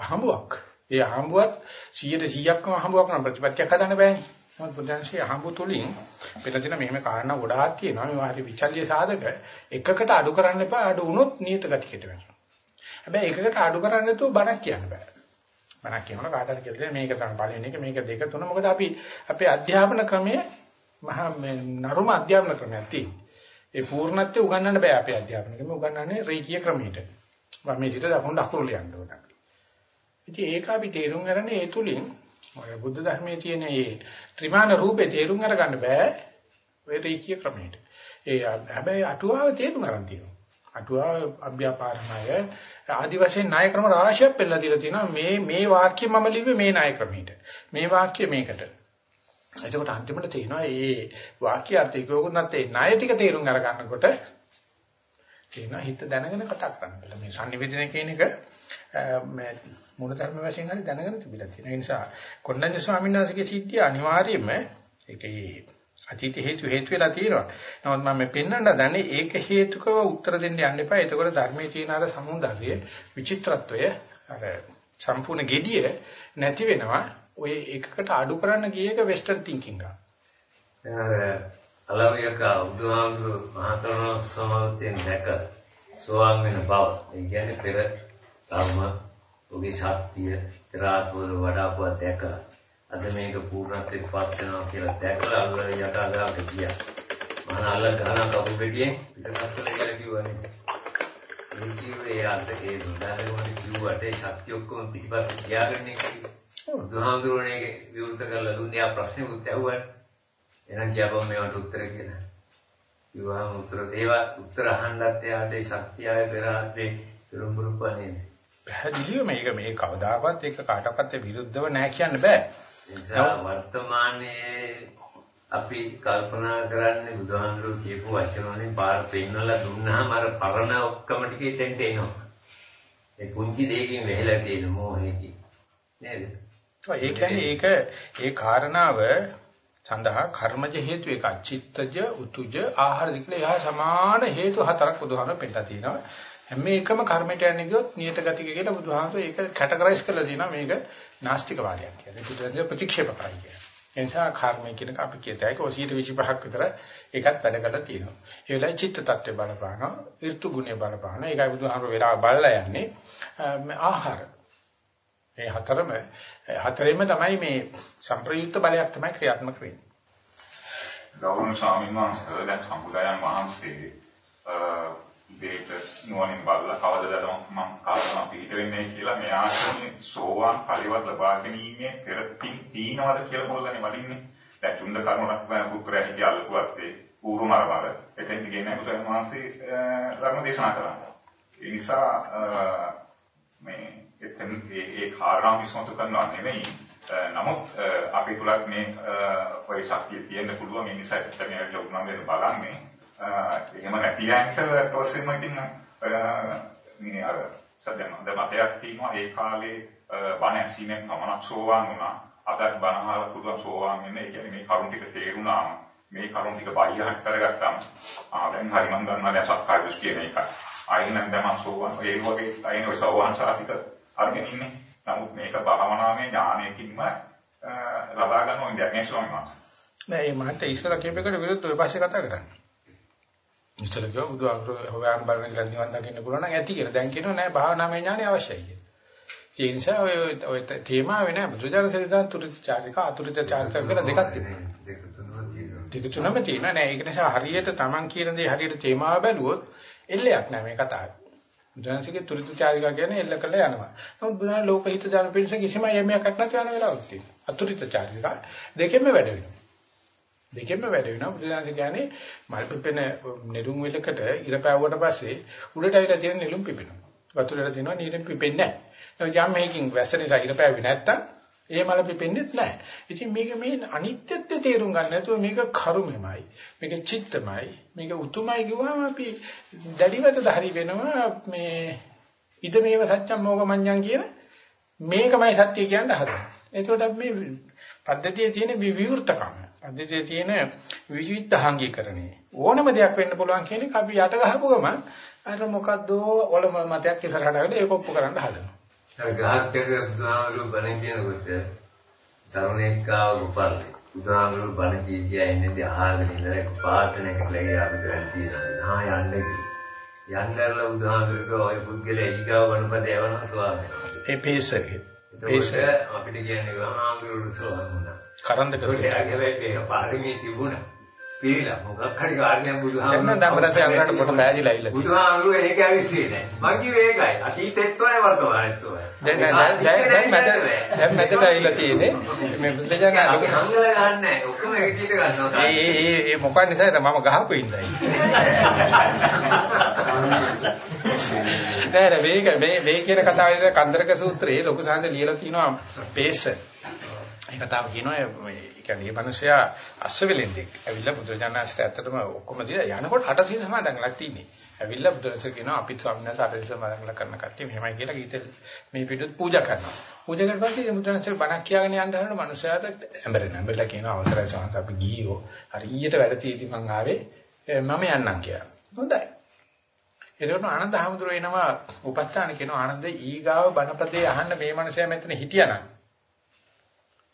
අහඹුවක්. ඒ අහඹුවත් 100%ක්ම අහඹුවක් නම් ප්‍රතිපත්තියක් හදන්න බෑනේ. නමුත් බුදුන්සේ අහඹු තුලින් පිළිදින මෙහෙම කාරණා ගොඩාක් තියෙනවා. මේවා හරි විචල්්‍ය සාධක එකකට අඩු කරන්න එපා. අඩු වුණොත් නියත ගතියට වෙනවා. හැබැයි එකකට අඩු කරන්න නැතුව බණක් කියන්න බෑ. බණක් කියනවා කාටද කියලා මේක තමයි පළවෙනි එක මේක දෙක තුන මොකද අපි අපේ අධ්‍යාපන ක්‍රමයේ මහා නරුම අධ්‍යාපන ක්‍රමයක් තියෙනවා. ඒ පූර්ණත්වය උගන්වන්න බෑ අපේ අධ්‍යාපන ක්‍රමය උගන්වන්නේ රේඛීය ක්‍රමයට. වමේ සිට දකුණු දකුණු ලියන්න ඕන. ඉතින් ඒක අපි තේරුම් ගන්න ඒ තුලින් ඔය බුද්ධ ධර්මයේ තියෙන මේ ත්‍රිමාන රූපේ තේරුම් අරගන්න බෑ ඔය රේඛීය ක්‍රමයට. ඒ හැබැයි අටුවාව තේරුම් ගන්න තියෙනවා. අටුවාව අභ්‍යාපාරණය ආදි වශයෙන් ණය ක්‍රම රාශියක් පෙන්නලා දීලා තියෙනවා මේ මේ වාක්‍ය මම ලිව්වේ මේ ණය ක්‍රමයට. මේ වාක්‍ය මේකට. එතකොට අන්තිමට තියෙනවා මේ වාක්‍ය අර්ථය කෝකුණත් ඒ ණය ටික තේරුම් අරගන්නකොට තියෙනවා හිත දැනගෙන කතා කරන්න. මේ sannivedana කියන එක මේ මූල ධර්ම වශයෙන් හරි දැනගෙන තිබිලා තියෙනවා. ඒ නිසා කොණ්ඩඤ්ඤ ස්වාමීන් වහන්සේගේ සිද්ධිය අනිවාර්යයෙන්ම ඒකේ අතීත හේතු හේතු වෙලා තියෙනවා. නමුත් මම මේ පෙන්වන්න දන්නේ ඒක හේතුකව උත්තර දෙන්න යන්න එපා. එතකොට ධර්මයේ තියෙන අර සමුදාය විචිත්‍රත්වය අර සම්පූර්ණ gediye නැති වෙනවා. ඔය එකකට අඩු කරන්න ගිය එක වෙස්ටර්න් තින්කින් ගන්න. දැන් අර අලවියක බුදුහාමුදුරු මහතරුණ සමාවතෙන් දැක සෝවාන් වෙන බව. ඒ කියන්නේ පෙර ධර්ම ඔගේ ශක්තිය පෙර ආත්මවල වඩාපුවා දැකලා අද මේක පූර්ණත්වයට පත් වෙනවා කියලා දැකලා අල්ල යටාදාට ගියා. මම අල්ල ගහන කපු පිටියෙන් පිටසක්වල කියලා කිව්වනේ. ඒ කිව්වේ අද ඒ දුන්නාදේ කිව්වට ඒ ශක්තිය ඔක්කොම පිටිපස්සේ තියාගෙන ඉන්නේ. බුදුහාමුදුරනේ විවෘත කරලා දුන්නේ ආ ප්‍රශ්නේ උත් ඇහුවා. එහෙනම් කියපම් මේවට උත්තර කියලා. කිව්වහම උත්තර දේවා උත්තර අහන්නත් එයාට ඒ ශක්තිය ආයේ පෙර ආත්මේ පෙරම්බරුපන්නේ. පැහැදිලිව මේක මේ කවදාකවත් ඒක කාටවත් විරුද්ධව නැහැ කියන්න බෑ. නිසා වර්තමානයේ අපි කල්පනා කරන්නේ බුදුහාමුදුරුවෝ කියපු වචන වලින් පාර පෙන්නලා දුන්නාම අර පරණ ඔක්කොම ටික එතෙන්ට එනවා. ඒ පුංචි දෙයකින් වෙහෙලා තියෙන මොහේකින්. නේද? ඒ කියන්නේ ඒක ඒ කාරණාව සඳහා කර්මජ හේතු එක චිත්තජ උතුජ ආහාර දිකලා එහා සමාන හේතු හතරක් බුදුහාමුදුරුවෝ පෙන්නලා තිනවා. හැම එකම කර්මයට යන්නේ ගියොත් නියත ගතික කියලා බුදුහාමුදුරුවෝ ඒක කැටගරයිස් කරලා තිනවා මේක නාස්තික වාදයක් කියන්නේ. බුදුරජාණන් ප්‍රතික්ෂේප කරයි කියන්නේ. ඒ නිසා කර්මය කියන අපි කියතයි 125ක් විතර ඒකත් වැඩ කරලා තියෙනවා. ඒ වෙලාවේ චිත්ත tattve බලපානවා, ඍතු ගුණය බලපානවා. ඒකයි බුදුහාමර වෙලාව බලලා යන්නේ ආහාර. මේ හතරම හතරෙම තමයි මේ සම්ප්‍රයුක්ත බලයක් තමයි ක්‍රියාත්මක වෙන්නේ. ගෞරවනීය ස්වාමීන් වහන්සේ දැන් සම්බුදායන් වහන්සේ දෙයට නුවණින් බලලා කවදද මම කාලම පිට වෙන්නේ කියලා මේ ආශ්‍රමයේ සෝවාන් පරිවර්ත ලබා ගැනීමේ පෙර තීනවද කියලා මොල්ලනේ වඩින්නේ. දැන් චුන්ද කර්මයක් වෙන පුත්‍රයා හිටිය අල්ලපුවත් ඒ ඌරු මරවල එතෙන් කියන්නේ බුදුන් වහන්සේ ධර්ම දේශනා කරනවා. ඒ නිසා මේ එතෙන් ඒ ඒ කාරණා විශ්මතු කරනවා නෙමෙයි. නමුත් අපි තුලත් මේ ඔය ශක්තිය තියෙන්න පුළුවන් ඒ නිසා එතන මේ ලොකුනම් බලන්නේ එහෙම නැති යන්ට ප්‍රොසෙස්ම ඉතින් මේ අර සද්දම දැන් මතයක් තියෙනවා ඒ කාලේ බණ ඇසීමෙන් පමණක් සෝවාන් වුණා. අදත් බණ අහලා පුළුවන් සෝවාන් වෙන්න. ඒ කියන්නේ මේ කරුණ ටික තේරුණාම මේ කරුණ ටික බයිහක් කරගත්තාම ආ දැන් හරි මම දන්නවා දැන් සක්කාය දෘෂ්ටිය මේක. ආයෙ නම් දැන් මම සෝවාන් ඒ වගේ අයින් ඔය සෝවාන් සාතික අරගෙන ඉන්නේ. නමුත් මේක භාවනාවේ ඥානයකින්ම ලබා ගන්න ඕනේ මේ ස්වාමීන් වහන්සේ. නෑ මේ මහත් ඉස්සර කියපේකට විරුද්ධව ඔය පස්සේ කතා කරන්නේ. ඉස්සල කිව්වා බුදුහාමුදුරුවෝ හොයන් බලන කියලා නිවන් දකින්න පුළුවන් නම් ඇති කියලා. දැන් කියනවා නෑ භාවනාමය ඥානය අවශ්‍යයි කියලා. ඒ නිසා ඔය ඔය තේමාවේ නෑ බුදුජානක සරිදාන් තුරිත චාරික අතුරිත චාරික කියලා දෙකක් තිබෙනවා. දෙක තුනම තියෙනවා නෑ ඒක නිසා හරියට Taman කියන දේ හරියට තේමාව බැලුවොත් එල්ලයක් නෑ මේ කතාවේ. බුදුරජාණන්සේගේ තුරිතචාරිකා කියන්නේ එල්ල කළ යනවා. නමුත් බුදුරජාණන් ලෝක හිත දාන පිළිස කිසිම යමයක් නැති යන වෙලාවක් තියෙනවා. අතුරිතචාරිකා දෙකෙන්ම වැඩ වෙනවා. දෙකෙන්ම වැඩ වෙනවා. බුදුරජාණන් කියන්නේ මල් පිපෙන නෙළුම් වෙලකට ඉර පැවුවට පස්සේ උඩට ඇවිල්ලා තියෙන නෙළුම් පිපෙනවා. වතුරට තියෙනවා නෙළුම් පිපෙන්නේ නැහැ. යම් මේකින් වැස්ස නිසා ඉර පැවුවේ නැත්තම් ඒ මල පිපෙන්නේ නැහැ. ඉතින් මේක මේ අනිත්‍යත්වය තේරුම් ගන්න නැතුව මේක කරුමෙමයි. මේක චිත්තමයි. මේක උතුමයි කිව්වම අපි දැඩිවතද හරි වෙනවා මේ ඉද මේව සත්‍යම් මොගමඤ්ඤං කියන මේකමයි සත්‍ය කියන්න හදනවා. එතකොට අපි මේ පද්ධතියේ තියෙන විවෘතකම, පද්ධතියේ තියෙන විවිධාංගීකරණය ඕනම දෙයක් වෙන්න පුළුවන් කියන එක අපි යට ගහපු ගමන් අර මොකද්ද ඔලම මතයක් ඉස්සරහට ආවෙලා ඒක ඔප්පු කරන්න හදනවා. අර යට බුදුහාමුදුරු බණ කියනකොට තරුණෙක් ආව උපල්ලේ. බුදුහාමුදුරු බණ කිය කිය ඉන්නේ අහගෙන ඉඳලා එක නැගලා ගිය අපිට දැන් තියෙනවා. හා යන්නේ. යන්නදලා බුදුහාමුදුරුට ওই පුද්ගලයා ඊගාව වණපද යවනවා ස්වාමීන් වහන්සේ. ඒ පේසරේ. ඒක අපිට කියන්නේ ගහනාඳුරු ස්වාමීන් වහන්සේ. කරන්ද යගේ වෙන්නේ පාරමී තිබුණා. පිළිලා මොකක් හරි කාර්යයක් එන්න බුදුහාමුදුරුවෝ දඹරට යනකට පොට බෑදිලා ඉල්ල තියෙනවා. බුදුහාමුදුරුවෝ ඒක ඇවිස්සේ නැහැ. මං කිව්වේ ඒකයි. අතීතෙත්වයි වර්තමානෙත්වයි. දැන් දැන් දැන් දැන් මැද දැන් මැදට ඇවිල්ලා තියෙන්නේ මේ මුස්ලිජාන අපි සංගල ගන්නෑ. ඔක්කොම එකට ගන්නවා. ඒ ඒ ඒ මොකක් නිසාද මම ගහපු ඉඳයි. *laughs* නෑ මේක මේ මේ කියන කතාවේ කන්දරක සූත්‍රයේ ලොකු සාන්ද ලියලා තිනවා පේස. ඒ කතාව කියනවා මේ කියන්නේ මේ මිනිසයා අස්සවෙලෙන්දෙක්. ඇවිල්ලා බුදුරජාණන්සේට ඇත්තටම ඔක්කොම දීලා යනකොට අට සීල සමාදන්ලා තියෙන්නේ. ඇවිල්ලා බුදුරජාණන්සේ කියනවා අපිත් ස්වාමීන් වහන්සේ අට සීල සමාදන්ලා කරන කට්ටිය මෙහෙමයි කියලා ගීත මේ පිටුත් පූජා කරනවා. පූජා කරලා පස්සේ බුදුරජාණන්සේ බණක් කියාගෙන යන්න හදන මිනිසයාට ඇඹරෙන ඇඹරලා කියනවා අවසරයි සාන්ත අපි ගියෝ. හරි ඊට වැඩ තියෙදි මං ආවේ මම යන්නම් කියලා. හොඳයි. එතකොට ආනන්ද හැමතුරු එනවා උපස්ථාන කියනවා ආනන්ද ඊගාව බණපදේ අහන්න මේ මනුස්සයා මෙතන හිටියානම්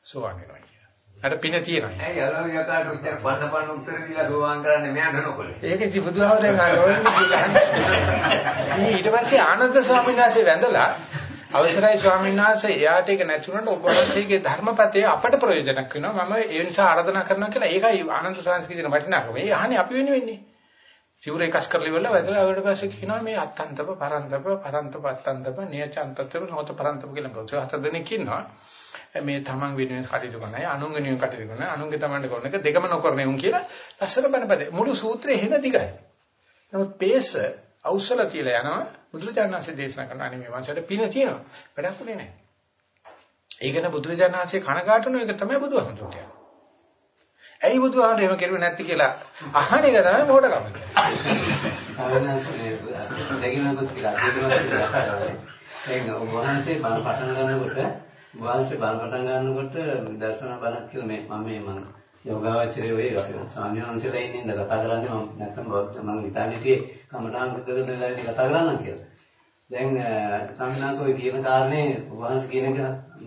සෝවන් වෙනවා කියලා. අර පින තියෙනවා. ඇයි අලව යකාට උත්තර පන්න පන්න උත්තර දීලා සෝවාන් කරන්නේ මෙයා නනකොලේ. ඒක ඉති බුදුහාමරෙන් ආනෝනේ ඊට පස්සේ ආනන්ද ස්වාමීන් වහන්සේ වැඳලා අවසරයි ස්වාමීන් වහන්සේ එයාට ඒක නැතුණට ඔබ වහන්සේගේ ධර්මපතේ අපට ප්‍රයෝජනක් වෙනවා මම ඒ නිසා ආරාධනා කරනවා කියලා ඒකයි ආනන්ද ස්වාමීන් වහන්සේ කියන වටිනාකම. ඒ අහන්නේ අපි වෙන වෙන්නේ. සිවුර එකස් කරලා ඉවරලා වැදලා ඊට පස්සේ කියනවා මේ අත්තන්තප පරන්තප පරන්තප අත්තන්තප නියචන්තප නොත පරන්තප කියලා බොත හත දෙනෙක් ඉන්නවා. මේ තමන් වෙනුවෙන් කටයුතු කරනයි අනුන් වෙනුවෙන් කටයුතු කරනයි අනුන්ගේ තමන්ට කරන එක දෙකම නොකරන උන් කියලා ලස්සන බණපද මුළු සූත්‍රය එහෙම දිගයි. නමුත් පේස අවසල තියලා යනවා බුදුරජාණන්සේ දේශනා කරන අනේ මේ වංශයට පින තියෙනවා. වැඩක් උනේ නැහැ. ඒකන බුදුරජාණන්සේ කනගාටුන එක තමයි බුදුහමතුන්ට කියන්නේ. ඇයි බුදුහාමර එහෙම කරුවේ නැති කියලා අහන එක තමයි මොකටද කම ඒක වහන්සේ බණ පටන් ගන්නකොට වහන්සේ බණ පටන් ගන්නකොට දර්ශන බණක් කියලා මේ මම මේ මම යෝගාවචරයේ ඔය ස්වාමීන් වහන්සේලා ඉන්නේ ඉඳ කතා කරන්නේ මම නැත්තම් මම හිතන්නේ කමඨාන් සුද්ධ කරන වෙලාවේදී කතා කරන්නම් කියලා. දැන් ස්වාමීන් වහන්සේ ඔය කියන කාරණේ වහන්සේ කියන එක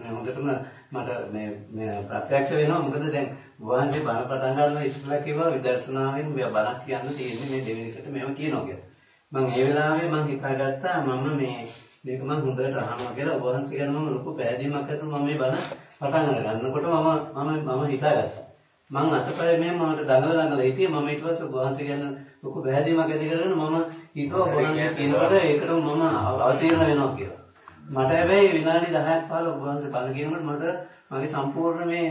හොඳටම මට මේ මේ ප්‍රත්‍යක්ෂ වෙනවා මොකද දැන් වහන්සේ බණ පටන් ගන්න ඉස්සෙල්ලා කිව්වා විදර්ශනාවෙන් මේ බණක් කියන්න තියෙන්නේ මේ දෙවෙනි එකට මෙහෙම කියනවා කියලා. මම ඒ වෙලාවේ මම හිතාගත්තා මම මේ මේක මම හොඳට අහනවා කියලා වහන්සේ කියන මම ලොකු පැහැදීමක් ඇතුව මම මේ බණ පටන් ගන්නකොට මම මම මම හිතාගත්තා. මම අතපය මෙහෙම මට දඟල දඟල හිටියේ මම ඊට පස්සේ වහන්සේ කියන ලොකු පැහැදීමක් ඇති කරගෙන මම හිතුවා වහන්සේ කියනකොට ඒකට මම අවතීර්ණ වෙනවා කියලා. මට හැබැයි විනාඩි 10ක් 15ක් වහන්සේ බණ කියනකොට මට මගේ සම්පූර්ණ මේ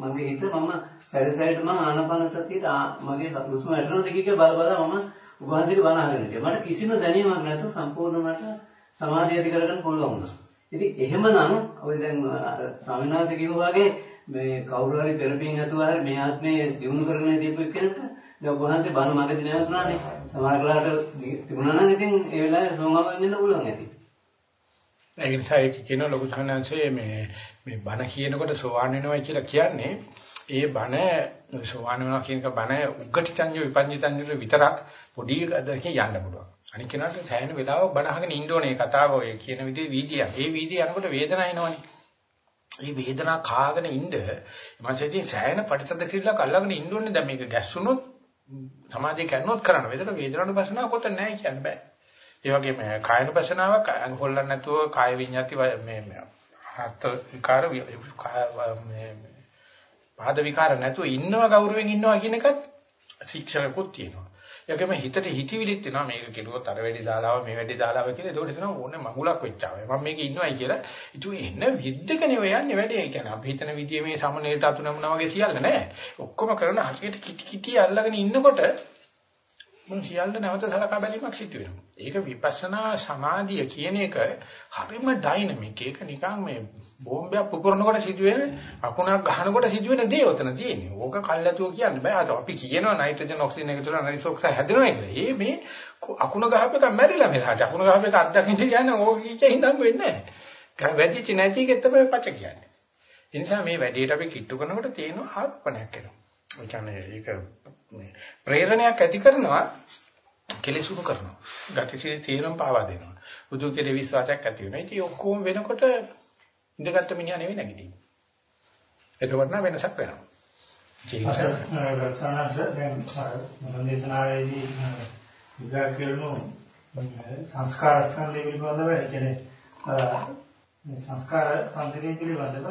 මගේ හිත මම සැර සැරට මම ආනපන සතියට මගේ හුස්ම වැටෙනවද කියලා බල බල මම වහන්සේට බණ අහගෙන හිටියා. මට කිසිම දැනීමක් නැතුව සම්පූර්ණ මට සමාධිය ඇති කරගන්න පුළුවන් වුණා. ඉතින් එහෙමනම් ඔය දැන් ස්වාමීන් වහන්සේ කිව්වා වගේ මේ කවුරු හරි පෙරපින් නැතුව හරි මේ ආත්මේ දිනු කරගෙන දීපු එක්කෙනෙක් දැන් වහන්සේ බණ මගදී නැවතුණානේ. සමහර කලාට තිබුණා නම් ඉතින් ඒ වෙලාවේ සෝමම වෙන්න පුළුවන් ඇති. ඒ නිසා ඒක කියන ලොකු සංහංශයේ මේ මේ බණ කියනකොට සෝවාන් වෙනවා කියලා කියන්නේ ඒ බණ සෝවාන් වෙනවා කියන එක බණ උග්ගටිචඤ්ඤ විපඤ්ඤිතඤ්ඤ විතරක් පොඩි දකින් යන්න පුළුවන්. අනික කෙනාට සෑහෙන වෙලාවක් බණ අහගෙන ඉන්න ඕනේ කතාව ඔය කියන විදිහේ වීදියක්. ඒ වීදිය යනකොට වේදනාව එනවනේ. මේ වේදනාව කාගෙන ඉන්න මනසේදී සෑහෙන පරිසද ක්‍රියාවක් අල්ලගෙන ඉන්න ඕනේ. දැන් මේක ගැස්සුනොත් සමාධිය කරනොත් කරන්න. වේදනාව වේදනාවට බසනාව කොට නැහැ කියන්න බෑ. ඒ වගේම කායන බසනාවක් හොල්ලන්න නැතුව කාය විඤ්ඤාති මේ හත් විකාර මේ පාද විකාර නැතුව ඉන්නව ගෞරවයෙන් ඉන්නවා කියන එකත් ශික්ෂණකුත් තියෙනවා. ඒකම හිතට හිතවිලිත් වෙනවා මේක කෙරුවොත් අර වැඩි දාලාව මේ වැඩි දාලාව කියලා. ඒකට හිතනවා ඕනේ මඟුලක් වෙච්චාවේ. මම මේක ඉන්නවයි කියලා. ඉතින් එන්න විද්දකනේ ඔය යන්නේ වැඩි. ඒ කියන්නේ අපි හිතන විදිය මේ සමනලට අතු නමුනා වගේ සියල්ල නෑ. ඔක්කොම කරන හරියට කිටි කිටි අල්ලගෙන ඉන්නකොට මොන සියල්ල නැවත සලකා බැලීමක් සිදු වෙනවා. ඒක විපස්සනා සමාධිය කියන එක හරිම ඩයිනමික්. ඒක නිකන් මේ බෝම්බයක් පුපුරනකොට සිදුවෙන අකුණක් ගහනකොට සිදුවෙන දේ උතන තියෙන්නේ. ඕක කල්ැතුව කියන්න බෑ. අපි කියනවා නයිට්‍රජන් ඔක්සිජන් එකතු කරලා නයිට්‍රස් ඔක්සයිඩ් හැදෙනවා කියලා. ඒ මේ අකුණ ගහප එක මැරිලා මෙලහට. අකුණ ගහප එක අත්දකින්න කියන්නේ ඕක කීච හින්දාම වෙන්නේ නැහැ. වැදිච්ච නැති එකෙත් තමයි පච කියන්නේ. ඒ නිසා මේ වැඩේට අපි කිට්ටු කරනකොට තියෙන ආත්මණයක් එනවා. ඒ කියන්නේ ඒක මේ ප්‍රේරණයක් ඇති කරනවා කෙලෙසුණු කරනවා. ගතිශීලී තීරම් පාවා දෙනවා. බුදු කෙරේ විශ්වාසයක් ඇති වෙනවා. ඉතින් ඔක්කොම වෙනකොට ඉඳගත්ත මිනිහා නෙවෙයි නැගිටින්නේ. එතකොට නම් වෙනසක් වෙනවා. ජීවිතය දැන් මනෝදේශනාවේදී විග්‍රහ කරනු සංස්කාර සංදේ පිළිබඳව කියන්නේ සංස්කාර සංදේ පිළිබඳව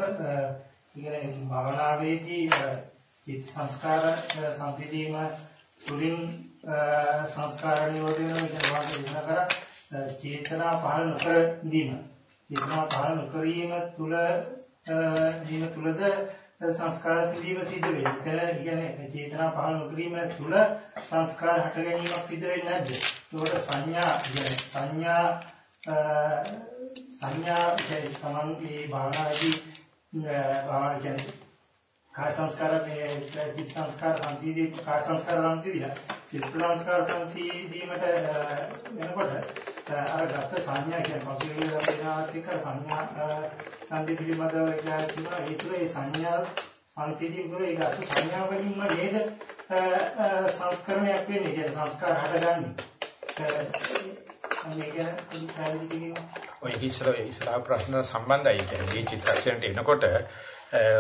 කියන්නේ භවනාවේදී චිත්ත සංස්කාර සංසිඳීම තුලින් සංස්කාර නිරෝධය වෙන විදිහට විග්‍රහ කරා චේතනා පහළ නොකර දීම චේතනා පහළ නොකිරීම තුල දීම තුලද සංස්කාර සිදීම සිද්ධ වෙන්නේ. එතන කියන්නේ චේතනා පහළ නොකිරීම තුල සංස්කාර හට ගැනීමක් සිද්ධ වෙන්නේ නැද්ද? ඒකට සංඥා කියන්නේ සංඥා සංඥා කියන්නේ තමන්ගේ භාවනාදී භාවනා කියන්නේ කාය සංස්කාර මේ චිත්ත සංස්කාර සංසිදී කාය සංස්කාර සංසිදී චිත්ත සංස්කාර සංසිදීමට වෙනකොට අර ගත සංඥා කියන්නේ පසුගිය වෙනාත් එක්ක සංඥා සංදි පිළිබඳව කියනවා ඒ තුළ ඒ සංඥා සංසිදී වල ඒ ගත සංඥා වලින්ම නේද සංස්කරණයක් වෙන්නේ? කියන්නේ සංස්කාර හටගන්නේ. ඔය ඉස්සර ඉස්සර ප්‍රශ්න සම්බන්ධයි. කියන්නේ මේ චිත්තක්ෂණයට එනකොට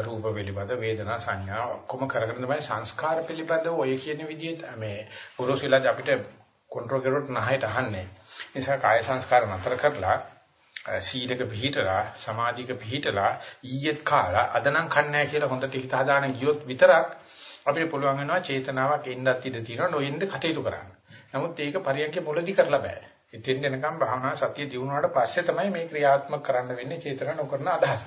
රූප පිළිබඳ වේදනා සංඥා ඔක්කොම කරගෙන තමයි සංස්කාර පිළිබඳව ඔය කියන විදිහට මේ පුරුෂිලාද අපිට කන්ට්‍රෝල් කරුවොත් නැහැට අහන්නේ. නිසා කාය සංස්කාර නතර කරලා සීලක පිළිහිටලා සමාධික පිළිහිටලා ඊයේත් කාලා අදනම් කන්නේ කියලා හොඳට හිත හදාන ගියොත් විතරක් අපිට පුළුවන් වෙනවා චේතනාවක් එන්නත් ඉඩ තියෙනවා නොඑන්න කටයුතු කරන්න. නමුත් ඒක පරියන්කේ මුලදි කරලා බෑ. ඉතින් එනකම් භාවනා සතිය දිනුනාට පස්සේ තමයි මේ ක්‍රියාත්මක කරන්න වෙන්නේ චේතන නොකරන අදහස.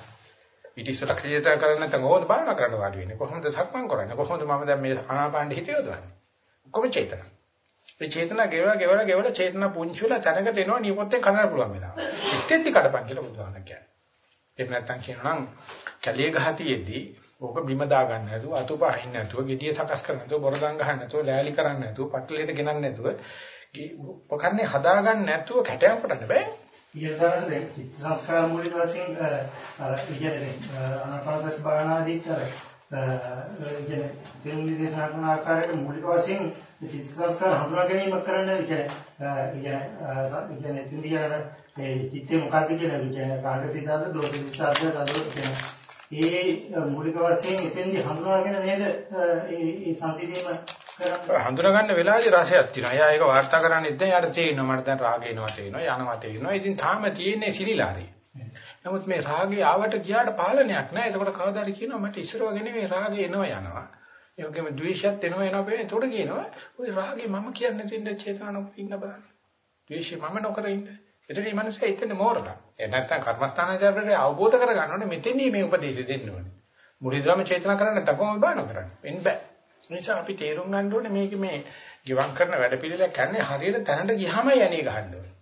පිටිස්සල ක්‍රියාත කරන්නේ නැත්නම් කොහොමද භාවනා කරන්න වාඩි වෙන්නේ? කොහොමද සක්මන් කරන්නේ? කොහොමද මම දැන් මේ ආනාපානෙ හිත යොදවන්නේ? ඔක්කොම චේතන. මේ චේතන ගෙවලා ගෙවලා ගෙවලා චේතන පුංචි වෙලා තැනකට එනවා නියපොත්තෙන් කනන්න පුළුවන් වෙනවා. ඉතින්දි කඩපන් කියලා බුදුහාම කියන්නේ. එහෙම නැත්නම් කියනවා නම් කැලිය ගහතියෙදී ඕක බිම දා ගන්න නැතුව අතුප අහින්න නැතුව gediya සකස් කරන්න නැතුව බොරගම් ගහන්න නැතුව ලෑලි කරන්න නැතුව පටලෙට ගෙනන්න නැතුව උපකරණේ හදා ගන්න නැතුව කැටයම් කරන්න බෑ. ඊළඟට දැන් චිත්ත සංස්කාර මූලික වශයෙන් අර කියන්නේ අනාපානසති භාවනාදී කර කියන්නේ තෙරුණි දේශනා කරන ආකාරයට මූලික වශයෙන් චිත්ත සංස්කාර හඳුනා ගැනීම කරන්න කියන්නේ කියන්නේ කියන්නේ මේ චිත්තේ මොකක්ද කියලා කියන්නේ රාග සිතාද දෝෂ සිතාද දඩෝ කියන්නේ ඒ මූලික වශයෙන් එතෙන්දී හඳුනාගෙන නේද ඒ සංසිඳීම හඳුනා ගන්න වෙලාවේදී රසයක් තියෙනවා. එයා ඒක වාර්තා කරන්නේ දැන් යාට තේරෙනවා මට දැන් රාගය එනවා තේරෙනවා යනවා තේරෙනවා. ඉතින් තාම තියෙන්නේ සිලිලාරේ. නමුත් මේ රාගය ආවට ගියාට පාලනයක් නැහැ. එතකොට කවදාද කියනවා මට ඉස්සර වගේ නෙවෙයි රාගය එනවා යනවා. ඒ වගේම ද්වේෂයත් එනවා යනවා වෙන්නේ. එතකොට කියනවා ওই රාගේ මම කියන්නේ දෙන්න චේතනාවක් ඉන්න බලන්න. ද්වේෂය මම නොකර ඉන්න. එතන මේ මනුස්සයා එතන මෝරලා. ඒ නැත්තම් කර්මස්ථානාචාරයට අවබෝධ කරගන්න ඕනේ මෙතෙන්දී මේ උපදේශය දෙන්න ඕනේ. මුලින්දම චේතනා කරන්න නැත්නම් කොහොමද බාන කරන්නේ? වෙන්න බෑ. නිසා අපි තේරුම් ගන්න ඕනේ මේක මේ ගිවං කරන වැඩ පිළිලක් කියන්නේ හරියට තැනට ගියාමයි යන්නේ ගහන්න ඕනේ.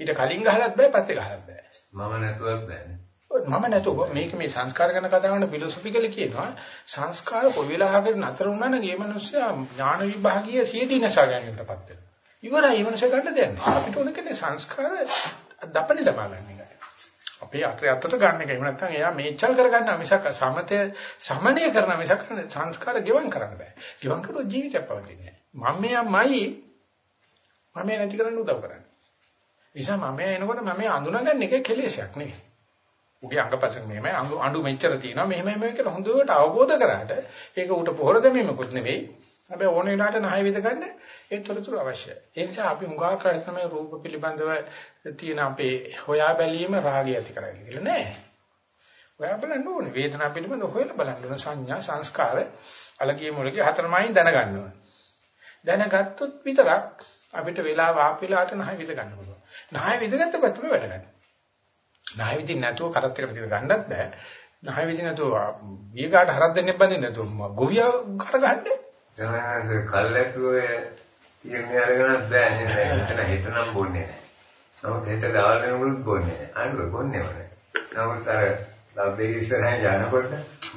ඊට කලින් ගහලත් බෑ පස්සේ ගහලත් බෑ. මම නැතුවත් බෑනේ. මම නැතුව මේක මේ සංස්කාර ගැන කතා කරන ෆිලොසොෆිකලි කියනවා සංස්කාර කොයි වෙලාවකට නතර වුණා නම් ඒ මනුස්සයා ඥාන විභාගීය සියදී නැසා ගැනීමටපත් වෙනවා. ඉවරයි ඒ මනුස්සයා ගන්න දෙයක් නෑ. අපිට ඕන කෙනේ සංස්කාර දපණි දමා ගන්න එකයි. අපේ අක්‍රේ අතට ගන්න එක. එහෙම නැත්නම් එයා මේචල් කරගන්නවා මිසක් සමතය සමනය කරන මිසක් සංස්කාර ගෙවම් කරන්න බෑ. ගෙවම් කරුවොත් ජීවිතයක් පවතින්නේ නැහැ. මමයාමයි මම නැති කරන්න උදව් කරන්නේ. නිසා මම එනකොට මම අඳුනගන්න එක කෙලෙසයක් නෙවෙයි. උගේ අංගපසංග මෙහෙමයි අඟු අඬු මෙච්චර තියෙනවා මෙහෙම මෙහෙම කියලා හොඳට අවබෝධ කරාට ඒක උට පොහොර දෙමීමකුත් නෙවෙයි. හැබැයි ඕන වෙලාවට නහය විද ගන්න ඒ තොරතුරු අවශ්‍යයි. ඒ නිසා අපි මුගා කරලා තමයි රූප පිළිබඳව තියෙන අපේ හොයා බැලීම රාගය ඇති කරගන්න කියලා නෑ. හොයා බලන්න ඕනේ. වේදනාව පිළිබඳව හොයලා බලන්න ඕනේ. සංඥා සංස්කාර අලගිය මුලගේ හතරමයින් දැනගන්න ඕනේ. දැනගත්තොත් විතරක් අපිට වෙලාව ආපිලාට නහය විද ගන්න පුළුවන්. නහය විදගත්ත පැත්තම වැඩ ගන්න. නහය විදින් නැතුව කරත් එකට විද ගන්නත් බෑ. නහය විදින් නැතුව ඊගාට හරක් දෙන්න බඳින්න නැතුව ගොවියා කර ගන්න. තමයි කල්ැතුවේ ඉන්නේ අරගෙනත් බෑ නේද? හිතන හිතනම් බොන්නේ නැහැ. නමුත් හිත දාවල් වෙනකොට බොන්නේ නැහැ. අනිත් බොන්නේ නැහැ. නමුත් අර ලබ්බේ ඉස්සරහින් යනකොට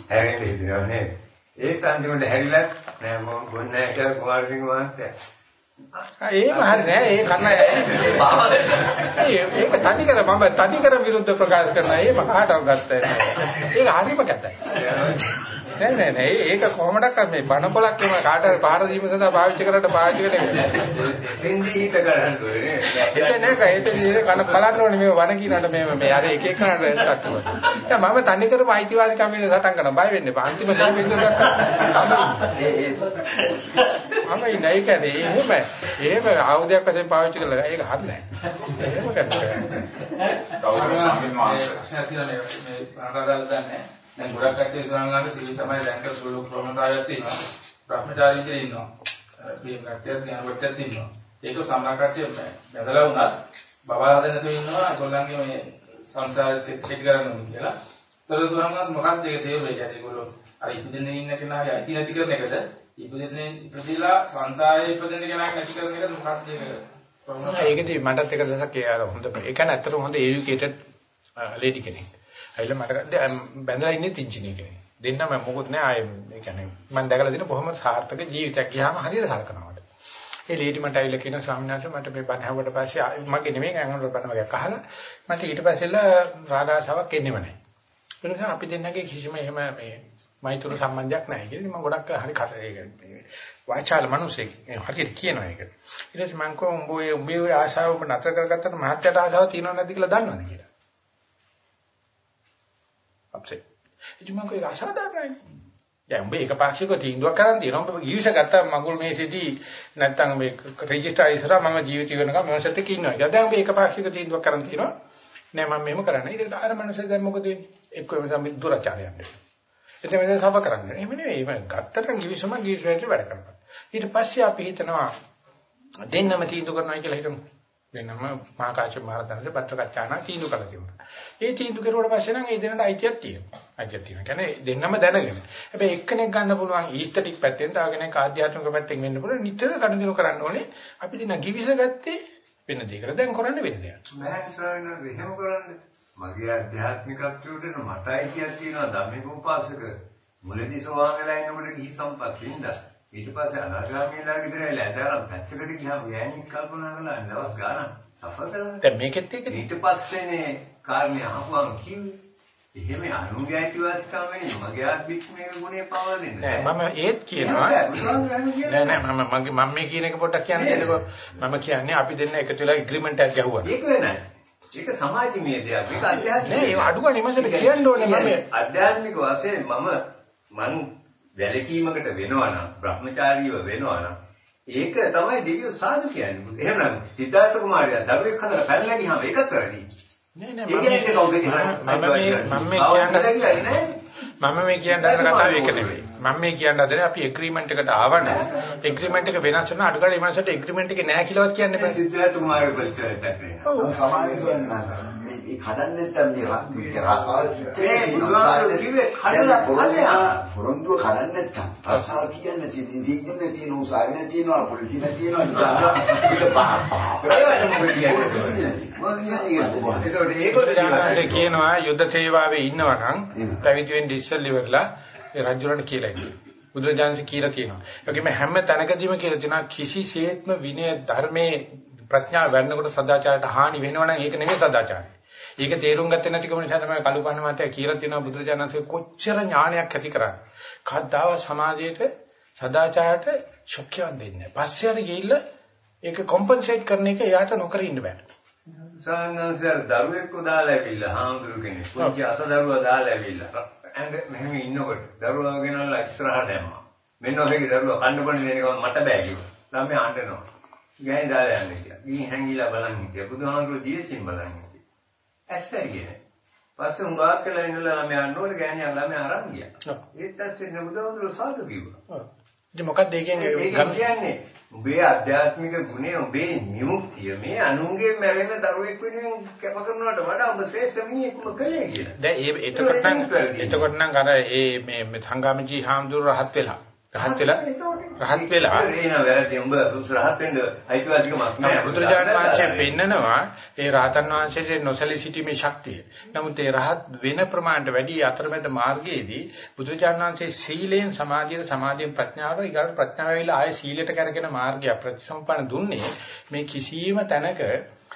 හැරෙන්න හිතනවා නේද? ඒක අන්තිමට හැරිලා නෑ මම බොන්නේ නැහැ කියලා කුමාරසිංහ මහත්තයා ඒම හරි නෑ ඒ කරන ඒක තනි කර මම තනි කර විරුද්ධ ප්‍රකාශ කරන ඒ මහාටව ගත්තා ඒක හරිම කැතයි *laughs* නෑ නෑ නෑ. ඒක කොහොමඩක් මේ බණ පොලක් එම කාට පාර දීම සඳහා පාවිච්චි කරන්න පාවිච්චි කරන්නේ හින්දි හිත ගන්න ඕනේ එතන නෑ ඒක ඉතින් කන බලන්න ඕනේ මේ වණ කියනට මේ මේ අර එක එක කරට තට්ටුව. දැන් මම තනි කරම අයිතිවාසිකම් මේ සටන් කරන බය වෙන්න එපා. අන්තිම දේ බින්දුව ගන්න මම ඉන්නේ ඒකනේ එහෙම එහෙම ආයුධයක් වශයෙන් පාවිච්චි කරලා ඒක හරි නෑ. එහෙම කරන්නේ කවුරු ස්වාමීන් වහන්සේ මේ අරදාල දන්නේ දැන් ගොඩක් අක්කේ ස්වාමීන් සිල් සමාය දැක්ක සුළු ප්‍රමතාවයක් තියෙනවා. භ්‍රමචාරී කියලා ඉන්නවා. මේ ගැටියක් ඥානවත්යක් තියෙනවා. ඒක සමාකට්ටිය බැලලා වුණත් බබා හදන්න නැතුව ඉන්නවා ඒගොල්ලන්ගේ මේ සංසාරෙත් එක්ක කරන්න කියලා. ඒතර ස්වාමීන් මොකක්ද ඒක තේරුම් ගන්නේ? ඒගොල්ලෝ අර ඉපදෙන ඉන්න කෙනාගේ අයිති නැති කරන එකද ඉපදෙන ප්‍රතිලා සංසාරයේ ඉපදෙන කෙනාට නැති කරන එකද මොකක්ද ඒක? ඒකදී මටත් එක දවසක් ඒ අර හොඳ ඒක නතරම හොඳ এডুকেටඩ් ලේඩි කෙනෙක්. ඇවිල්ලා මට බැඳලා ඉන්නේ තින්චිනේ කෙනෙක්. දෙන්නම මොකුත් නෑ ආයේ ඒ කියන්නේ මම දැකලා තියෙන බොහොම සාර්ථක ජීවිතයක් ගියාම හරියට සලකනවා මට. ඒ ලේඩි මට ඇවිල්ලා කියන ස්වාමීන් වහන්සේ මට මේ බණ ඇහුවට පස්සේ මගේ නෙමෙයි ඇඟවල බණ වගේ අහලා මට ඊට පස්සෙලා රාගාසාවක් එන්නේම නෑ. ඒ නිසා අපි දෙන්නගේ කිසිම එහෙම මේ මෛත්‍ර සම්බන්ධයක් නැහැ කියලා මම ගොඩක් හරි කතා වාචාල මිනිසෙක් හරියට කියනවා ඒක. ඊට පස්සේ මම කොහොම උඹේ උඹේ ආශාව ඔබ නතර කරගත්තට මහත්යට ආශාව තියෙනව නැද්ද කියලා දන්නවද කියලා. අප්සෙට්. ඉතින් මම ඒක අසාධාරණයි. දැන් උඹ එකපාක්ෂිකව තීන්දුවක් කරන් තියෙනවා. උඹ ගිවිස ගත්තා මගුල් මේසෙදී නැත්තම් මේ රෙජිස්ටර් ඉස්සරහා මම ජීවිතය වෙනකම් මනසත් එක්ක ඉන්නවා. ඊට දැන් උඹ එකපාක්ෂිකව තීන්දුවක් කරන් තියෙනවා. නෑ මම මෙහෙම කරන්නේ. ඊට අර මනසේ දැන් මොකද වෙන්නේ? එක්ක මේ දුරචාරයක්. එතන මෙතන සබ කරන්නේ. එහෙම නෙවෙයි. මම ගත්තට ගිවිසම ගිවිසයට වැඩ කරනවා. ඊට පස්සේ අපි හිතනවා දෙන්නම තීන්දුව කරනවා කියලා හිතමු. දෙන්නම මහාකාශ්‍යප මහ රහතන්ගේ පත්‍රකච්ඡාන තීන්දුව කළා තිබුණා. ඒ තීන්දුව කරුවට පස්සේ නම් ඒ දෙන්නට අයිතියක් තියෙනවා. අයිතියක් තියෙනවා. කියන්නේ දෙන්නම දැනගෙන. හැබැයි එක්කෙනෙක් ගන්න පුළුවන් ඊස්තටික් පැත්තෙන් තව කෙනෙක් ආධ්‍යාත්මික පැත්තෙන් වෙන්න පුළුවන්. නිතර කඩදිනු කරන්න ඕනේ. අපි දින ගිවිස ගත්තේ වෙන දෙයකට. දැන් කරන්න වෙන දෙයක්. මම ස්වාමීන් එහෙම කරන්නේ. මගේ ආධ්‍යාත්මිකත්වයට මට අයිතියක් තියෙනවා ධම්මික උපාසක. මුලදී සෝවාන් වෙලා ඉන්නකොට කිසි සම්පත් වින්දා. ඊට පස්සේ අනාගාමීලා ගෙදර ඇඳලා පැත්තකට ගියාම ගෑණික් කල්පනා කළා දවස් ගානක් සෆර් කළා. දැන් මේකෙත් ඒක ඊට පස්සේනේ කාරණේ අහපුවම කිව්වේ. එහෙම අනුන්ගේ අයිතිවාසිකම් වෙන්නේ මගේ ආත්මික මේක ගුණේ පාවා දෙන්න. නෑ මම ඒත් කියනවා නෑ නෑ මම මගේ මම මේ කියන එක පොඩ්ඩක් කියන්න දෙන්නකෝ. මම කියන්නේ අපි දෙන්න එකතු වෙලා ඇග්‍රීමන්ට් එකක් ගැහුවා. ඒක වෙනයි. ඒක සමාජීය දෙයක්. මේක අධ්‍යාත්මික. නෑ ඒ අඩුව නිමසට කියන්න ඕනේ මම අධ්‍යාත්මික වශයෙන් මම මං වැලකීමකට වෙනවා නම් බ්‍රහ්මචාරීව වෙනවා නම් ඒක තමයි දෙවියෝ සාදු කියන්නේ. එහෙනම් සිද්ධාර්ථ කුමාරයා දරුවෙක් හදලා පැනලා ගියාම ඒකත් කරදී. නෑ නෑ? මම මේ මම මේ කියන්නේ මම මේ කියන්න හදන කතාව ඒක නෙවෙයි. මම මේ කියන්න හදන්නේ අපි ඇග්‍රීමන්ට් එකට ආවනේ. ඇග්‍රීමන්ට් එක වෙනස් වෙන අඩු ගානේ මනසට ඇග්‍රීමන්ට් එකේ නැහැ කියලාවත් කියන්න එපා. සිද්ධාර්ථ කුමාරයා ප්‍රතිචාරයක් වෙනවා. ඔව් සමාජය වෙනවා. මේ කඩන්නේ නැත්තම් මේ මේ රසාව ඒ බුදුහාමුදුරුවෝ කිව්වේ කඩලා කඩලා පොරොන්දුව කඩන්නේ නැත්තම් රසාව කියන්නේ තියෙන දීගින්න තියෙන උසාවින තියෙනවා පොලිසින තියෙනවා ඒක පහ කියනවා යුද්ධ සේවාවේ ඉන්නවා නම් පැවිදි වෙන්න ඉස්සෙල්ලා ඉවරලා ඒ රජුරණ කියලා කියනවා. බුදුරජාණන්සේ කියලා තියෙනවා. ඒ වගේම හැම තැනකදීම කියලා තියෙනවා කිසිසේත්ම විනය ධර්මයේ ප්‍රඥාව වැඩනකොට සදාචාරයට හානි වෙනවා නම් ඒක නෙමෙයි සදාචාරය. ඒක තේරුම් ගත්තේ නැතිකම නිසා තමයි කලුපන්න මාතය කියලා තියෙනවා බුදුරජාණන්සේ කොච්චර ඥානයක් ඇති කරන්නේ. කද්දාව සමාජයේට සදාචාරයට ශොක්‍යයක් දෙන්නේ. පස්සේ හරි ගිහිල්ලා ඒක කොම්පෙන්සේට් කරන එක එයාට නොකර ඉන්න බෑ. සාංගංශය දරුවෙක් දාලා ඇවිල්ලා හාමුදුරු කෙනෙක්. පුංචි අත දරුවා දාලා ඇවිල්ලා. මෙහෙම ඉන්නකොට දරුවා ගෙනල්ලා ඉස්සරහට දැම්මා. මෙන්න ඔයගේ දරුවා කන්න බොන්න දෙන එක මට බෑ කිව්වා. ළමයා අඬනවා. ගෑණි දාලා යන්නේ කියලා. ගිහින් හැංගිලා බලන් හිටියා බුදුහාමුදුරුවෝ දියසින් බලන් කියන්නේ පස්සේ උඟාක් කියලා ඉන්නලා ළමයා අඬනකොට ගෑණියා ළමයා අරන් ගියා. ඒත් ඇස්සේ බුදුහාමුදුරුවෝ සාදු කිව්වා. ඉතින් මොකක්ද ඒකෙන් ඒක කියන්නේ උඹේ ආධ්‍යාත්මික ගුණය උඹේ නිමුක්තිය මේ අනුන්ගේ මැරෙන දරුවෙක් වෙනුවෙන් කැප කරනවට වඩා උඹ ශ්‍රේෂ්ඨ මිනිහෙක්ම කළේ කියලා. දැන් ඒ එතකොට නම් එතකොට නම් අර ඒ මේ සංගාමජී හාමුදුර රහත් වෙලා රහත් වෙලා රහත් වෙලා එන වැරදි උඹ රහත් වෙන්න අයිතිවාසිකමක් නෑ බුදුරජාණන් වහන්සේ පෙන්නනවා ඒ රහතන් වහන්සේගේ නොසලී සිටීමේ ශක්තිය. නමුත් ඒ රහත් වෙන ප්‍රමාණයට වැඩි අතරමැද මාර්ගයේදී බුදුරජාණන් වහන්සේ සීලයෙන් සමාධියට සමාධියෙන් ප්‍රඥාවට ඊගාට ප්‍රඥාව වෙලා ආයේ සීලයට කරගෙන මාර්ගය ප්‍රතිසම්පන්න දුන්නේ මේ කිසියම් තැනක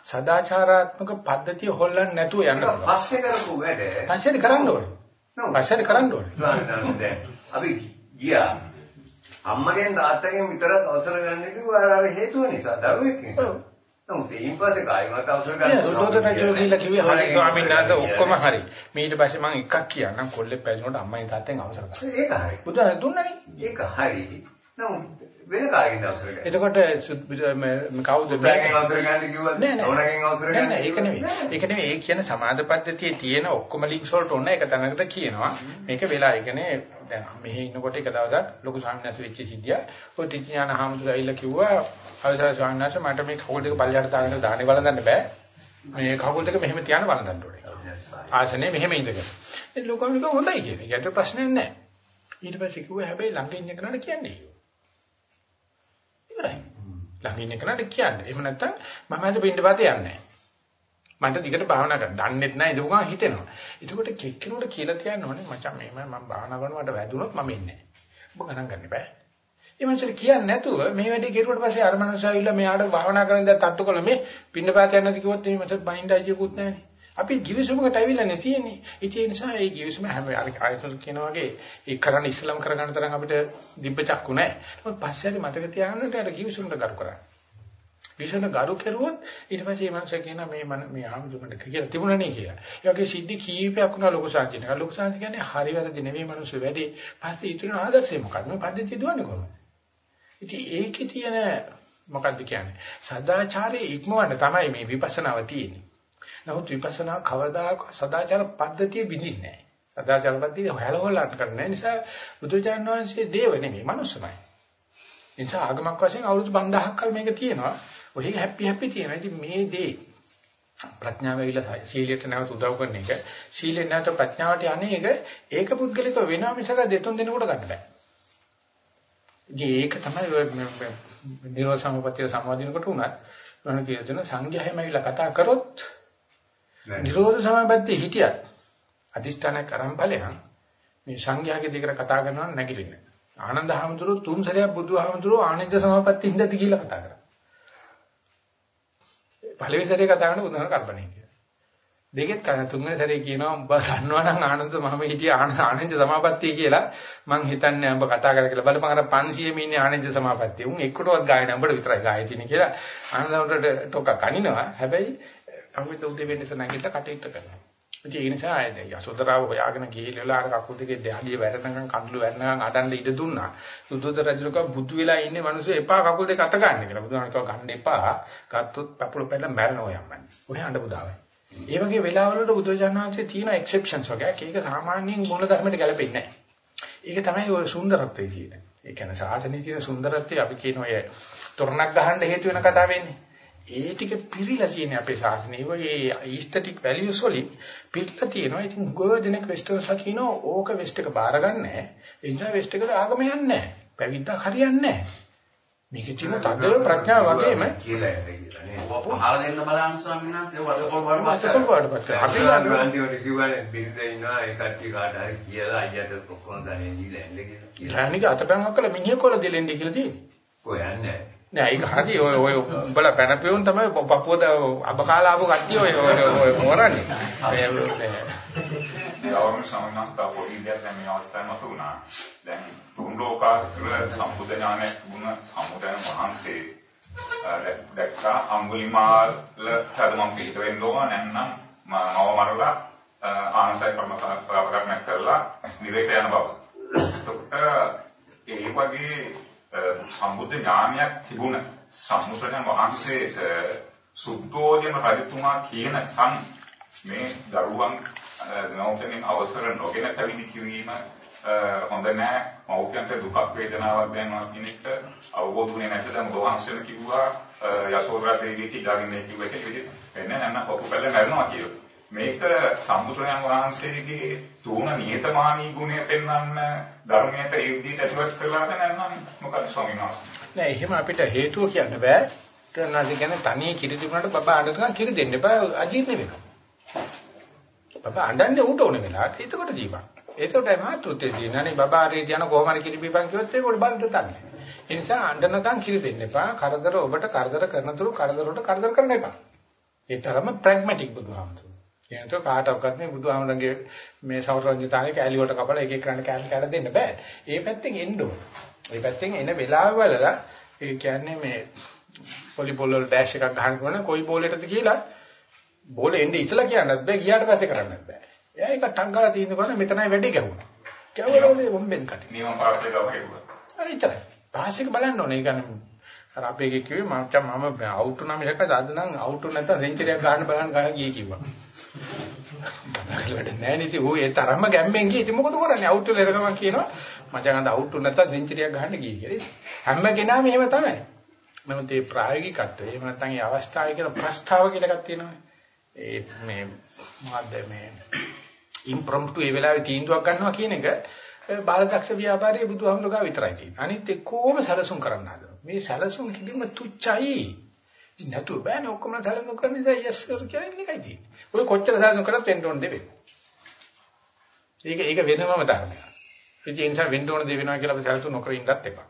සදාචාරාත්මක පද්ධතිය හොල්ලන්නේ නැතුව පුළුවන්. පස්සේ කරපු වැඩ පස්සේ කරන්න ඕනේ. පස්සේ කරන්න ඕනේ. අපි ගියා අම්මගෙන් තාත්තගෙන් විතරක් අවසර ගන්න කිව්වා අර හේතුව නිසා දරුවෙක් නිසා. නමුත් ඊයින් පස්සේ කායිමත් අවසර ගන්න සුද්ධෝදන රජු ගිහිල්ලා කිව්වේ හරි ස්වාමීන් වහන්සේ ඔක්කොම හරි. ඊට පස්සේ මම එකක් කියන්නම් කොල්ලෙක් පැවිදිනකොට අම්මයි තාත්තෙන් අවසර ගන්න. ඒක හරි. බුදුහාම දුන්නනේ. ඒක හරි. නමුත් වෙන කාගෙන් අවසර ගන්න. එතකොට කවුද මේකෙන් අවසර ගන්න කිව්වද? ඕනගෙන් අවසර ගන්න. නෑ ඒක නෙමෙයි. ඒක නෙමෙයි. ඒ කියන්නේ සමාද පද්ධතියේ තියෙන ඔක්කොම ලින්ක්ස් වලට ඕන එක තැනකට කියනවා. මේක වෙලා ඒ කියන්නේ දැන් මෙහි ඉන්නකොට එක දවසක් ලොකු ස්වාමීන් වහන්සේ වෙච්ච සිද්ධිය. ඔය ටිඥාන හාමුදුරුවෝ ඇවිල්ලා කිව්වා අවසර ස්වාමීන් වහන්සේ මට මේ කකුල් දෙක පල්ලයට දාගෙන දාහනේ වළඳන්න බෑ. මේ කකුල් දෙක මෙහෙම තියාන වළඳන්න ඕනේ. ආසනේ මෙහෙම ඉඳගෙන. ඒ එක හොඳයි කියන්නේ. ඒකට ප්‍රශ්නයක් නැහැ. ඊට පස්සේ කිව්වා හැබැයි ළඟ ඉන්න කෙනාට කියන්නේ. ඉවරයි. ළඟ ඉන්න කෙනාට කියන්නේ. එහෙම නැත්නම් මම අද පින්න පාතේ යන්නේ නැහැ. මට දිගට භාවනා කරන්න. දන්නෙත් නැහැ ඉඳපු ගමන් හිතෙනවා. ඒකට කෙක්කිනුට කියලා තියන්න ඕනේ මචං මෙහෙම මම භාවනා කරනකොට මට වැදුනොත් මම ඉන්නේ නැහැ. ඔබ ගණන් ගන්න බෑ. ඒ මනුස්සයා කියන්නේ නැතුව මේ වැඩේ කෙරුවට පස්සේ අර මනුස්සයා ඇවිල්ලා මෙයාට භාවනා කරන දා තට්ටු කළ මේ පින්න පාත යන්නේ නැති කිව්වොත් මේ මට බයින්ඩ් අයිතියකුත් නැහැනේ. අපි givisumකට ඇවිල්ලා නේ තියෙන්නේ. ඒ නිසා ඒ givisum හැම ආයතන කියන වගේ ඒ කරන්න ඉස්ලාම් කරගන්න තරම් අපිට දිබ්බ චක්කු නැහැ. මොකද පස්සේ හරි මතක තියාගන්නට අර givisumට කරු කරන්නේ. විසන ගරු කෙරුවොත් ඊට පස්සේ මේ මනුස්සයා කියනවා මේ මන මේ ආමුදුමට කියලා තිබුණනේ කියලා. ඒ වගේ සිද්ධි කීපයක් වුණා ලොකු සාංශිනක. ලොකු සාංශ කියන්නේ හරි වැරදි නෙවෙයි මනුස්සය වැඩි. පස්සේ ඊටුන ආදර්ශය මොකක්ද? මේ පද්ධතිය දුවන්නේ කොහොමද? ඉතින් ඒකේ තියෙන මොකක්ද කියන්නේ? සදාචාරයේ ඉක්මවන්න තමයි මේ විපස්සනාව තියෙන්නේ. නමුත් විපස්සනා කවදාක සදාචාර පද්ධතිය බිඳින්නේ නැහැ. සදාචාර පද්ධතිය හොයලා හොයලා කරන්නේ නිසා බුදුචාන් වහන්සේ දේව නෙමෙයි මනුස්සමයි. නිසා ආගමක් වශයෙන් අවුරුදු 5000ක් කල මේක තියෙනවා. ඔය හැපි හැපි තියෙනවා. ඉතින් මේ දේ ප්‍රඥාව ඇවිල්ලා සීලයට නැවත උදව් කරන එක සීලෙන් නැවත ප්‍රඥාවට යන්නේ එක ඒක පුද්ගලික වෙනවා මිසක දෙතුන් දෙනෙකුට ගන්න බෑ. ඒක තමයි නිරෝධ සමුපතිය සමාදිනකොට උනත් මම කියන දේ සංඝයාම ඇවිල්ලා කතා කරොත් නිරෝධ සමාපත්තිය හිටියත් අදිෂ්ඨානයක් අරන් ඵලයන් මේ සංඝයාගේ දෙකට කතා කරනවා නැගිටින්නේ. ආනන්ද හැමතුරු තුන් සැරයක් බුදුහාමුදුරුව ආනන්ද සමාපත්තිය හින්දාද කියලා කතා කරා. පළවෙනි සැරේ කතා කරන බුදුහාම කරපණේ කියලා. දෙකෙත් කරන තුන්වෙනි සැරේ කියනවා උඹ දන්නවා නම් ආනන්ද මම හිටියේ ආනන්ද සමාපත්තිය කියලා මං හිතන්නේ උඹ කතා කර කියලා බලපන් අර 500 මිනින්නේ ආනන්ද සමාපත්තිය. උන් එක්කටවත් ගායන උඹට විතරයි ගායේ තියෙන්නේ කියලා ආනන්දවන්ට ටොක කනිනවා. හැබැයි අමුත උදේ වෙනස නැගිටලා කටයුතු කරනවා. ඉතින් ඒ නිසා යසෝදරාව හොයාගෙන ගිහිල්ලා අර කකුල් දෙකේ දැහලිය වැටෙනකන් කඳුළු වැටෙනකන් අඩන්න ඉඩ දුන්නා. සුද්ධෝදත රජුක බුදු වෙලා ඉන්නේ මිනිස්සු එපා කකුල් දෙක අත ගන්න කියලා. බුදුහාම කිව්වා ගන්න එපා. ගත්තොත් පපුල පැනලා මැරෙනවා යම්මන්නේ. ඔය අඬ පුදාවයි. ඒ වගේ වෙලාවලට බුදුරජාණන් වහන්සේ තියෙන එක්සෙප්ෂන්ස් වගේ. ඒක සාමාන්‍යයෙන් මූල ධර්මයට ගැලපෙන්නේ නැහැ. ඒක තමයි ඔය සුන්දරත්වයේ තියෙන. ඒ කියන්නේ සාසනීය තියෙන සුන්දරත්වය අපි කියන ඔය තොරණක් ගහන්න හේතු වෙන කතාව වෙන්නේ. ඒ ටික පිරීලා තියෙන අපේ ශාසනයේ ඔය ඊස්තටික් වැලියුස් වලින් පිටලා තියෙනවා. ඉතින් ගොඩනෙක් වෙස්ටර්න්ස්ලා කියනවා ඕක වෙස්ට් එක බාරගන්නේ නැහැ. ඒ නිසා වෙස්ට් එකට ආගම යන්නේ නැහැ. පැවිද්දක් හරියන්නේ නැහැ. මේක තියෙන තද ප්‍රඥාව වගේම කියලා කියලා නේ. පහල දෙන්න බලන්න ස්වාමීන් වහන්සේ වදකොල් වඩපත් වඩපත් අපි ගන්න අන්තිමට කිව්වනේ බිරිඳ ඉන්නවා ඒ කට්ටිය කාට හරි කියලා අයියට කොක්කොම ගන්නේ දීලා එන්න කියලා. ගානික අතපැන් අක්කලා මිනිහෙක් කොල දෙලෙන්ඩි කියලා තියෙන්නේ. කොහොයන්නේ නෑ ඒක හරි ඔය ඔය උඹලා පැනපෙවුන් තමයි පපුවද අබකාලා ආපු කට්ටිය ඔය ඔය මොරන්නේ. ඒ අවම සමනස්තා පොඩි දෙයක් දැන් මේ අවස්ථාවේ මත උනා. දැන් තුන් ලෝකාතුල සම්බුද්ධ ඥානය ගුණ සමුදයන් වහන්සේ දැක්කා අඟුලිමාල හදමම් පිට වෙන්න ඕන නැත්නම් නව මරලා ආනසය කර්ම කරලා නිරේත යන බව. එතකොට ඒ වගේ සම්බුද්ධ ඥානයක් තිබුණ සම්මුතියන් වහන්සේ සුද්ධෝදන රජතුමා කියන තන් මේ දරුවන් නෝකෙනින් අවසර නොගෙන පැවිදි කිරීම හොඳ නෑ. මෞඛ්‍යන්ට දුකක් වේදනාවක් දැනෙනවා කියන එක අවබෝධ වුණේ නැත්නම් දැන් ගෝහන්සෙන කිව්වා යසෝදරා දේවිය කියාගෙන කිව්ව එක විදිහට වෙන්නේ නැත්නම් පොකු පැල මැරෙනවා කියලා. මේක සම්බුදුරයන් වහන්සේගේ තුන නියතමානී ගුණය පෙන්වන්න ධර්මයට ඒ විදිහට ඇතුළත් කරලාද නැත්නම් මොකද ස්වාමීන් වහන්සේ? නෑ එහෙම අපිට හේතුව කියන්න බෑ. කරනාසි කියන්නේ තනිය කිරි දුන්නාට බබා අඬනවා කිරි දෙන්න බෑ අජීර්ණ වෙනවා. බබා අඬන්නේ ඌට ඕන වෙලාවට. එතකොට ජීවත්. එතකොටයි මාතෘත්වයේ තියෙනනේ බබා හරි යන කොහොම හරි කිරි බීපන් කිව්වොත් ඒක උඩ බන්ද තන්නේ. ඒ නිසා අඬනකම් කිරි දෙන්න එපා. කරදර ඔබට කරදර කරන තුරු කරදර වලට කරදර කරන්න එපා. ඒ තරම ප්‍රැග්මැටික් බුදුහාමුදුරුවෝ. කියනතෝ කාටවත් මේ බුදුහාමුදුරන්ගේ මේ සෞරරංජිතානේ කෑලි වලට කපලා එක එක කරන්න කෑලි කෑල දෙන්න බෑ. ඒ පැත්තෙන් එන්න ඕන. ඒ පැත්තෙන් එන වෙලාව බලලා ඒ කියන්නේ මේ පොලිබෝල් වල ඩෑෂ් එකක් ගහනකොට කොයි බෝලෙටද කියලා බෝලේ එන්නේ ඉස්සලා කියන්නත් බෑ ගියාට පස්සේ කරන්නත් බෑ. එයා එක ටක් ගාලා තියෙන කරන මෙතනයි වැඩි ගැහුණා. ගැහුවලෝනේ වොම්බෙන් කටි. නියම පාස් එක ගහුවා. අර ඉතරයි. පාස් එක බලන්න ඕනේ. ඒ කියන්නේ අර අපේ එකේ කිව්වේ මම මම අවුට් වුණා මිසක අද නම් අවුට් නැත්නම් සෙන්චරියක් ගන්න බලන්න ගියේ කිව්වා. වැඩ නැහැ නේද? ඌ ඒ තරම්ම ගැම්මෙන් ගියේ. ඉතින් මොකද කරන්නේ? අවුට් වෙලා එරගමන් කියනවා මචං අද අවුට් වුණ නැත්නම් සෙන්චරියක් ගහන්න ගියේ කියලා. හැම කෙනාම එහෙම තමයි. නමුත් මේ ප්‍රායෝගිකත්වය එහෙම නැත්නම් ඒ අවස්ථාවේ කියන ප්‍රස්තාව කියලා එකක් තියෙනවා. ඒ මේ මොකද්ද මේ ඉම්ප්‍රොම්ප්ටු ඒ වෙලාවේ තීන්දුවක් ගන්නවා කියන එක බාලදක්ෂ ව්‍යාපාරයේ බුදුහාමුදුරුවෝ විතරයි තියෙන්නේ. අනිත් එක්කෝම සැලසුම් කරන්න හදනවා. මේ සැලසුම් කිරීම තුච්චයි. නැතු බෑනේ ඔක්කොම සැලසුම් කරන නිසා යස් කර කියන්නේ එකයි තියෙන්නේ. ඔය කොච්චර සැලසුම් කරත් වෙන්න ඕන දෙවෙ. ඒක ඒක වෙනමම ධර්මයක්. ඉතින් ඒ නිසා වෙන්න ඕන දේ වෙනවා කියලා අපි සැලසුම් නොකර ඉන්නත් එපා.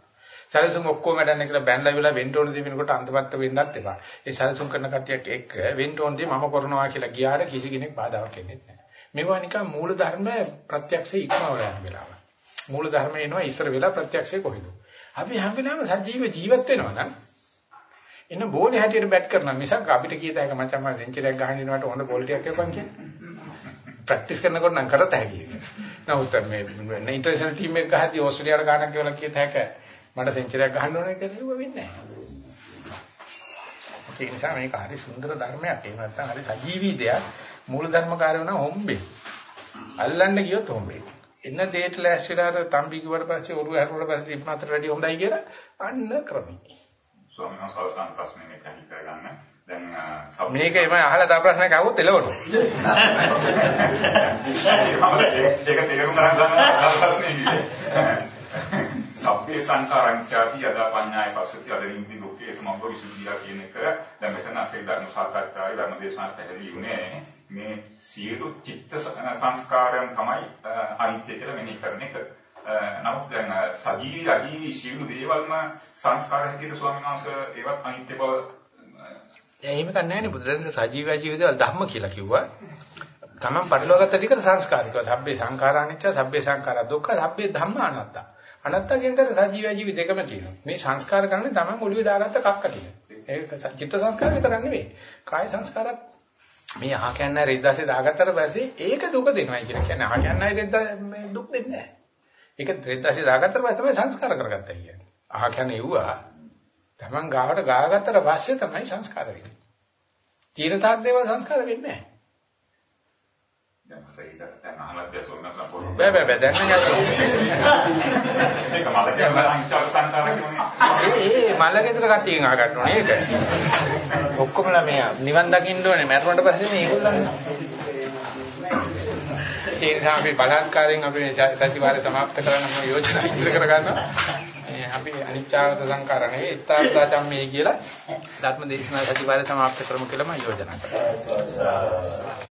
සැලසුම් ඔක්කොම වැඩන්නේ කියලා බැනලා විලා වෙන්න ඕන දේ වෙනකොට අන්තපත්ත වෙන්නත් එපා. ඒ සැලසුම් කරන කට්ටියක් එක්ක වෙන්න ඕන දේ මම කරනවා කියලා ගියාට කිසි කෙනෙක් බාධාවක් වෙන්නේ නැහැ. මේවා නිකන් මූල ධර්ම ප්‍රත්‍යක්ෂේ ඉක්මවල යන වෙලාව. මූල ධර්ම එනවා ඉස්සර වෙලා ප්‍රත්‍යක්ෂේ කොහෙද? අපි හැම වෙලාවෙම සජීව ජීවත් වෙනවා නම් එන්න බෝලේ හැටියට බැට් කරනවා මිසක් අපිට කීත හැක මචං මම සෙන්චරියක් ගහන්න ඉන්නවට හොඳ බෝල් ටිකක් එපන් කියන්නේ. ප්‍රැක්ටිස් කරනකොට නම් කරත හැකියි. නමුත් මේ ඉන්ටර්නැෂනල් ටීම් එක ගහද්දී ඕස්ට්‍රේලියාවට ගහන්න කියලා කීත හැක මට සෙන්චරියක් ගහන්න ඕනේ කියලා කිව්ව වෙන්නේ නැහැ. ඒ නිසා මේක හරි සුන්දර ධර්මයක්. ඒ නැත්තම් හරි සජීවී දෙයක්. මූල ධර්මකාරයෝ නම් හොම්බේ. අල්ලන්න ගියොත් හොම්බේ. එන්න දෙයට ලෑස්තිලාට තම්බි කිව්වට පස්සේ ඔරුව හැරුණාට පස්සේ ඉක්මනට වැඩි හොඳයි කියලා අන්න ක්‍රමී. ස්වාමීන් වහන්සේ අවසාන ප්‍රශ්නේ මේක අහි කරගන්න. දැන් මේක එම අහලා තව ප්‍රශ්නයක් අහුවොත් එළවනවා. ඒක තේරුම් ගන්න ගන්න ප්‍රශ්නේ ඉන්නේ. සබ්බේ සංකාරංචාති යදා පඤ්ඤාය පස්සති අදින්දි දුක්ඛේ සමබ්බ විසුද්ධිය කියන එක දැන් මෙතන අපේ ධර්ම සාකච්ඡාවේ ධර්ම දේශනාවට පැහැදිලි වුණේ මේ සියලු චිත්ත සංස්කාරයන් තමයි අනිත්‍ය කියලා මෙනෙහි කරන එක. නමුත් දැන් සජීවී අජීවී සියලු දේවල්ම සංස්කාර හැටියට ස්වාමීන් වහන්සේ ඒවත් අනිත්‍ය බව එහෙම කන්නේ නැහැ බුදුරජාණන් සජීවී අජීවී දේවල් ධම්ම කියලා කිව්වා. තමන් පරිලෝකගත ටිකට සංස්කාරිකව සබ්බේ සංඛාරානිච්ච සබ්බේ සංඛාරා දුක්ඛ සබ්බේ ධම්ම අනාත්තා. අනාත්තා කියනතර සජීවී අජීවී දෙකම තියෙනවා. මේ සංස්කාර කරන්නේ තමන් ඔළුවේ දාගත්ත කක්ක ටික. ඒක චිත්ත සංස්කාර විතරක් නෙවෙයි. කාය සංස්කාරත් මේ අහ කියන්නේ රෙද්දාසේ දාගත්තට පස්සේ ඒක දුක දෙනවයි කියලා කියන්නේ. අහ කියන්නේ රෙද්දා මේ දුක් දෙන්නේ නැහැ. ඒක රෙද්දාසේ දාගත්තට පස්සේ තමයි සංස්කාර කරගත්තා කියන්නේ. අහ කියන්නේ එව්වා තමන් ගාවට ගාගත්තට පස්සේ තමයි සංස්කාර වෙන්නේ. තීන තාක් දේවල් සංස්කාර වෙන්නේ නැහැ. බෑ බෑ බෑ දැන් නෑ ඒක මල ගෙදර කට්ටියන් ආ ගන්න ඕනේ ඒක ඔක්කොමලා මේ නිවන් දකින්න ඕනේ මැරුණට පස්සේ මේගොල්ලන් ඒ නිසා අපි බලහත්කාරයෙන් අපි මේ සතිවාරය સમાપ્ત කරන්න මොන යෝජනා ඉදිරි කරගන්නවා. අපි අනිච්චාවත සංකාර නෙවෙයි ස්ථාවරතාචම් මේ කියලා ධර්ම දේශනා සතිවාරය સમાપ્ત කරමු කියලා මම යෝජනා කරනවා.